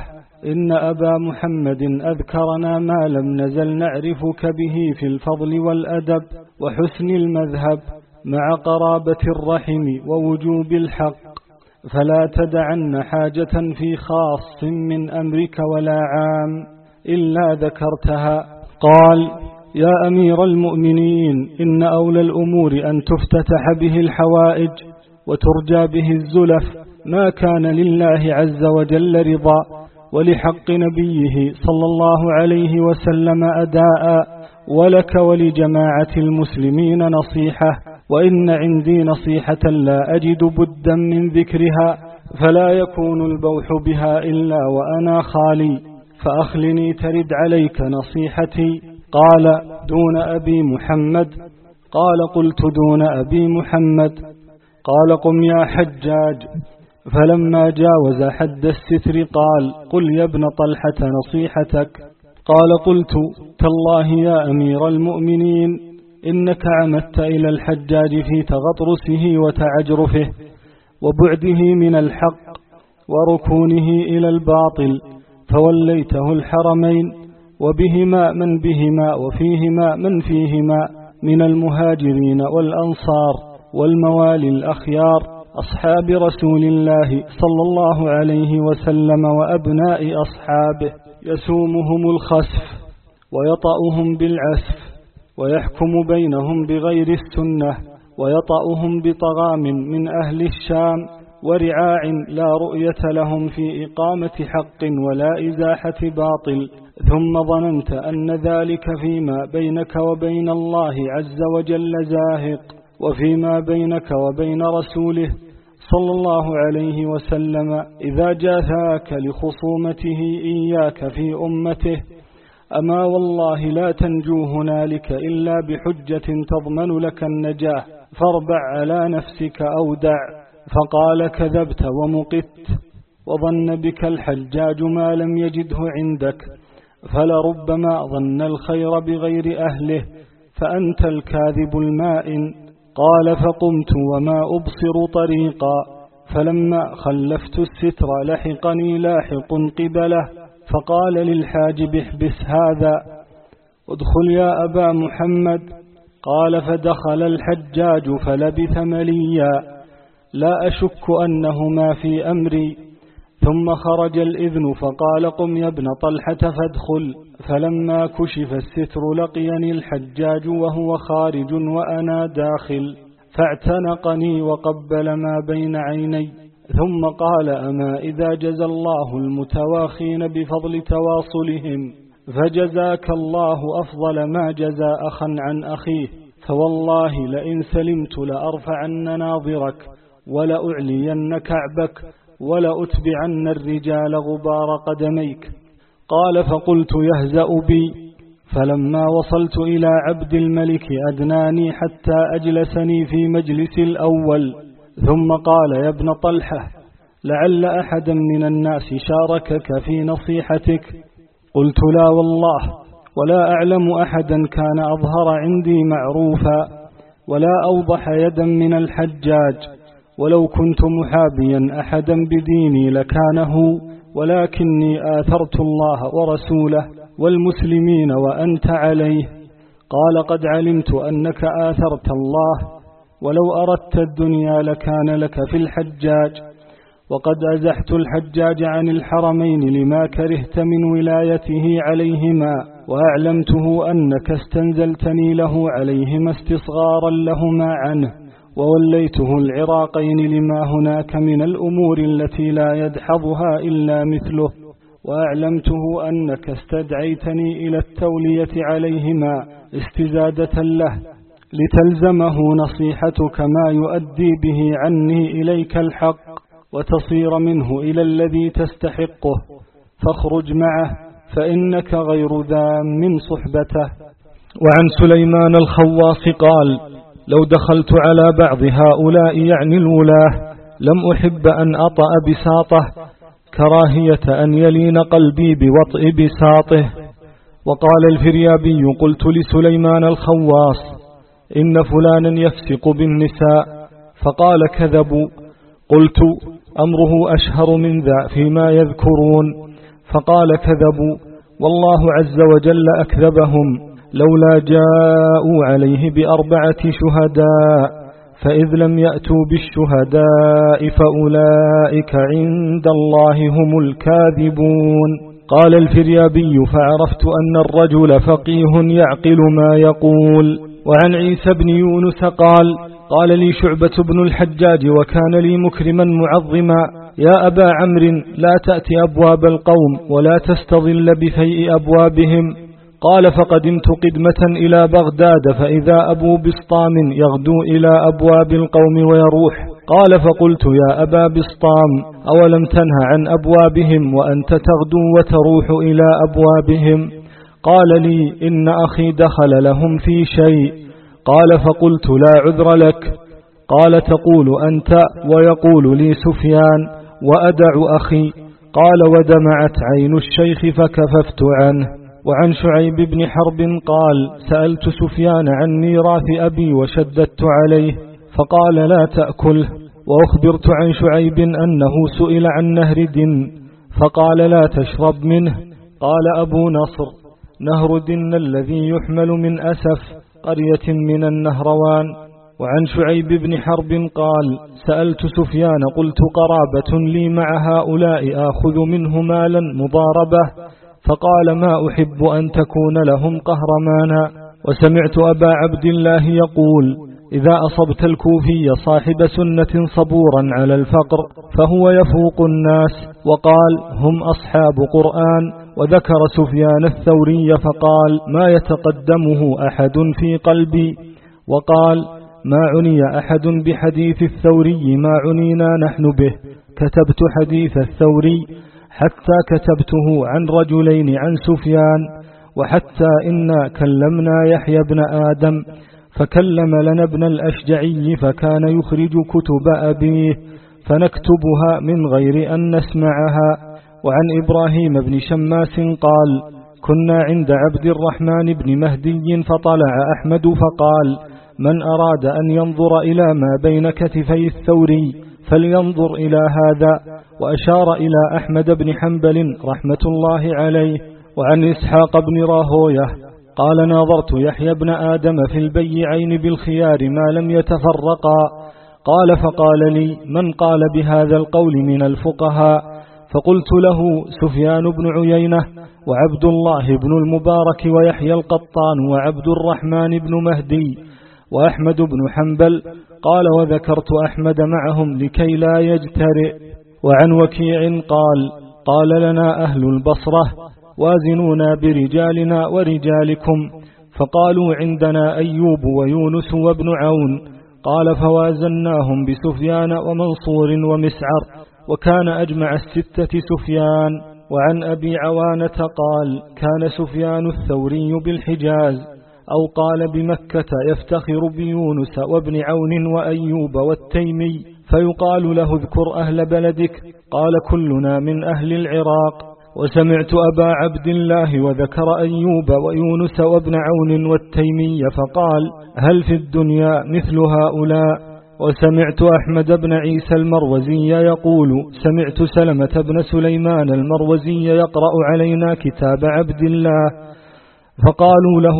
S3: إن أبا محمد أذكرنا ما لم نزل نعرفك به في الفضل والأدب وحسن المذهب مع قرابة الرحم ووجوب الحق فلا تدعن حاجة في خاص من أمرك ولا عام. إلا ذكرتها. قال يا أمير المؤمنين إن أولى الأمور أن تفتتح به الحوائج وترجى به الزلف ما كان لله عز وجل رضا ولحق نبيه صلى الله عليه وسلم أداء ولك ولجماعة المسلمين نصيحة وإن عندي نصيحة لا أجد بدا من ذكرها فلا يكون البوح بها إلا وأنا خالي. فأخلني ترد عليك نصيحتي. قال دون أبي محمد. قال قلت دون أبي محمد. قال قم يا حجاج. فلما جاوز حد الستر قال قل يا ابن طلحة نصيحتك. قال قلت تالله يا أمير المؤمنين إنك عمدت إلى الحجاج في تغطرسه وتعجرفه وبعده من الحق وركونه إلى الباطل. فوليته الحرمين وبهما من بهما وفيهما من فيهما من المهاجرين والأنصار والموالي الأخيار أصحاب رسول الله صلى الله عليه وسلم وأبناء أصحابه يسومهم الخسف ويطأهم بالعسف ويحكم بينهم بغير السنة ويطأهم بطغام من أهل الشام ورعاع لا رؤية لهم في إقامة حق ولا إزاحة باطل. ثم ظننت أن ذلك فيما بينك وبين الله عز وجل زاهق وفيما بينك وبين رسوله صلى الله عليه وسلم. إذا جاثاك لخصومته إياك في أمته أما والله لا تنجو هنالك إلا بحجة تضمن لك النجاة فاربع على نفسك أو دع. فقال كذبت ومقت وظن بك الحجاج ما لم يجده عندك فلربما ظن الخير بغير أهله فأنت الكاذب المائن قال فقمت وما أبصر طريقا فلما خلفت الستر لحقني لاحق قبله فقال للحاجب احبس هذا ادخل يا أبا محمد قال فدخل الحجاج فلبث مليا لا أشك أنه ما في أمري. ثم خرج الإذن فقال قم يا ابن طلحة فادخل. فلما كشف الستر لقيني الحجاج وهو خارج وأنا داخل. فاعتنقني وقبل ما بين عيني. ثم قال أما إذا جزى الله المتواخين بفضل تواصلهم؟ فجزاك الله أفضل ما جزى أخا عن أخيه. فوالله لئن سلمت لأرفعن ناظرك. ولأعلين كعبك ولأتبعن الرجال غبار قدميك. قال فقلت يهزأ بي. فلما وصلت إلى عبد الملك أدناني حتى أجلسني في مجلس الأول. ثم قال يا ابن طلحة لعل أحدا من الناس شاركك في نصيحتك. قلت لا والله ولا أعلم أحدا كان أظهر عندي معروفا ولا أوضح يدا من الحجاج. ولو كنت محابيا أحدا بديني لكانه ولكني آثرت الله ورسوله والمسلمين وأنت عليه. قال قد علمت أنك آثرت الله ولو أردت الدنيا لكان لك في الحجاج. وقد أزحت الحجاج عن الحرمين لما كرهت من ولايته عليهما وأعلمته أنك استنزلتني له عليهما استصغارا لهما عنه. ووليته العراقين لما هناك من الأمور التي لا يدحضها إلا مثله وأعلمته أنك استدعيتني إلى التولية عليهما استزادة له لتلزمه نصيحتك ما يؤدي به عني إليك الحق وتصير منه إلى الذي تستحقه فاخرج معه فإنك غير ذا من صحبته.
S4: وعن سليمان الخواص قال لو دخلت على بعض هؤلاء يعني الولاة لم أحب أن أطأ بساطة كراهية أن يلين قلبي بوطئ بساطه. وقال الفريابي قلت لسليمان الخواص إن فلانا يفسق بالنساء. فقال كذبوا قلت أمره أشهر من ذا فيما يذكرون. فقال كذبوا والله عز وجل أكذبهم. لولا جاءوا عليه بأربعة شهداء فإذ لم يأتوا بالشهداء فأولئك عند الله هم الكاذبون. قال الفريابي فعرفت أن الرجل فقيه يعقل ما يقول. وعن عيسى بن يونس قال قال لي شعبة بن الحجاج وكان لي مكرما معظما يا أبا عمرو لا تأتي أبواب القوم ولا تستظل بفيء أبوابهم. قال فقدمت قدمة إلى بغداد فإذا أبو بسطام يغدو إلى أبواب القوم ويروح. قال فقلت يا أبا بسطام أولم تنه عن أبوابهم وأنت تغدو وتروح إلى أبوابهم؟ قال لي إن أخي دخل لهم في شيء. قال فقلت لا عذر لك. قال تقول أنت ويقول لي سفيان وأدع أخي. قال ودمعت عين الشيخ فكففت عنه. وعن شعيب بن حرب قال سألت سفيان عن ميراث أبي وشددت عليه فقال لا تأكله وأخبرت عن شعيب أنه سئل عن نهر دن فقال لا تشرب منه قال أبو نصر نهر دن الذي يحمل من أسف قرية من النهروان. وعن شعيب بن حرب قال سألت سفيان قلت قرابة لي مع هؤلاء آخذ منه مالا مضاربة فقال ما أحب أن تكون لهم قهرمانا. وسمعت أبا عبد الله يقول إذا أصبت الكوفي صاحب سنة صبورا على الفقر فهو يفوق الناس. وقال هم أصحاب قرآن. وذكر سفيان الثوري فقال ما يتقدمه أحد في قلبي. وقال
S3: ما عني أحد بحديث الثوري ما عنينا نحن به. كتبت حديث الثوري حتى كتبته عن رجلين عن سفيان وحتى إنا كلمنا يحيى بن آدم فكلم لنا ابن الأشجعي فكان يخرج كتب أبيه فنكتبها من غير أن نسمعها. وعن إبراهيم بن شماس قال كنا عند عبد الرحمن بن مهدي فطلع أحمد فقال من أراد أن ينظر إلى ما بين كتفي الثوري فلينظر إلى هذا وأشار إلى أحمد بن حنبل رحمة الله عليه وعن إسحاق بن راهوية قال ناظرت يحيى بن آدم في البيعين بالخيار ما لم يتفرقا. قال فقال لي من قال بهذا القول من الفقهاء؟ فقلت له سفيان بن عيينة وعبد الله بن المبارك ويحيى القطان وعبد الرحمن بن مهدي وأحمد بن حنبل قال وذكرت أحمد معهم لكي لا يجترئ وعن وكيع قال قال لنا أهل البصرة وازنونا برجالنا ورجالكم فقالوا عندنا أيوب ويونس وابن عون قال فوازناهم بسفيان ومنصور ومسعر وكان أجمع الستة سفيان وعن أبي عوانة قال كان سفيان الثوري بالحجاز أو قال بمكة يفتخر بيونس وابن عون وأيوب والتيمي فيقال له اذكر أهل بلدك. قال كلنا من أهل العراق. وسمعت أبا عبد الله وذكر أيوب ويونس وابن عون والتيمي فقال هل في الدنيا مثل هؤلاء؟ وسمعت أحمد بن عيسى المروزي يقول سمعت سلمة بن سليمان المروزي يقرأ علينا كتاب عبد الله. فقالوا له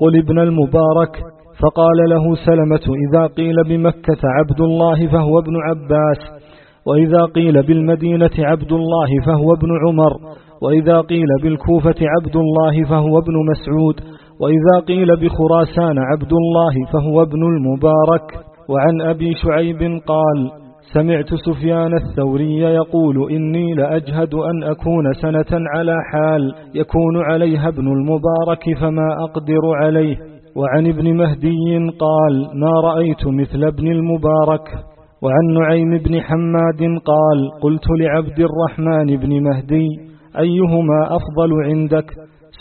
S3: قل ابن المبارك. فقال له سلمة إذا قيل بمكة عبد الله فهو ابن عباس وإذا قيل بالمدينة عبد الله فهو ابن عمر وإذا قيل بالكوفة عبد الله فهو ابن مسعود وإذا قيل بخراسان عبد الله فهو ابن المبارك. وعن أبي شعيب قال سمعت سفيان الثوري يقول إني لأجهد أن أكون سنة على حال يكون عليها ابن المبارك فما أقدر عليه. وعن ابن مهدي قال ما رأيت مثل ابن المبارك. وعن نعيم بن حماد قال قلت لعبد الرحمن بن مهدي أيهما أفضل عندك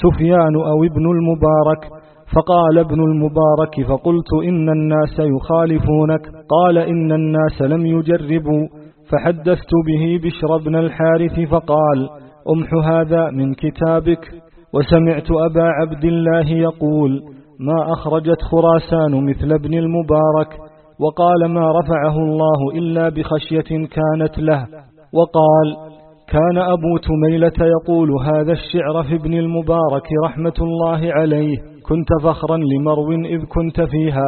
S3: سفيان أو ابن المبارك؟ فقال ابن المبارك فقلت إن الناس يخالفونك. قال إن الناس لم يجربوا. فحدثت به بشر بن الحارث فقال أمح هذا من كتابك. وسمعت أبا عبد الله يقول ما أخرجت خراسان مثل ابن المبارك. وقال ما رفعه الله إلا بخشية كانت له. وقال كان أبو تميلة يقول هذا الشعر في ابن المبارك رحمة الله عليه. كنت فخرا لمرو إذ كنت فيها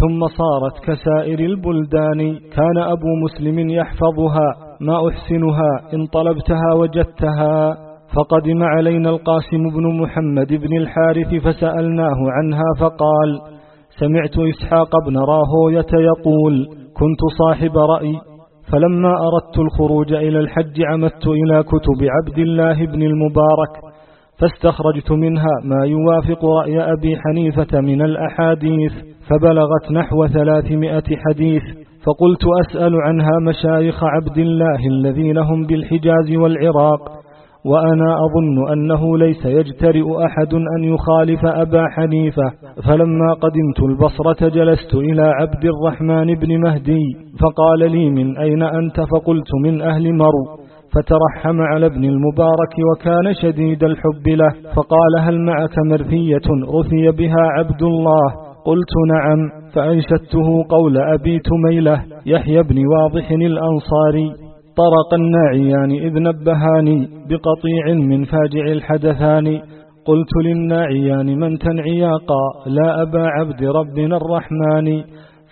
S3: ثم صارت كسائر البلدان. كان أبو مسلم يحفظها ما أحسنها إن طلبتها وجدتها. فقدم علينا القاسم بن محمد بن الحارث فسألناه عنها فقال سمعت إسحاق بن راهوية يقول كنت صاحب رأي فلما أردت الخروج إلى الحج عمدت إلى كتب عبد الله بن المبارك. فاستخرجت منها ما يوافق رأي أبي حنيفة من الأحاديث فبلغت نحو ثلاثمائة حديث فقلت أسأل عنها مشايخ عبد الله الذين هم بالحجاز والعراق وأنا أظن أنه ليس يجترئ أحد أن يخالف أبا حنيفة فلما قدمت البصرة جلست إلى عبد الرحمن بن مهدي فقال لي من أين أنت؟ فقلت من أهل مرو فترحم على ابن المبارك وكان شديد الحب له فقال هل معك مرثية رثي بها عبد الله؟ قلت نعم. فأنشدته قول أبي تميلة يحيى بن واضح الأنصاري. طرق الناعيان إذ نبهاني بقطيع من فاجع الحدثان. قلت للناعيان من تنعياقا؟ لا أبا عبد ربنا الرحمن.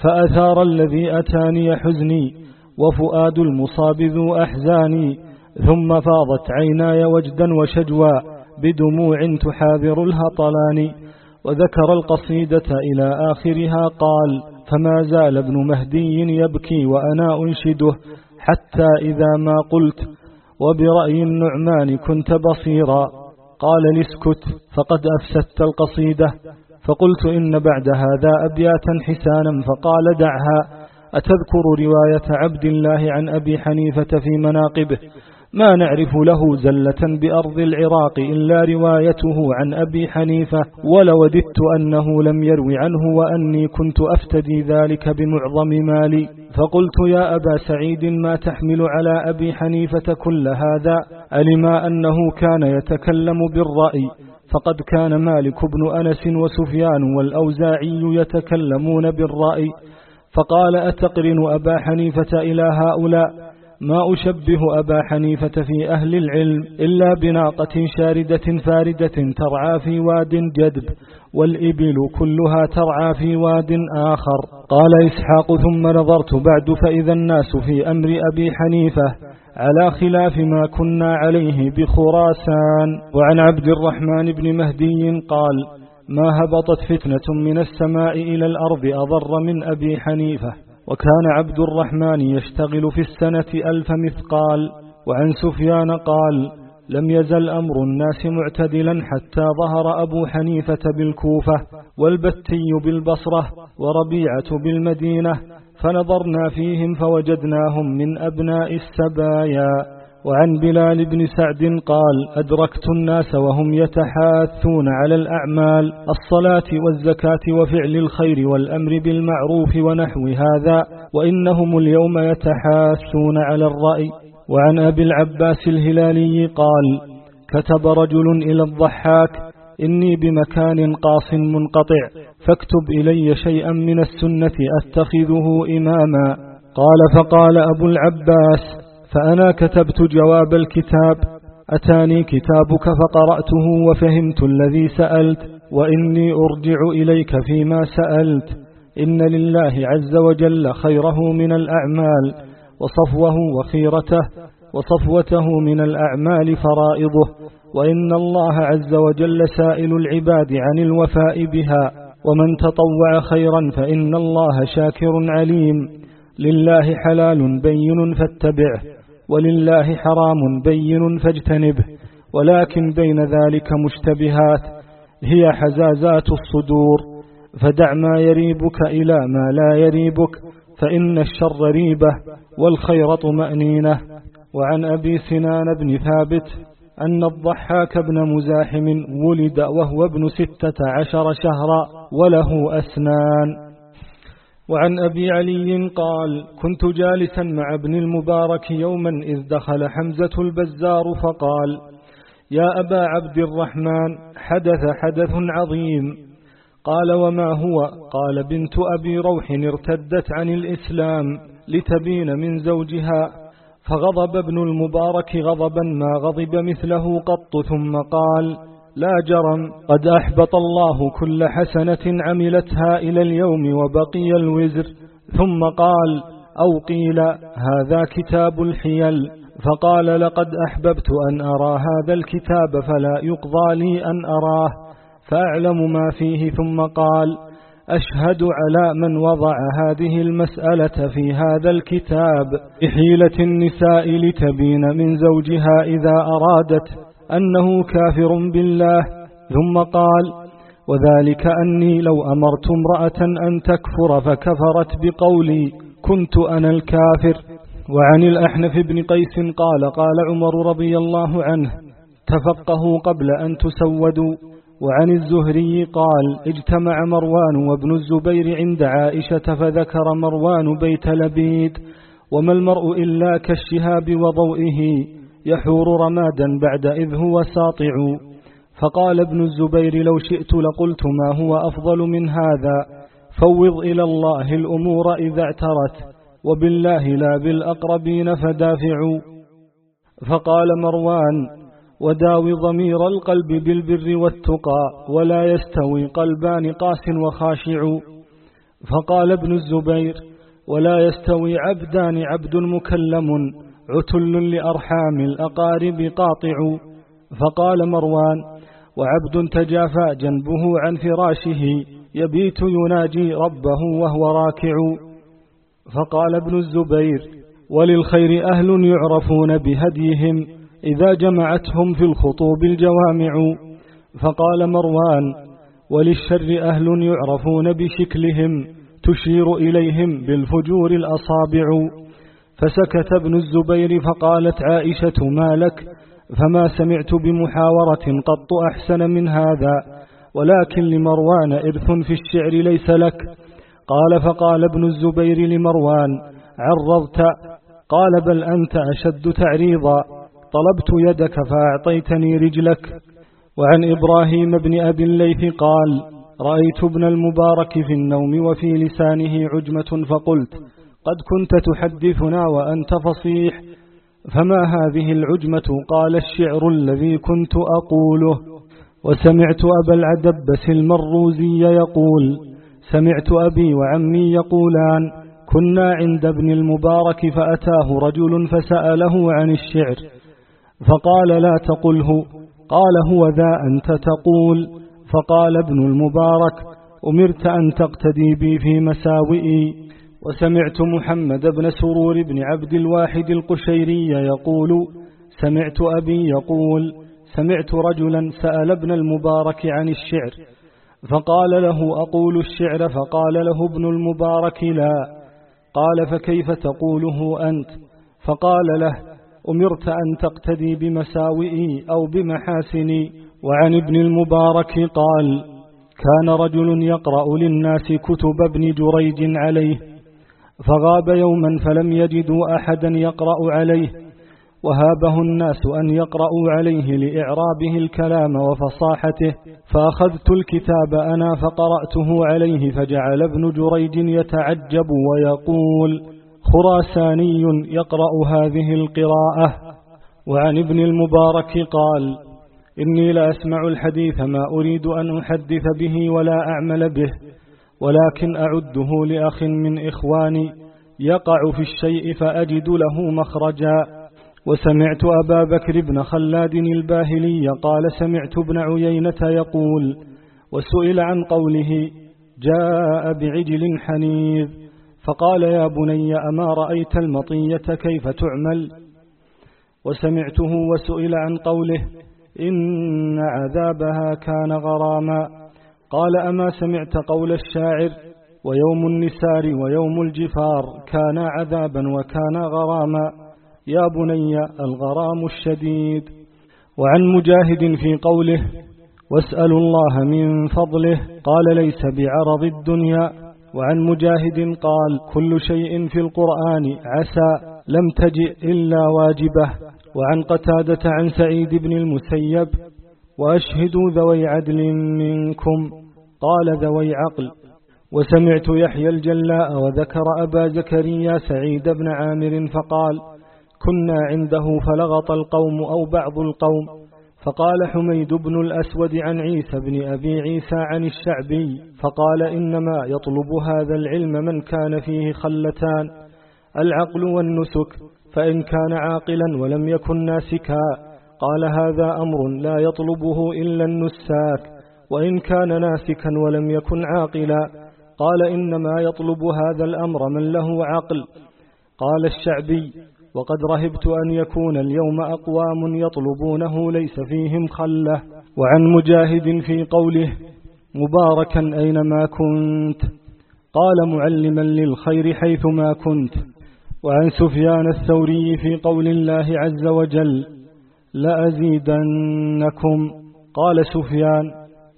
S3: فأثار الذي أتاني حزني وفؤاد المصاب ذو أحزاني. ثم فاضت عيناي وجدا وشجوى بدموع تحاذر الهطلان وذكر القصيدة إلى آخرها قال فما زال ابن مهدي يبكي وأنا أنشده حتى إذا ما قلت وبرأي النعمان كنت بصيرا قال لاسكت فقد أفسدت القصيدة فقلت إن بعد هذا أبياتا حسانا فقال دعها أتذكر رواية عبد الله عن أبي حنيفة في مناقبه ما نعرف له زلة بأرض العراق إلا روايته عن أبي حنيفة ولوددت أنه لم يروي عنه وأني كنت أفتدي ذلك بمعظم مالي. فقلت يا أبا سعيد ما تحمل على أبي حنيفة كل هذا؟ علما أنه كان يتكلم بالرأي؟ فقد كان مالك بن أنس وسفيان والأوزاعي يتكلمون بالرأي. فقال أتقرن أبا حنيفة إلى هؤلاء؟ ما أشبه أبا حنيفة في أهل العلم إلا بناقة شاردة فاردة ترعى في واد جدب والإبل كلها ترعى في واد آخر. قال إسحاق ثم نظرت بعد فإذا الناس في أمر أبي حنيفة على خلاف ما كنا عليه بخراسان. وعن عبد الرحمن بن مهدي قال ما هبطت فتنة من السماء إلى الأرض أضر من أبي حنيفة. وكان عبد الرحمن يشتغل في السنة ألف مثقال وعن سفيان قال لم يزل أمر الناس معتدلا حتى ظهر أبو حنيفة بالكوفة والبتي بالبصرة وربيعة بالمدينة فنظرنا فيهم فوجدناهم من أبناء السبايا وعن بلال بن سعد قال أدركت الناس وهم يتحاثون على الأعمال الصلاة والزكاة وفعل الخير والأمر بالمعروف ونحو هذا وإنهم اليوم يتحاثون على الرأي. وعن أبي العباس الهلالي قال كتب رجل إلى الضحاك إني بمكان قاص منقطع فاكتب إلي شيئا من السنة أتخذه إماما. قال فقال أبو العباس فأنا كتبت جواب الكتاب. أتاني كتابك فقرأته وفهمت الذي سألت وإني أرجع إليك فيما سألت. إن لله عز وجل خيره من الأعمال وصفوه وخيرته وصفوته من الأعمال فرائضه. وإن الله عز وجل سائل العباد عن الوفاء بها. ومن تطوع خيرا فإن الله شاكر عليم. لله حلال بين فاتبعه. ولله حرام بين فاجتنبه ولكن بين ذلك مشتبهات هي حزازات الصدور. فدع ما يريبك إلى ما لا يريبك فإن الشر ريبة والخير طمأنينة. وعن أبي سنان بن ثابت أن الضحاك بن مزاحم ولد وهو ابن ستة عشر شهرا وله أسنان. وعن أبي علي قال كنت جالسا مع ابن المبارك يوما إذ دخل حمزة البزار فقال يا أبا عبد الرحمن حدث حدث عظيم. قال وما هو؟ قال بنت أبي روح ارتدت عن الإسلام لتبين من زوجها فغضب ابن المبارك غضبا ما غضب مثله قط ثم قال لا جرم قد أحبط الله كل حسنة عملتها إلى اليوم وبقي الوزر. ثم قال أو قيل هذا كتاب الحيل. فقال لقد أحببت أن أرى هذا الكتاب فلا يقضى لي أن أراه. فأعلم ما فيه. ثم قال أشهد على من وضع هذه المسألة في هذا الكتاب. بحيلة النساء لتبين من زوجها إذا أرادت. أنه كافر بالله. ثم قال وذلك أني لو أمرت امرأة أن تكفر فكفرت بقولي كنت أنا الكافر. وعن الأحنف بن قيس قال قال عمر رضي الله عنه تفقهوا قبل أن تسودوا. وعن الزهري قال اجتمع مروان وابن الزبير عند عائشة فذكر مروان بيت لبيد. وما المرء إلا كالشهاب وضوئه. يحور رمادا بعد إذ هو ساطع. فقال ابن الزبير لو شئت لقلت ما هو أفضل من هذا. فوض إلى الله الأمور إذا اعترت وبالله لا بالأقربين فدافعوا فقال مروان وداوي ضمير القلب بالبر والتقى ولا يستوي قلبان قاس وخاشع. فقال ابن الزبير ولا يستوي عبدان عبد مكلم. عتل لأرحام الأقارب قاطع. فقال مروان وعبد تجافى جنبه عن فراشه يبيت يناجي ربه وهو راكع. فقال ابن الزبير وللخير أهل يعرفون بهديهم إذا جمعتهم في الخطوب الجوامع. فقال مروان وللشر أهل يعرفون بشكلهم تشير إليهم بالفجور الأصابع. فسكت ابن الزبير فقالت عائشة ما لك؟ فما سمعت بمحاورة قط أحسن من هذا ولكن لمروان إرث في الشعر ليس لك. قال فقال ابن الزبير لمروان عرضت. قال بل أنت أشد تعريضا طلبت يدك فأعطيتني رجلك. وعن إبراهيم بن أبي الليث قال رأيت ابن المبارك في النوم وفي لسانه عجمة فقلت قد كنت تحدثنا وأنت فصيح فما هذه العجمة؟ قال الشعر الذي كنت أقوله. وسمعت أبا العدبس المروزي يقول سمعت أبي وعمي يقولان كنا عند ابن المبارك فأتاه رجل فسأله عن الشعر. فقال لا تقله. قال هو ذا أنت تقول. فقال ابن المبارك أمرت أن تقتدي بي في مساوئي. وسمعت محمد بن سرور بن عبد الواحد القشيري يقول سمعت أبي يقول سمعت رجلا سأل ابن المبارك عن الشعر فقال له أقول الشعر فقال له ابن المبارك لا قال فكيف تقوله أنت؟ فقال له أمرت أن تقتدي بمساوئي أو بمحاسني وعن ابن المبارك قال كان رجل يقرأ للناس كتب ابن جريج عليه فغاب يوما فلم يجدوا أحدا يقرأ عليه وهابه الناس أن يقرأوا عليه لإعرابه الكلام وفصاحته فأخذت الكتاب أنا فقرأته عليه فجعل ابن جريج يتعجب ويقول خراساني يقرأ هذه القراءة. وعن ابن المبارك قال إني لا أسمع الحديث ما أريد أن أحدث به ولا أعمل به. ولكن أعده لأخ من إخواني يقع في الشيء فأجد له مخرجا. وسمعت أبا بكر بن خلاد الباهلي قال سمعت ابن عيينة يقول وسئل عن قوله جاء بعجل حنيذ فقال يا بني أما رأيت المطية كيف تعمل؟ وسمعته وسئل عن قوله إن عذابها كان غراما. قال أما سمعت قول الشاعر ويوم النسار ويوم الجفار كان عذابا وكان غراما يا بني الغرام الشديد وعن مجاهد في قوله واسألوا الله من فضله قال ليس بعرض الدنيا وعن مجاهد قال كل شيء في القرآن عسى لم تجئ إلا واجبة وعن قتادة عن سعيد بن المسيب وأشهدوا ذوي عدل منكم. قال ذوي عقل. وسمعت يحيى الجلاء وذكر أبا زكريا سعيد بن عامر فقال كنا عنده فلغط القوم أو بعض القوم. فقال حميد بن الأسود عن عيسى بن أبي عيسى عن الشعبي فقال إنما يطلب هذا العلم من كان فيه خلتان العقل والنسك فإن كان عاقلا ولم يكن ناسكا. قال هذا أمر لا يطلبه إلا النساك وإن كان ناسكا ولم يكن عاقلا. قال إنما يطلب هذا الأمر من له عقل. قال الشعبي وقد رهبت أن يكون اليوم أقوام يطلبونه ليس فيهم خلة. وعن مجاهد في قوله مباركا أينما كنت. قال معلما للخير حيثما كنت. وعن سفيان الثوري في قول الله عز وجل لأزيدنكم. قال سفيان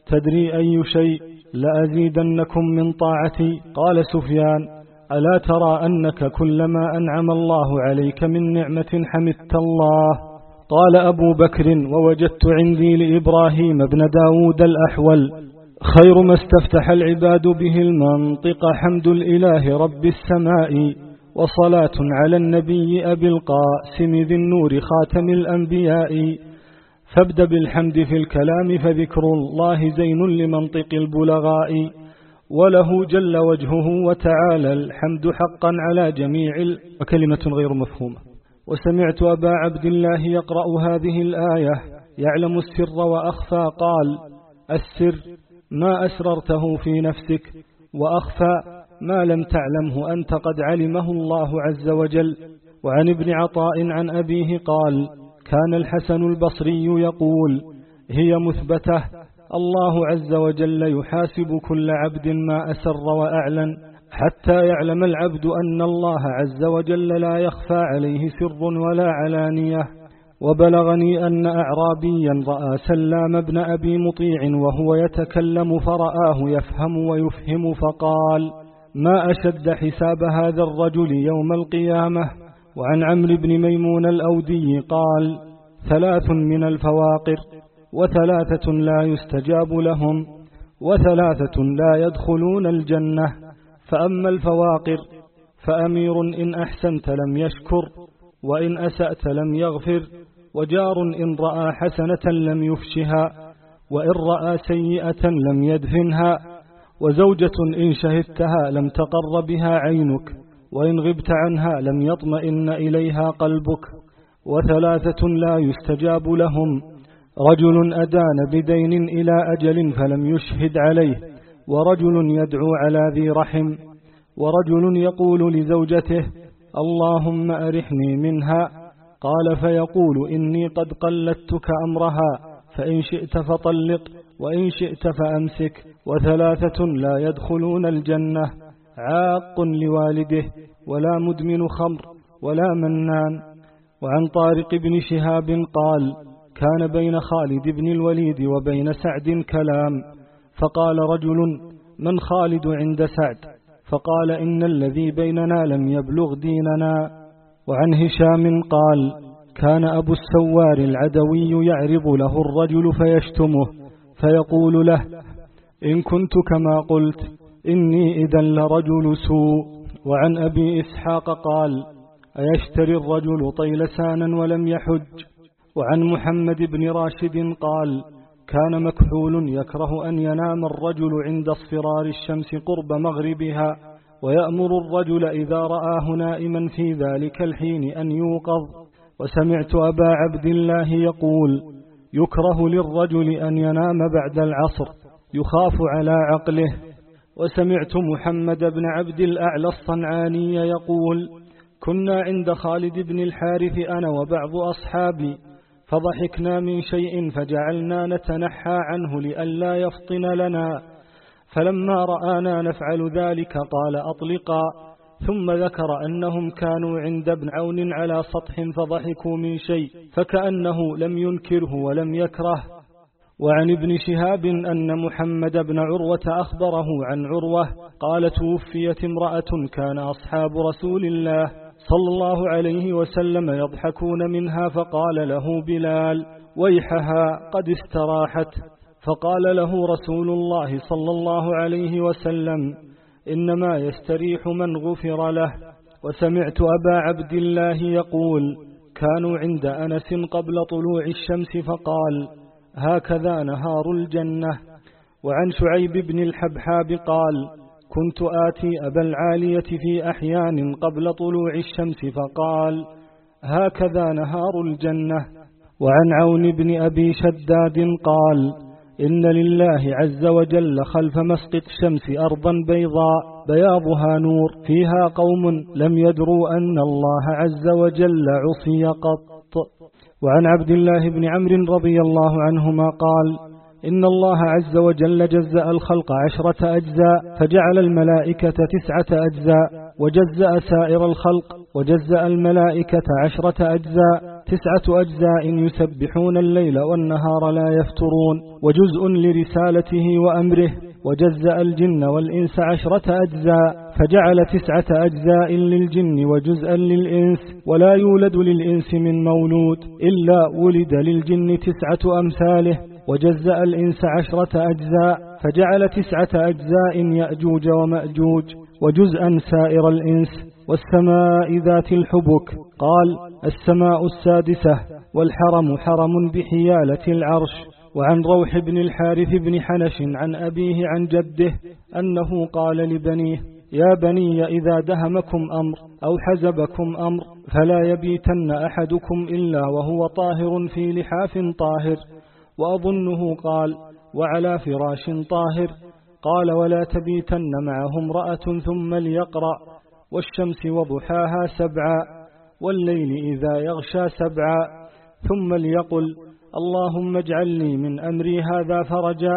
S3: تدري أي شيء؟ لأزيدنكم من طاعتي. قال سفيان ألا ترى أنك كلما أنعم الله عليك من نعمة حمدت الله؟ قال أبو بكر ووجدت عندي لإبراهيم بن داود الأحول. خير ما استفتح العباد به المنطق حمد الإله رب السماء. وصلاة على النبي أبي القاسم ذي النور خاتم الأنبياء. فابد بالحمد في الكلام فذكر الله زين لمنطق البلغاء. وله جل وجهه وتعالى الحمد حقا على جميع وكلمة غير مفهومة. وسمعت أبا عبد الله يقرأ هذه الآية يعلم السر وأخفى قال السر ما أسررته في نفسك وأخفى ما لم تعلمه أنت قد علمه الله عز وجل. وعن ابن عطاء عن أبيه قال كان الحسن البصري يقول هي مثبتة الله عز وجل يحاسب كل عبد ما أسر وأعلن حتى يعلم العبد أن الله عز وجل لا يخفى عليه سر ولا علانية. وبلغني أن أعرابيا رأى سلام بن أبي مطيع وهو يتكلم فرآه يفهم ويفهم فقال ما أشد حساب هذا الرجل يوم القيامة؟ وعن عمرو بن ميمون الأودي قال ثلاث من الفواقر وثلاثة لا يستجاب لهم وثلاثة لا يدخلون الجنة. فأما الفواقر فأمير إن أحسنت لم يشكر وإن أسأت لم يغفر وجار إن رأى حسنة لم يفشها وإن رأى سيئة لم يدفنها. وزوجة إن شهدتها لم تقر بها عينك وإن غبت عنها لم يطمئن إليها قلبك. وثلاثة لا يستجاب لهم رجل أدان بدين إلى أجل فلم يشهد عليه ورجل يدعو على ذي رحم ورجل يقول لزوجته اللهم أرحني منها. قال فيقول إني قد قلدتك أمرها فإن شئت فطلق وإن شئت فأمسك. وثلاثة لا يدخلون الجنة عاق لوالده ولا مدمن خمر ولا منان. وعن طارق بن شهاب قال كان بين خالد بن الوليد وبين سعد كلام فقال رجل من خالد عند سعد؟ فقال إن الذي بيننا لم يبلغ ديننا. وعن هشام قال كان أبو السوار العدوي يعرض له الرجل فيشتمه فيقول له إن كنت كما قلت إني إذا لرجل سوء. وعن أبي إسحاق قال أيشتري الرجل طيلسانا ولم يحج؟ وعن محمد بن راشد قال كان مكحول يكره أن ينام الرجل عند اصفرار الشمس قرب مغربها. ويأمر الرجل إذا رآه نائما في ذلك الحين أن يوقظ. وسمعت أبا عبد الله يقول يكره للرجل أن ينام بعد العصر. يخاف على عقله. وسمعت محمد بن عبد الأعلى الصنعاني يقول كنا عند خالد بن الحارث أنا وبعض أصحابي فضحكنا من شيء فجعلنا نتنحى عنه لئلا يفطن لنا. فلما رآنا نفعل ذلك قال أطلقا. ثم ذكر أنهم كانوا عند ابن عون على سطح فضحكوا من شيء فكأنه لم ينكره ولم يكره. وعن ابن شهاب أن محمد بن عروة أخبره عن عروة قال توفيت امرأة كان أصحاب رسول الله صلى الله عليه وسلم يضحكون منها فقال له بلال ويحها قد استراحت فقال له رسول الله صلى الله عليه وسلم إنما يستريح من غفر له وسمعت أبا عبد الله يقول كانوا عند أنس قبل طلوع الشمس فقال هكذا نهار الجنة. وعن شعيب بن الحبحاب قال كنت آتي أبا العالية في أحيان قبل طلوع الشمس فقال هكذا نهار الجنة. وعن عون بن أبي شداد قال إن لله عز وجل خلف مسقط الشمس أرضا بيضاء بياضها نور. فيها قوم لم يدروا أن الله عز وجل عصي قط. وعن عبد الله بن عمرو رضي الله عنهما قال إن الله عز وجل جزأ الخلق عشرة أجزاء فجعل الملائكة تسعة أجزاء وجزأ سائر الخلق وجزأ الملائكة عشرة أجزاء تسعة أجزاء يسبحون الليل والنهار لا يفترون وجزء لرسالته وأمره وجزأ الجن والإنس عشرة أجزاء فجعل تسعة أجزاء للجن وجزءا للإنس ولا يولد للإنس من مولود إلا ولد للجن تسعة أمثاله. وجزأ الإنس عشرة أجزاء فجعل تسعة أجزاء يأجوج ومأجوج وجزءا سائر الإنس. والسماء ذات الحبك قال السماء السادسة والحرم حرم بحيالة العرش. وعن روح بن الحارث بن حنش عن أبيه عن جده أنه قال لبنيه يا بني إذا دهمكم أمر أو حزبكم أمر فلا يبيتن أحدكم إلا وهو طاهر في لحاف طاهر. وأظنه قال وعلى فراش طاهر. قال ولا تبيتن معه امرأة ثم ليقرأ والشمس وضحاها سبعا والليل إذا يغشى سبعا ثم ليقل اللهم اجعل لي من أمري هذا فرجا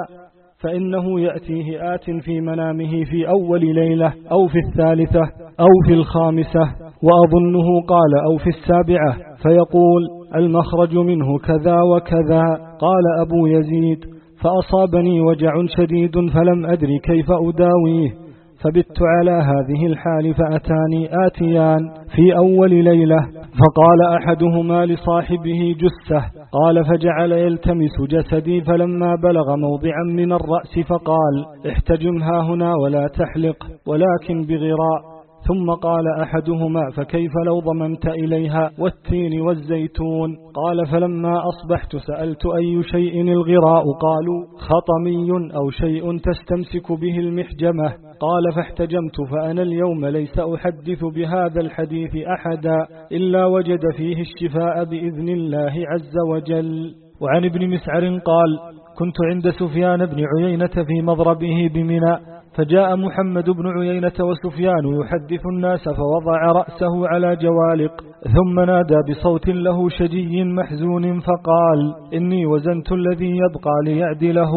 S3: فإنه يأتيه آت في منامه في أول ليلة أو في الثالثة أو في الخامسة وأظنه قال أو في السابعة فيقول المخرج منه كذا وكذا. قال أبو يزيد فأصابني وجع شديد فلم أدر كيف أداويه. فبت على هذه الحال فأتاني آتيان في أول ليلة فقال أحدهما لصاحبه جثة قال فجعل يلتمس جسدي فلما بلغ موضعا من الرأس فقال احتجمها هنا ولا تحلق ولكن بغراء. ثم قال أحدهما فكيف لو ضممت إليها والتين والزيتون؟ قال فلما أصبحت سألت أي شيء الغراء؟ قالوا خطمي أو شيء تستمسك به المحجمة. قال فاحتجمت فأنا اليوم ليس أحدث بهذا الحديث أحدا إلا وجد فيه الشفاء بإذن الله عز وجل. وعن ابن مسعر قال كنت عند سفيان بن عيينة في مضربه بمنى فجاء محمد بن عيينة وسفيان يحدث الناس فوضع رأسه على جوالق ثم نادى بصوت له شجي محزون فقال إني وزنت الذي يبقى ليعدله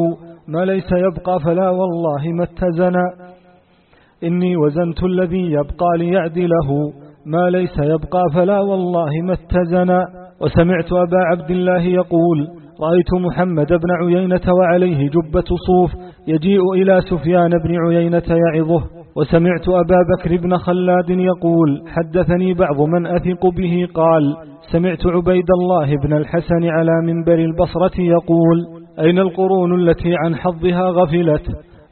S3: ما ليس يبقى فلا والله ما اتزنا إني وزنت الذي يبقى ليعدله ما ليس يبقى فلا والله ما اتزنا وسمعت أبا عبد الله يقول رأيت محمد بن عيينة وعليه جبة صوف يجيء إلى سفيان بن عيينة يعظه وسمعت أبا بكر بن خلاد يقول حدثني بعض من أثق به قال سمعت عبيد الله بن الحسن على منبر البصرة يقول أين القرون التي عن حظها غفلت؟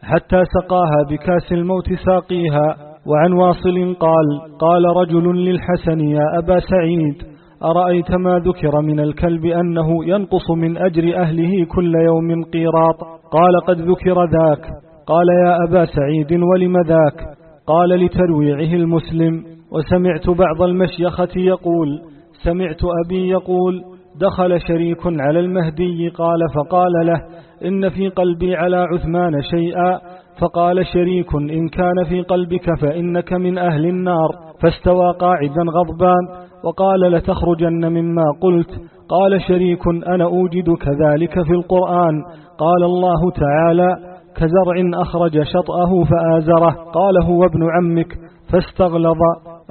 S3: حتى سقاها بكاس الموت ساقيها. وعن واصل قال قال رجل للحسن يا أبا سعيد أرأيت ما ذكر من الكلب أنه ينقص من أجر أهله كل يوم قيراط؟ قال قد ذكر ذاك. قال يا أبا سعيد ولم ذاك؟ قال لترويعه المسلم. وسمعت بعض المشيخة يقول سمعت أبي يقول دخل شريك على المهدي قال فقال له إن في قلبي على عثمان شيئا فقال شريك إن كان في قلبك فإنك من أهل النار فاستوى قاعدا غضبان وقال لتخرجن مما قلت. قال شريك أنا أوجد كذلك في القرآن. قال الله تعالى كزرع أخرج شطأه فآزره. قال هو ابن عمك فاستغلظ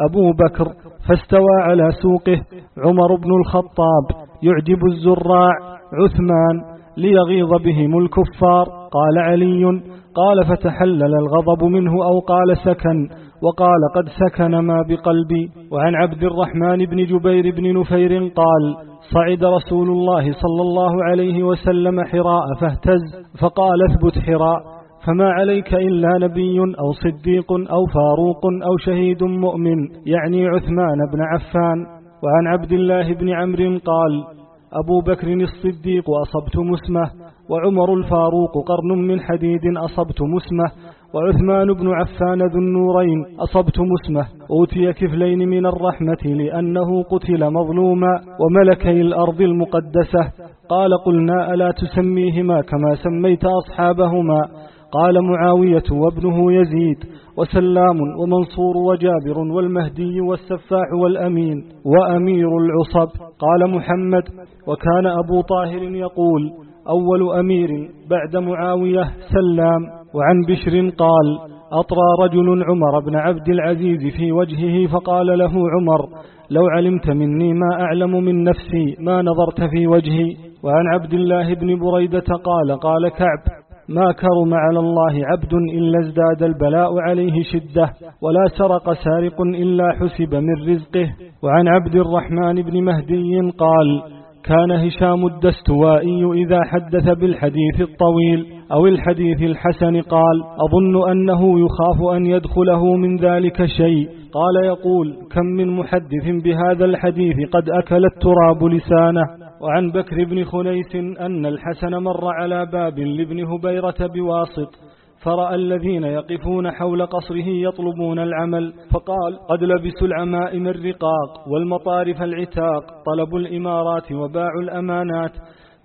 S3: أبو بكر فاستوى على سوقه. عمر بن الخطاب يعجب الزراع عثمان ليغيظ بهم الكفار. قال علي قال فتحلل الغضب منه أو قال سكن وقال قد سكن ما بقلبي. وعن عبد الرحمن بن جبير بن نفير قال صعد رسول الله صلى الله عليه وسلم حراء فاهتز فقال اثبت حراء. فما عليك إلا نبي أو صديق أو فاروق أو شهيد مؤمن يعني عثمان بن عفان. وعن عبد الله بن عمرو قال أبو بكر الصديق أصبت مسمه وعمر الفاروق قرن من حديد أصبت مسمه وعثمان بن عفان ذو النورين أصبت مسمه. أوتي كفلين من الرحمة لأنه قتل مظلوما وملكي الأرض المقدسة. قال قلنا ألا تسميهما كما سميت أصحابهما؟ قال معاوية وابنه يزيد وسلام ومنصور وجابر والمهدي والسفاح والأمين وأمير العصب. قال محمد وكان أبو طاهر يقول أول أمير بعد معاوية سلام وعن بشر قال أطرى رجل عمر بن عبد العزيز في وجهه فقال له عمر لو علمت مني ما أعلم من نفسي ما نظرت في وجهي. وعن عبد الله بن بريدة قال قال كعب ما كرم على الله عبد إلا ازداد البلاء عليه شدة ولا سرق سارق إلا حسب من رزقه. وعن عبد الرحمن بن مهدي قال كان هشام الدستوائي إذا حدث بالحديث الطويل أو الحديث الحسن قال أظن أنه يخاف أن يدخله من ذلك شيء. قال يقول كم من محدث بهذا الحديث قد أكل التراب لسانه. وعن بكر بن خنيس أن الحسن مر على باب لابن هبيرة بواسط فرأى الذين يقفون حول قصره يطلبون العمل فقال قد لبسوا العمائم الرقاق والمطارف العتاق طلبوا الإمارات وباعوا الأمانات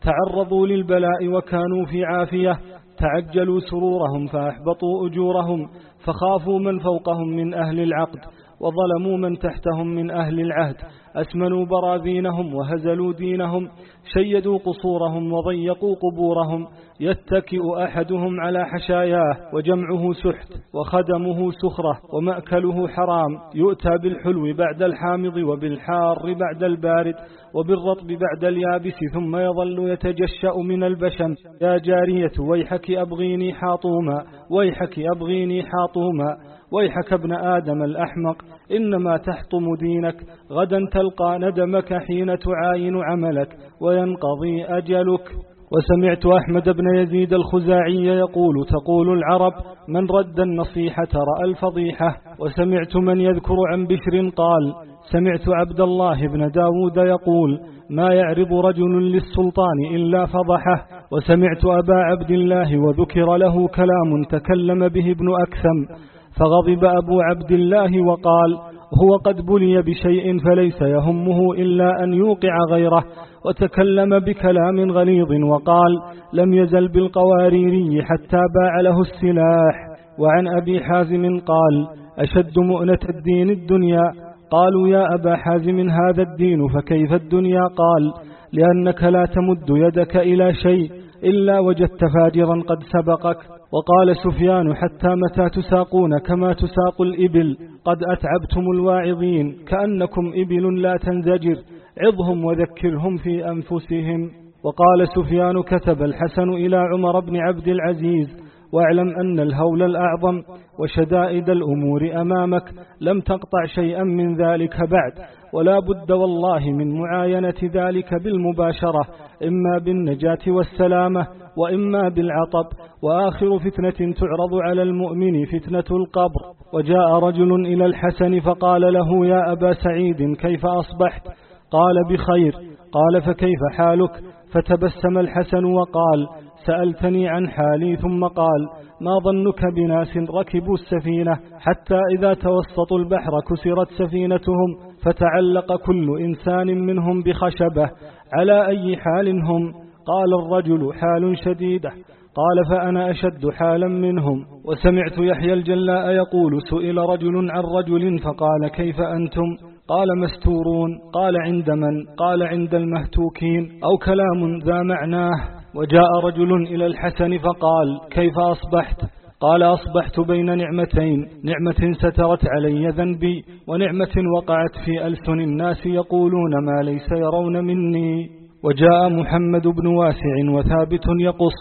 S3: تعرضوا للبلاء وكانوا في عافية تعجلوا سرورهم فأحبطوا أجورهم فخافوا من فوقهم من أهل العقد وظلموا من تحتهم من أهل العهد أسمنوا براذينهم وهزلوا دينهم شيدوا قصورهم وضيقوا قبورهم يتكئ أحدهم على حشاياه وجمعه سحت وخدمه سخرة ومأكله حرام يؤتى بالحلو بعد الحامض وبالحار بعد البارد وبالرطب بعد اليابس ثم يظل يتجشأ من البشم. يا جارية ويحك أبغيني حاطوما ويحك أبغيني حاطوما. ويحك ابن آدم الأحمق إنما تحطم دينك غدا تلقى ندمك حين تعاين عملك وينقضي أجلك. وسمعت أحمد بن يزيد الخزاعي يقول تقول العرب من رد النصيحة رأى الفضيحة. وسمعت من يذكر عن بشر قال سمعت عبد الله بن داود يقول ما يعرض رجل للسلطان إلا فضحه. وسمعت أبا عبد الله وذكر له كلام تكلم به ابن أكثم. فغضب أبو عبد الله وقال هو قد بلي بشيء فليس يهمه إلا أن يوقع غيره وتكلم بكلام غليظ وقال لم يزل بالقواريري حتى باع له السلاح. وعن أبي حازم قال أشد مؤنة الدين الدنيا؟ قالوا يا أبا حازم هذا الدين فكيف الدنيا؟ قال لأنك لا تمد يدك إلى شيء إلا وجدت فاجرا قد سبقك. وقال سفيان حتى متى تساقون كما تساق الإبل؟ قد أتعبتم الواعظين كأنكم إبل لا تنزجر. عظهم وذكرهم في أنفسهم. وقال سفيان كتب الحسن إلى عمر بن عبد العزيز واعلم أن الهول الأعظم وشدائد الأمور أمامك لم تقطع شيئا من ذلك بعد ولا بد والله من معاينة ذلك بالمباشرة إما بالنجاة والسلامة وإما بالعطب وآخر فتنة تعرض على المؤمن فتنة القبر. وجاء رجل إلى الحسن فقال له يا أبا سعيد كيف أصبحت؟ قال بخير. قال فكيف حالك؟ فتبسم الحسن وقال سألتني عن حالي ثم قال ما ظنك بناس ركبوا السفينة حتى إذا توسطوا البحر كسرت سفينتهم فتعلق كل إنسان منهم بخشبة على أي حال هم؟ قال الرجل حال شديدة. قال فأنا أشد حالا منهم. وسمعت يحيى الجلاء يقول سئل رجل عن رجل فقال كيف أنتم؟ قال مستورون. قال عند من؟ قال عند المهتوكين. أو كلام ذا معناه. وجاء رجل إلى الحسن فقال كيف أصبحت؟ قال أصبحت بين نعمتين. نعمة سترت علي ذنبي ونعمة وقعت في ألسن الناس يقولون ما ليس يرون مني. وجاء محمد بن واسع وثابت يقص.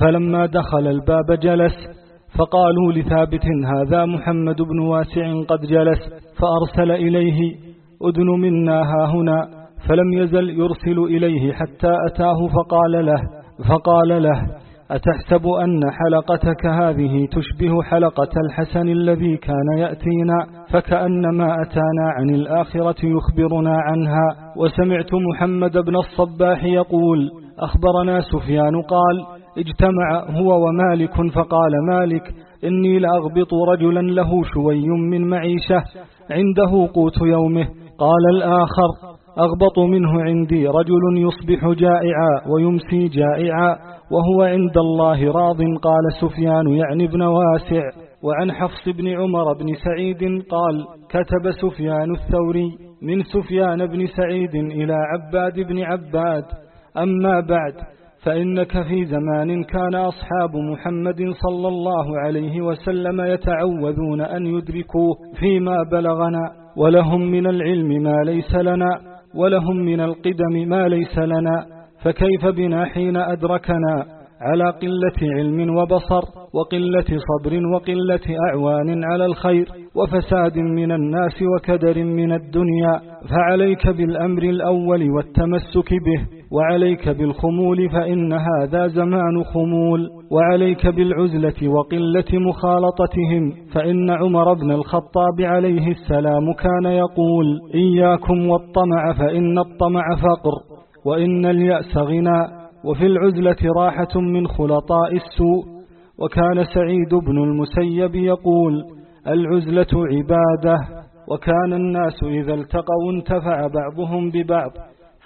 S3: فلما دخل الباب جلس. فقالوا لثابت هذا محمد بن واسع قد جلس. فأرسل إليه أدن منا ها هنا. فلم يزل يرسل إليه حتى أتاه فقال له فقال له أتحسب أن حلقتك هذه تشبه حلقة الحسن الذي كان يأتينا؟ فكأنما أتانا عن الآخرة يخبرنا عنها. وسمعت محمد بن الصباح يقول أخبرنا سفيان قال اجتمع هو ومالك فقال مالك إني لأغبط رجلا له شوي من معيشة عنده قوت يومه. قال الآخر أغبط منه عندي رجل يصبح جائعا ويمسي جائعا وهو عند الله راض. قال سفيان يعني ابن واسع. وعن حفص بن عمر بن سعيد قال كتب سفيان الثوري من سفيان بن سعيد إلى عباد بن عباد. أما بعد فإنك في زمان كان أصحاب محمد صلى الله عليه وسلم يتعوذون أن يدركوه فيما بلغنا ولهم من العلم ما ليس لنا. ولهم من القدم ما ليس لنا فكيف بنا حين أدركنا؟ على قلة علم وبصر وقلة صبر وقلة أعوان على الخير وفساد من الناس وكدر من الدنيا فعليك بالأمر الأول والتمسك به. وعليك بالخمول فإن هذا زمان خمول. وعليك بالعزلة وقلة مخالطتهم فإن عمر بن الخطاب عليه السلام كان يقول إياكم والطمع فإن الطمع فقر وإن اليأس غنى. وفي العزلة راحة من خلطاء السوء. وكان سعيد بن المسيب يقول العزلة عبادة. وكان الناس إذا التقوا انتفع بعضهم ببعض.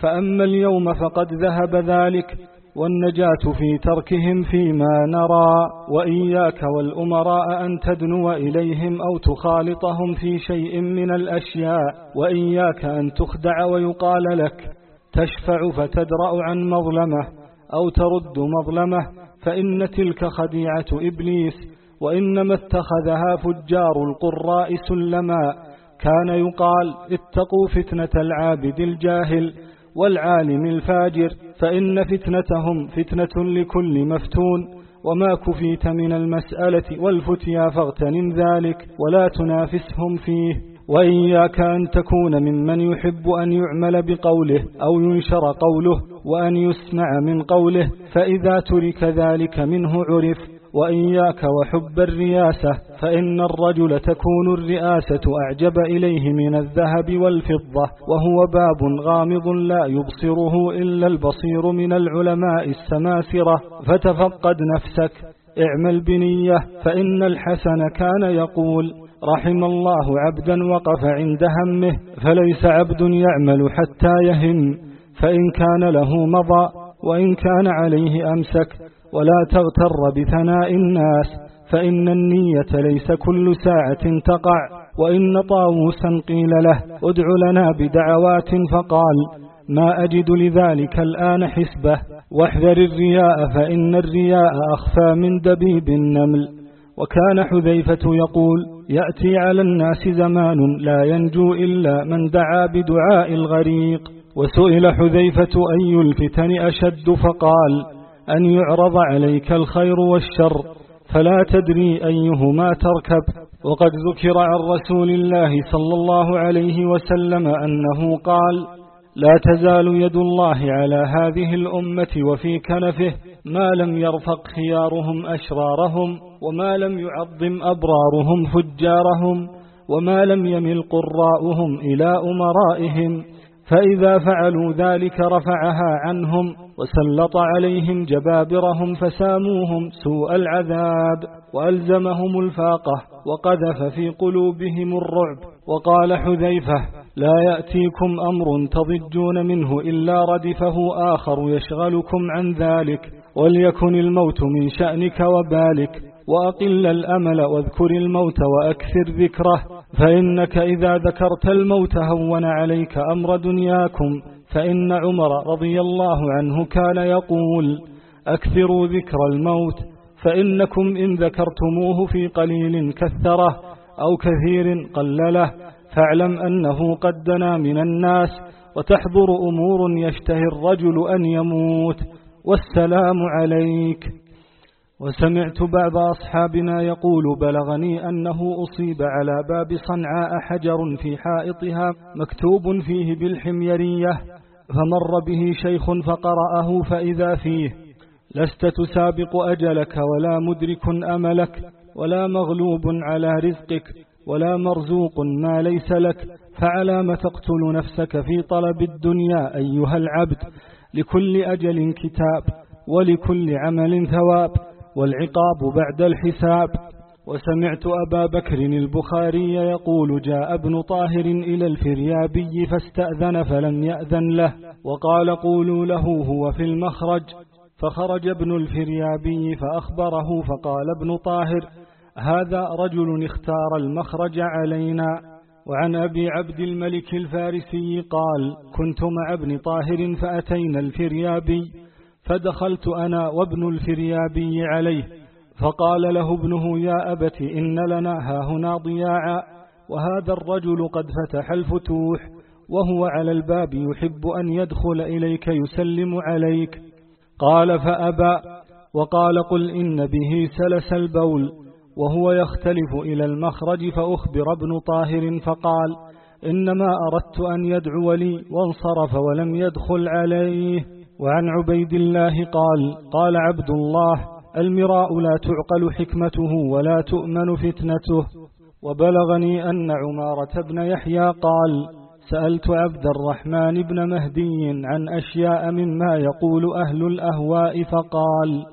S3: فأما اليوم فقد ذهب ذلك والنجاة في تركهم فيما نرى وإياك والأمراء أن تدنو إليهم أو تخالطهم في شيء من الأشياء وإياك أن تخدع ويقال لك تشفع فتدرأ عن مظلمة أو ترد مظلمة فإن تلك خديعة إبليس وإنما اتخذها فجار القراء سلما كان يقال اتقوا فتنة العابد الجاهل والعالم الفاجر فإن فتنتهم فتنة لكل مفتون. وما كفيت من المسألة والفتيا فاغتنم ذلك ولا تنافسهم فيه. وإياك أن تكون ممن يحب أن يعمل بقوله أو ينشر قوله وأن يسمع من قوله فإذا ترك ذلك منه عرف. وإياك وحب الرياسة فإن الرجل تكون الرئاسة أعجب إليه من الذهب والفضة وهو باب غامض لا يبصره إلا البصير من العلماء السماسرة فتفقد نفسك. اعمل بنية. فإن الحسن كان يقول رحم الله عبدا وقف عند همه فليس عبد يعمل حتى يهم. فإن كان له مضى وإن كان عليه أمسك ولا تغتر بثناء الناس. فإن النية ليس كل ساعة تقع وإن طاووسا قيل له ادع لنا بدعوات فقال ما أجد لذلك الآن حسبة واحذر الرياء فإن الرياء أخفى من دبيب النمل. وكان حذيفة يقول يأتي على الناس زمان لا ينجو إلا من دعا بدعاء الغريق. وسئل حذيفة أي الفتن أشد فقال أن يعرض عليك الخير والشر. فلا تدري أيهما تركب. وقد ذكر عن رسول الله صلى الله عليه وسلم أنه قال لا تزال يد الله على هذه الأمة وفي كنفه ما لم يرفق خيارهم أشرارهم وما لم يعظم أبرارهم فجارهم وما لم يمل قراؤهم إلى أمرائهم فإذا فعلوا ذلك رفعها عنهم وسلط عليهم جبابرهم فساموهم سوء العذاب وألزمهم الفاقة وقذف في قلوبهم الرعب وقال حذيفة لا يأتيكم أمر تضجون منه إلا ردفه آخر يشغلكم عن ذلك وليكن الموت من شأنك وبالك وأقل الأمل واذكر الموت وأكثر ذكره فإنك إذا ذكرت الموت هون عليك أمر دنياكم فإن عمر رضي الله عنه كان يقول أكثروا ذكر الموت فإنكم إن ذكرتموه في قليل كثرة أو كثير قلله فاعلم أنه قد دنا من الناس وتحضر أمور يشتهي الرجل أن يموت. والسلام عليك. وسمعت بعض أصحابنا يقول بلغني أنه أصيب على باب صنعاء حجر في حائطها مكتوب فيه بالحميرية. فمر به شيخ فقرأه فإذا فيه لست تسابق أجلك ولا مدرك أملك ولا مغلوب على رزقك ولا مرزوق ما ليس لك فعلى ما تقتل نفسك في طلب الدنيا أيها العبد لكل أجل كتاب ولكل عمل ثواب والعقاب بعد الحساب وسمعت أبا بكر البخاري يقول جاء ابن طاهر إلى الفريابي فاستأذن فلم يأذن له وقال قولوا له هو في المخرج فخرج ابن الفريابي فأخبره فقال ابن طاهر هذا رجل اختار المخرج علينا. وعن أبي عبد الملك الفارسي قال كنت مع ابن طاهر فأتينا الفريابي فدخلت أنا وابن الفريابي عليه فقال له ابنه يا أبت إن لنا هاهنا ضياعا وهذا الرجل قد فتح الفتوح وهو على الباب يحب أن يدخل إليك يسلم عليك. قال فأبى. وقال قل إن به سلس البول وهو يختلف إلى المخرج فأخبر ابن طاهر فقال إنما أردت أن يدعو لي. وانصرف ولم يدخل عليه. وعن عبيد الله قال قال عبد الله المراء لا تعقل حكمته ولا تؤمن فتنته. وبلغني أن عمارة بن يحيى قال سألت عبد الرحمن بن مهدي عن أشياء مما يقول أهل الأهواء فقال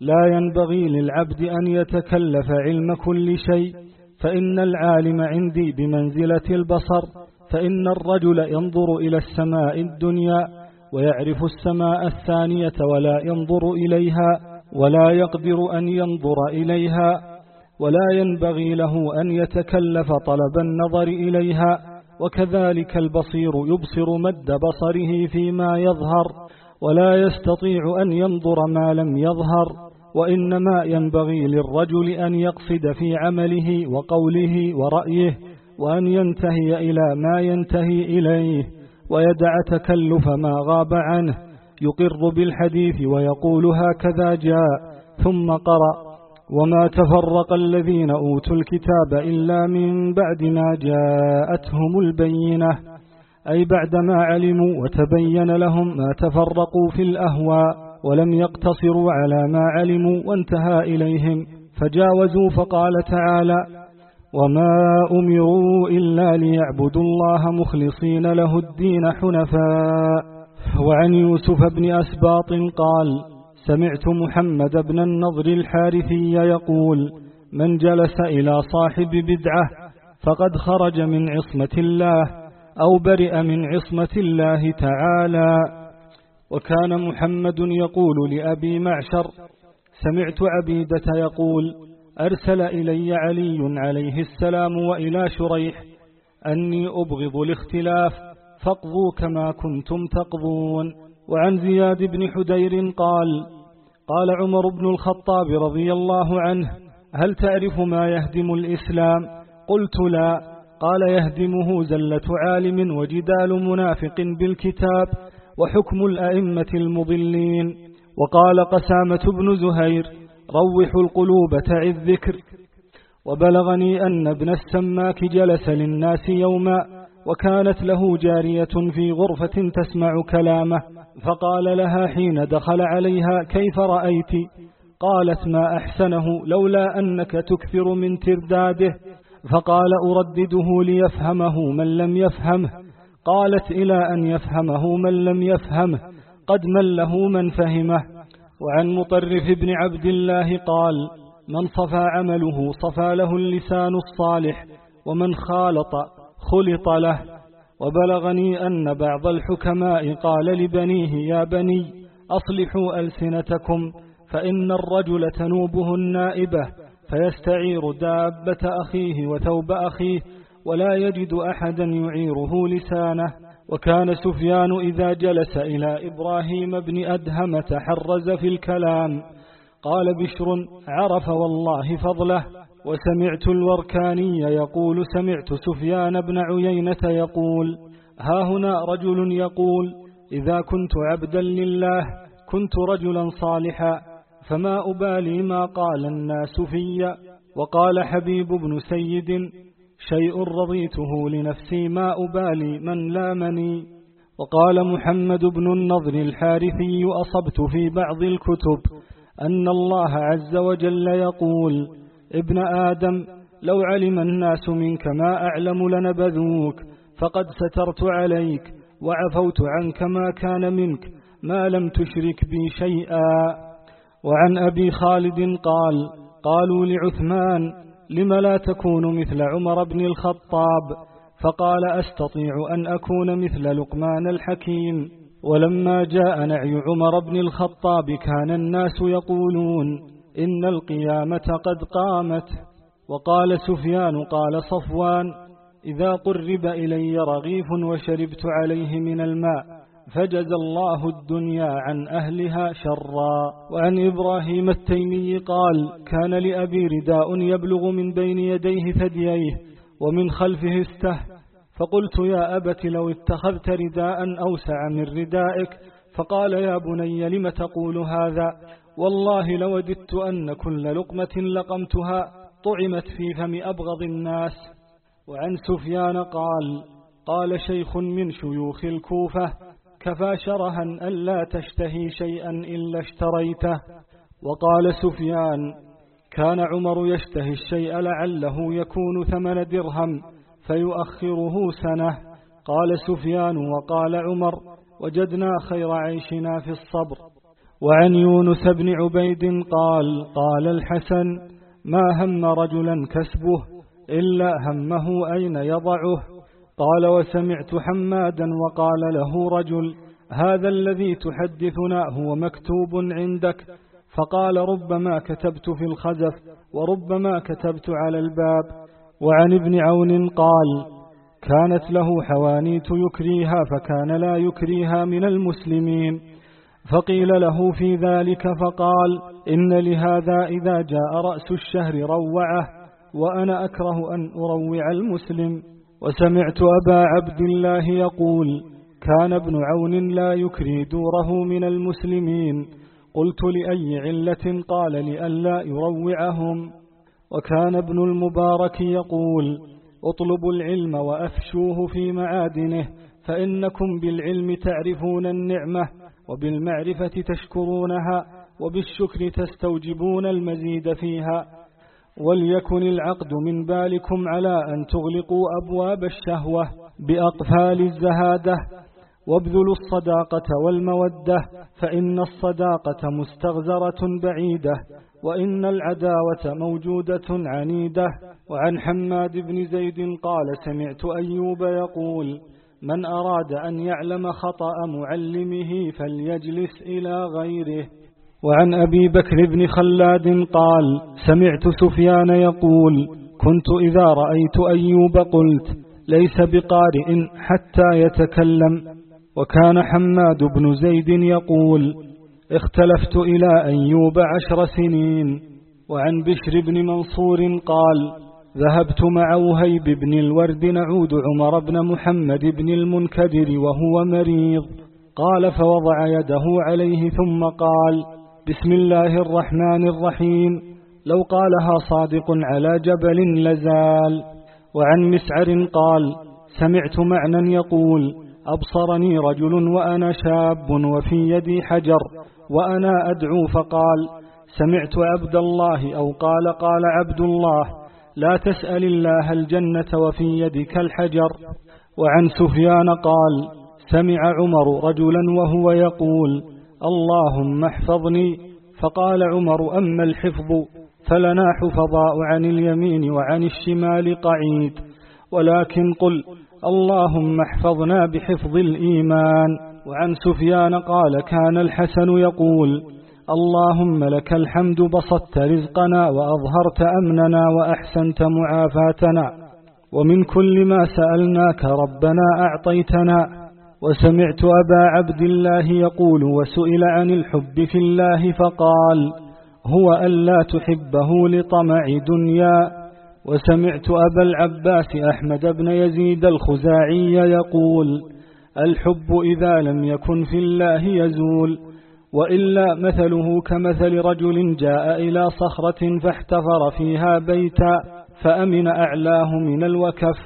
S3: لا ينبغي للعبد أن يتكلف علم كل شيء فإن العالم عندي بمنزلة البصر فإن الرجل ينظر إلى السماء الدنيا ويعرف السماء الثانية ولا ينظر إليها ولا يقدر أن ينظر إليها ولا ينبغي له أن يتكلف طلب النظر إليها وكذلك البصير يبصر مد بصره فيما يظهر ولا يستطيع أن ينظر ما لم يظهر وإنما ينبغي للرجل أن يقصد في عمله وقوله ورأيه وأن ينتهي إلى ما ينتهي إليه ويدع تكلف ما غاب عنه. يقر بالحديث ويقول هكذا جاء ثم قرأ وما تفرق الذين أوتوا الكتاب إلا من بعد ما جاءتهم البينة أي بعدما علموا وتبين لهم ما تفرقوا في الأهواء ولم يقتصروا على ما علموا وانتهى إليهم فجاوزوا فقال تعالى وما أمروا إلا ليعبدوا الله مخلصين له الدين حنفاء. وعن يوسف بن أسباط قال سمعت محمد بن النضر الحارثي يقول من جلس إلى صاحب بدعة فقد خرج من عصمة الله أو برئ من عصمة الله تعالى. وكان محمد يقول لأبي معشر سمعت عبيدة يقول أرسل إلي علي عليه السلام وإلى شريح أني أبغض الاختلاف فاقضوا كما كنتم تقضون. وعن زياد بن حدير قال قال عمر بن الخطاب رضي الله عنه هل تعرف ما يهدم الإسلام؟ قلت لا. قال يهدمه زلة عالم وجدال منافق بالكتاب وحكم الأئمة المضلين. وقال قسامة بن زهير روحوا القلوب تعي الذكر. وبلغني أن ابن السماك جلس للناس يوما وكانت له جارية في غرفة تسمع كلامه فقال لها حين دخل عليها كيف رأيت؟ قالت ما أحسنه لولا أنك تكثر من ترداده. فقال أردده ليفهمه من لم يفهمه. قالت إلى أن يفهمه من لم يفهمه قد مله من فهمه. وعن مطرف بن عبد الله قال من صفى عمله صفى له اللسان الصالح ومن خالط خلط له. وبلغني أن بعض الحكماء قال لبنيه يا بني أصلحوا ألسنتكم فإن الرجل تنوبه النائبة فيستعير دابة أخيه وثوب أخيه ولا يجد أحدا يعيره لسانه. وكان سفيان إذا جلس إلى إبراهيم بن أدهم تحرز في الكلام. قال بشر عرف والله فضله. وسمعت الوركاني يقول سمعت سفيان بن عيينة يقول ها هنا رجل يقول إذا كنت عبدا لله كنت رجلا صالحا فما أبالي ما قال الناس في وقال حبيب بن سيد شيء رضيته لنفسي ما أبالي من لامني. وقال محمد بن النضر الحارثي أصبت في بعض الكتب أن الله عز وجل يقول ابن آدم لو علم الناس منك ما أعلم لنبذوك فقد سترت عليك وعفوت عنك ما كان منك ما لم تشرك بي شيئا. وعن أبي خالد قال قالوا لعثمان لم لا تكون مثل عمر بن الخطاب؟ فقال أستطيع أن أكون مثل لقمان الحكيم. ولما جاء نعي عمر بن الخطاب كان الناس يقولون إن القيامة قد قامت. وقال سفيان قال صفوان إذا قرب إلي رغيف وشربت عليه من الماء فجز الله الدنيا عن أهلها شرا. وعن إبراهيم التيمي قال كان لأبي رداء يبلغ من بين يديه ثدييه ومن خلفه استه. فقلت يا أبت لو اتخذت رداء أوسع من ردائك. فقال يا بني لم تقول هذا؟ والله لوددت أن كل لقمة لقمتها طعمت في فم أبغض الناس. وعن سفيان قال قال شيخ من شيوخ الكوفة كفى شرها ألا تشتهي شيئا إلا اشتريته. وقال سفيان كان عمر يشتهي الشيء لعله يكون ثمن درهم فيؤخره سنة. قال سفيان وقال عمر وجدنا خير عيشنا في الصبر. وعن يونس بن عبيد قال قال الحسن ما هم رجلا كسبه إلا همه أين يضعه؟ قال وسمعت حمادا وقال له رجل هذا الذي تحدثنا هو مكتوب عندك؟ فقال ربما كتبت في الخزف وربما كتبت على الباب. وعن ابن عون قال كانت له حوانيت يكريها فكان لا يكريها من المسلمين. فقيل له في ذلك فقال إن لهذا إذا جاء رأس الشهر روعه وأنا أكره أن أروع المسلم. وسمعت أبا عبد الله يقول كان ابن عون لا يكري دوره من المسلمين. قلت لأي علة؟ قال لئلا يروعهم. وكان ابن المبارك يقول اطلبوا العلم وأفشوه في معادنه فإنكم بالعلم تعرفون النعمة. وبالمعرفة تشكرونها وبالشكر تستوجبون المزيد فيها. وليكن العقد من بالكم على أن تغلقوا أبواب الشهوة بأقفال الزهادة. وابذلوا الصداقة والمودة فإن الصداقة مستغزرة بعيدة وإن العداوة موجودة عنيدة. وعن حماد بن زيد قال سمعت أيوب يقول من أراد أن يعلم خطأ معلمه فليجلس إلى غيره. وعن أبي بكر بن خلاد قال سمعت سفيان يقول كنت إذا رأيت أيوب قلت ليس بقارئ حتى يتكلم. وكان حماد بن زيد يقول اختلفت إلى أيوب عشر سنين. وعن بشر بن منصور قال ذهبت مع وهيب بن الورد نعود عمر بن محمد بن المنكدر وهو مريض. قال فوضع يده عليه ثم قال بسم الله الرحمن الرحيم. لو قالها صادق على جبل لزال. وعن مسعر قال سمعت معنى يقول أبصرني رجل وأنا شاب وفي يدي حجر وأنا أدعو فقال سمعت عبد الله أو قال قال عبد الله. لا تسأل الله الجنة وفي يدك الحجر. وعن سفيان قال سمع عمر رجلا وهو يقول اللهم احفظني. فقال عمر أما الحفظ فلنا حفظاء عن اليمين وعن الشمال قعيد. ولكن قل اللهم احفظنا بحفظ الإيمان. وعن سفيان قال كان الحسن يقول اللهم لك الحمد بسطت رزقنا وأظهرت أمننا وأحسنت معافاتنا ومن كل ما سألناك ربنا أعطيتنا وسمعت أبا عبد الله يقول وسئل عن الحب في الله فقال هو ألا تحبه لطمع دنيا وسمعت أبا العباس أحمد بن يزيد الخزاعي يقول الحب إذا لم يكن في الله يزول وإلا مثله كمثل رجل جاء إلى صخرة فاحتفر فيها بيتا فأمن أعلاه من الوكف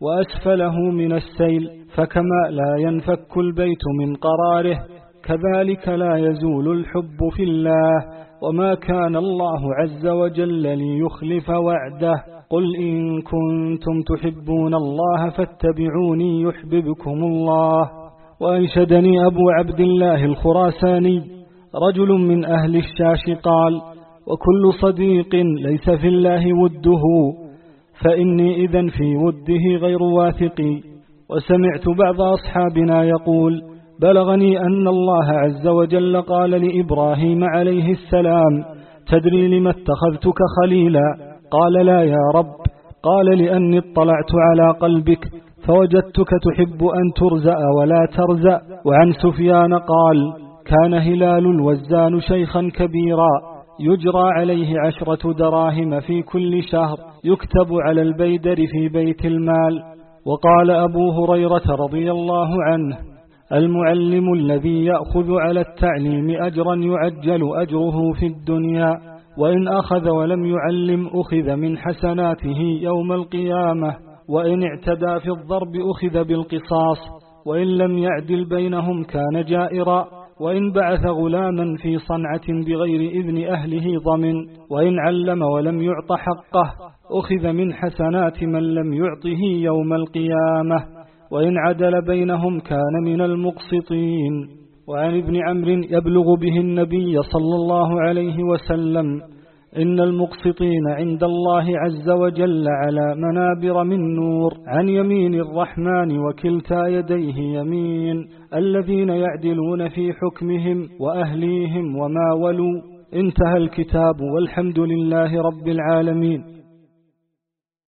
S3: وأسفله من السيل فكما لا ينفك البيت من قراره كذلك لا يزول الحب في الله وما كان الله عز وجل ليخلف وعده قل إن كنتم تحبون الله فاتبعوني يحببكم الله وأنشدني أبو عبد الله الخراساني رجل من أهل الشاش قال وكل صديق ليس في الله وده فإني إذا في وده غير واثق. وسمعت بعض أصحابنا يقول بلغني أن الله عز وجل قال لإبراهيم عليه السلام تدري لما اتخذتك خليلا؟ قال لا يا رب. قال لأني اطلعت على قلبك فوجدتك تحب أن ترزأ ولا ترزأ. وعن سفيان قال كان هلال الوزان شيخا كبيرا يجرى عليه عشرة دراهم في كل شهر يكتب على البيدر في بيت المال. وقال أبو هريرة رضي الله عنه المعلم الذي يأخذ على التعليم أجرا يعجل أجره في الدنيا. وإن أخذ ولم يعلم أخذ من حسناته يوم القيامة. وإن اعتدى في الضرب أخذ بالقصاص وإن لم يعدل بينهم كان جائرا وإن بعث غلاما في صنعة بغير إذن أهله ضمن وإن علم ولم يعط حقه أخذ من حسنات من لم يعطه يوم القيامة. وإن عدل بينهم كان من المقسطين. وعن ابن عمرو يبلغ به النبي صلى الله عليه وسلم إن المقسطين عند الله عز وجل على منابر من نور عن يمين الرحمن وكلتا يديه يمين الذين يعدلون في حكمهم وأهليهم وما ولوا. انتهى الكتاب والحمد لله رب العالمين.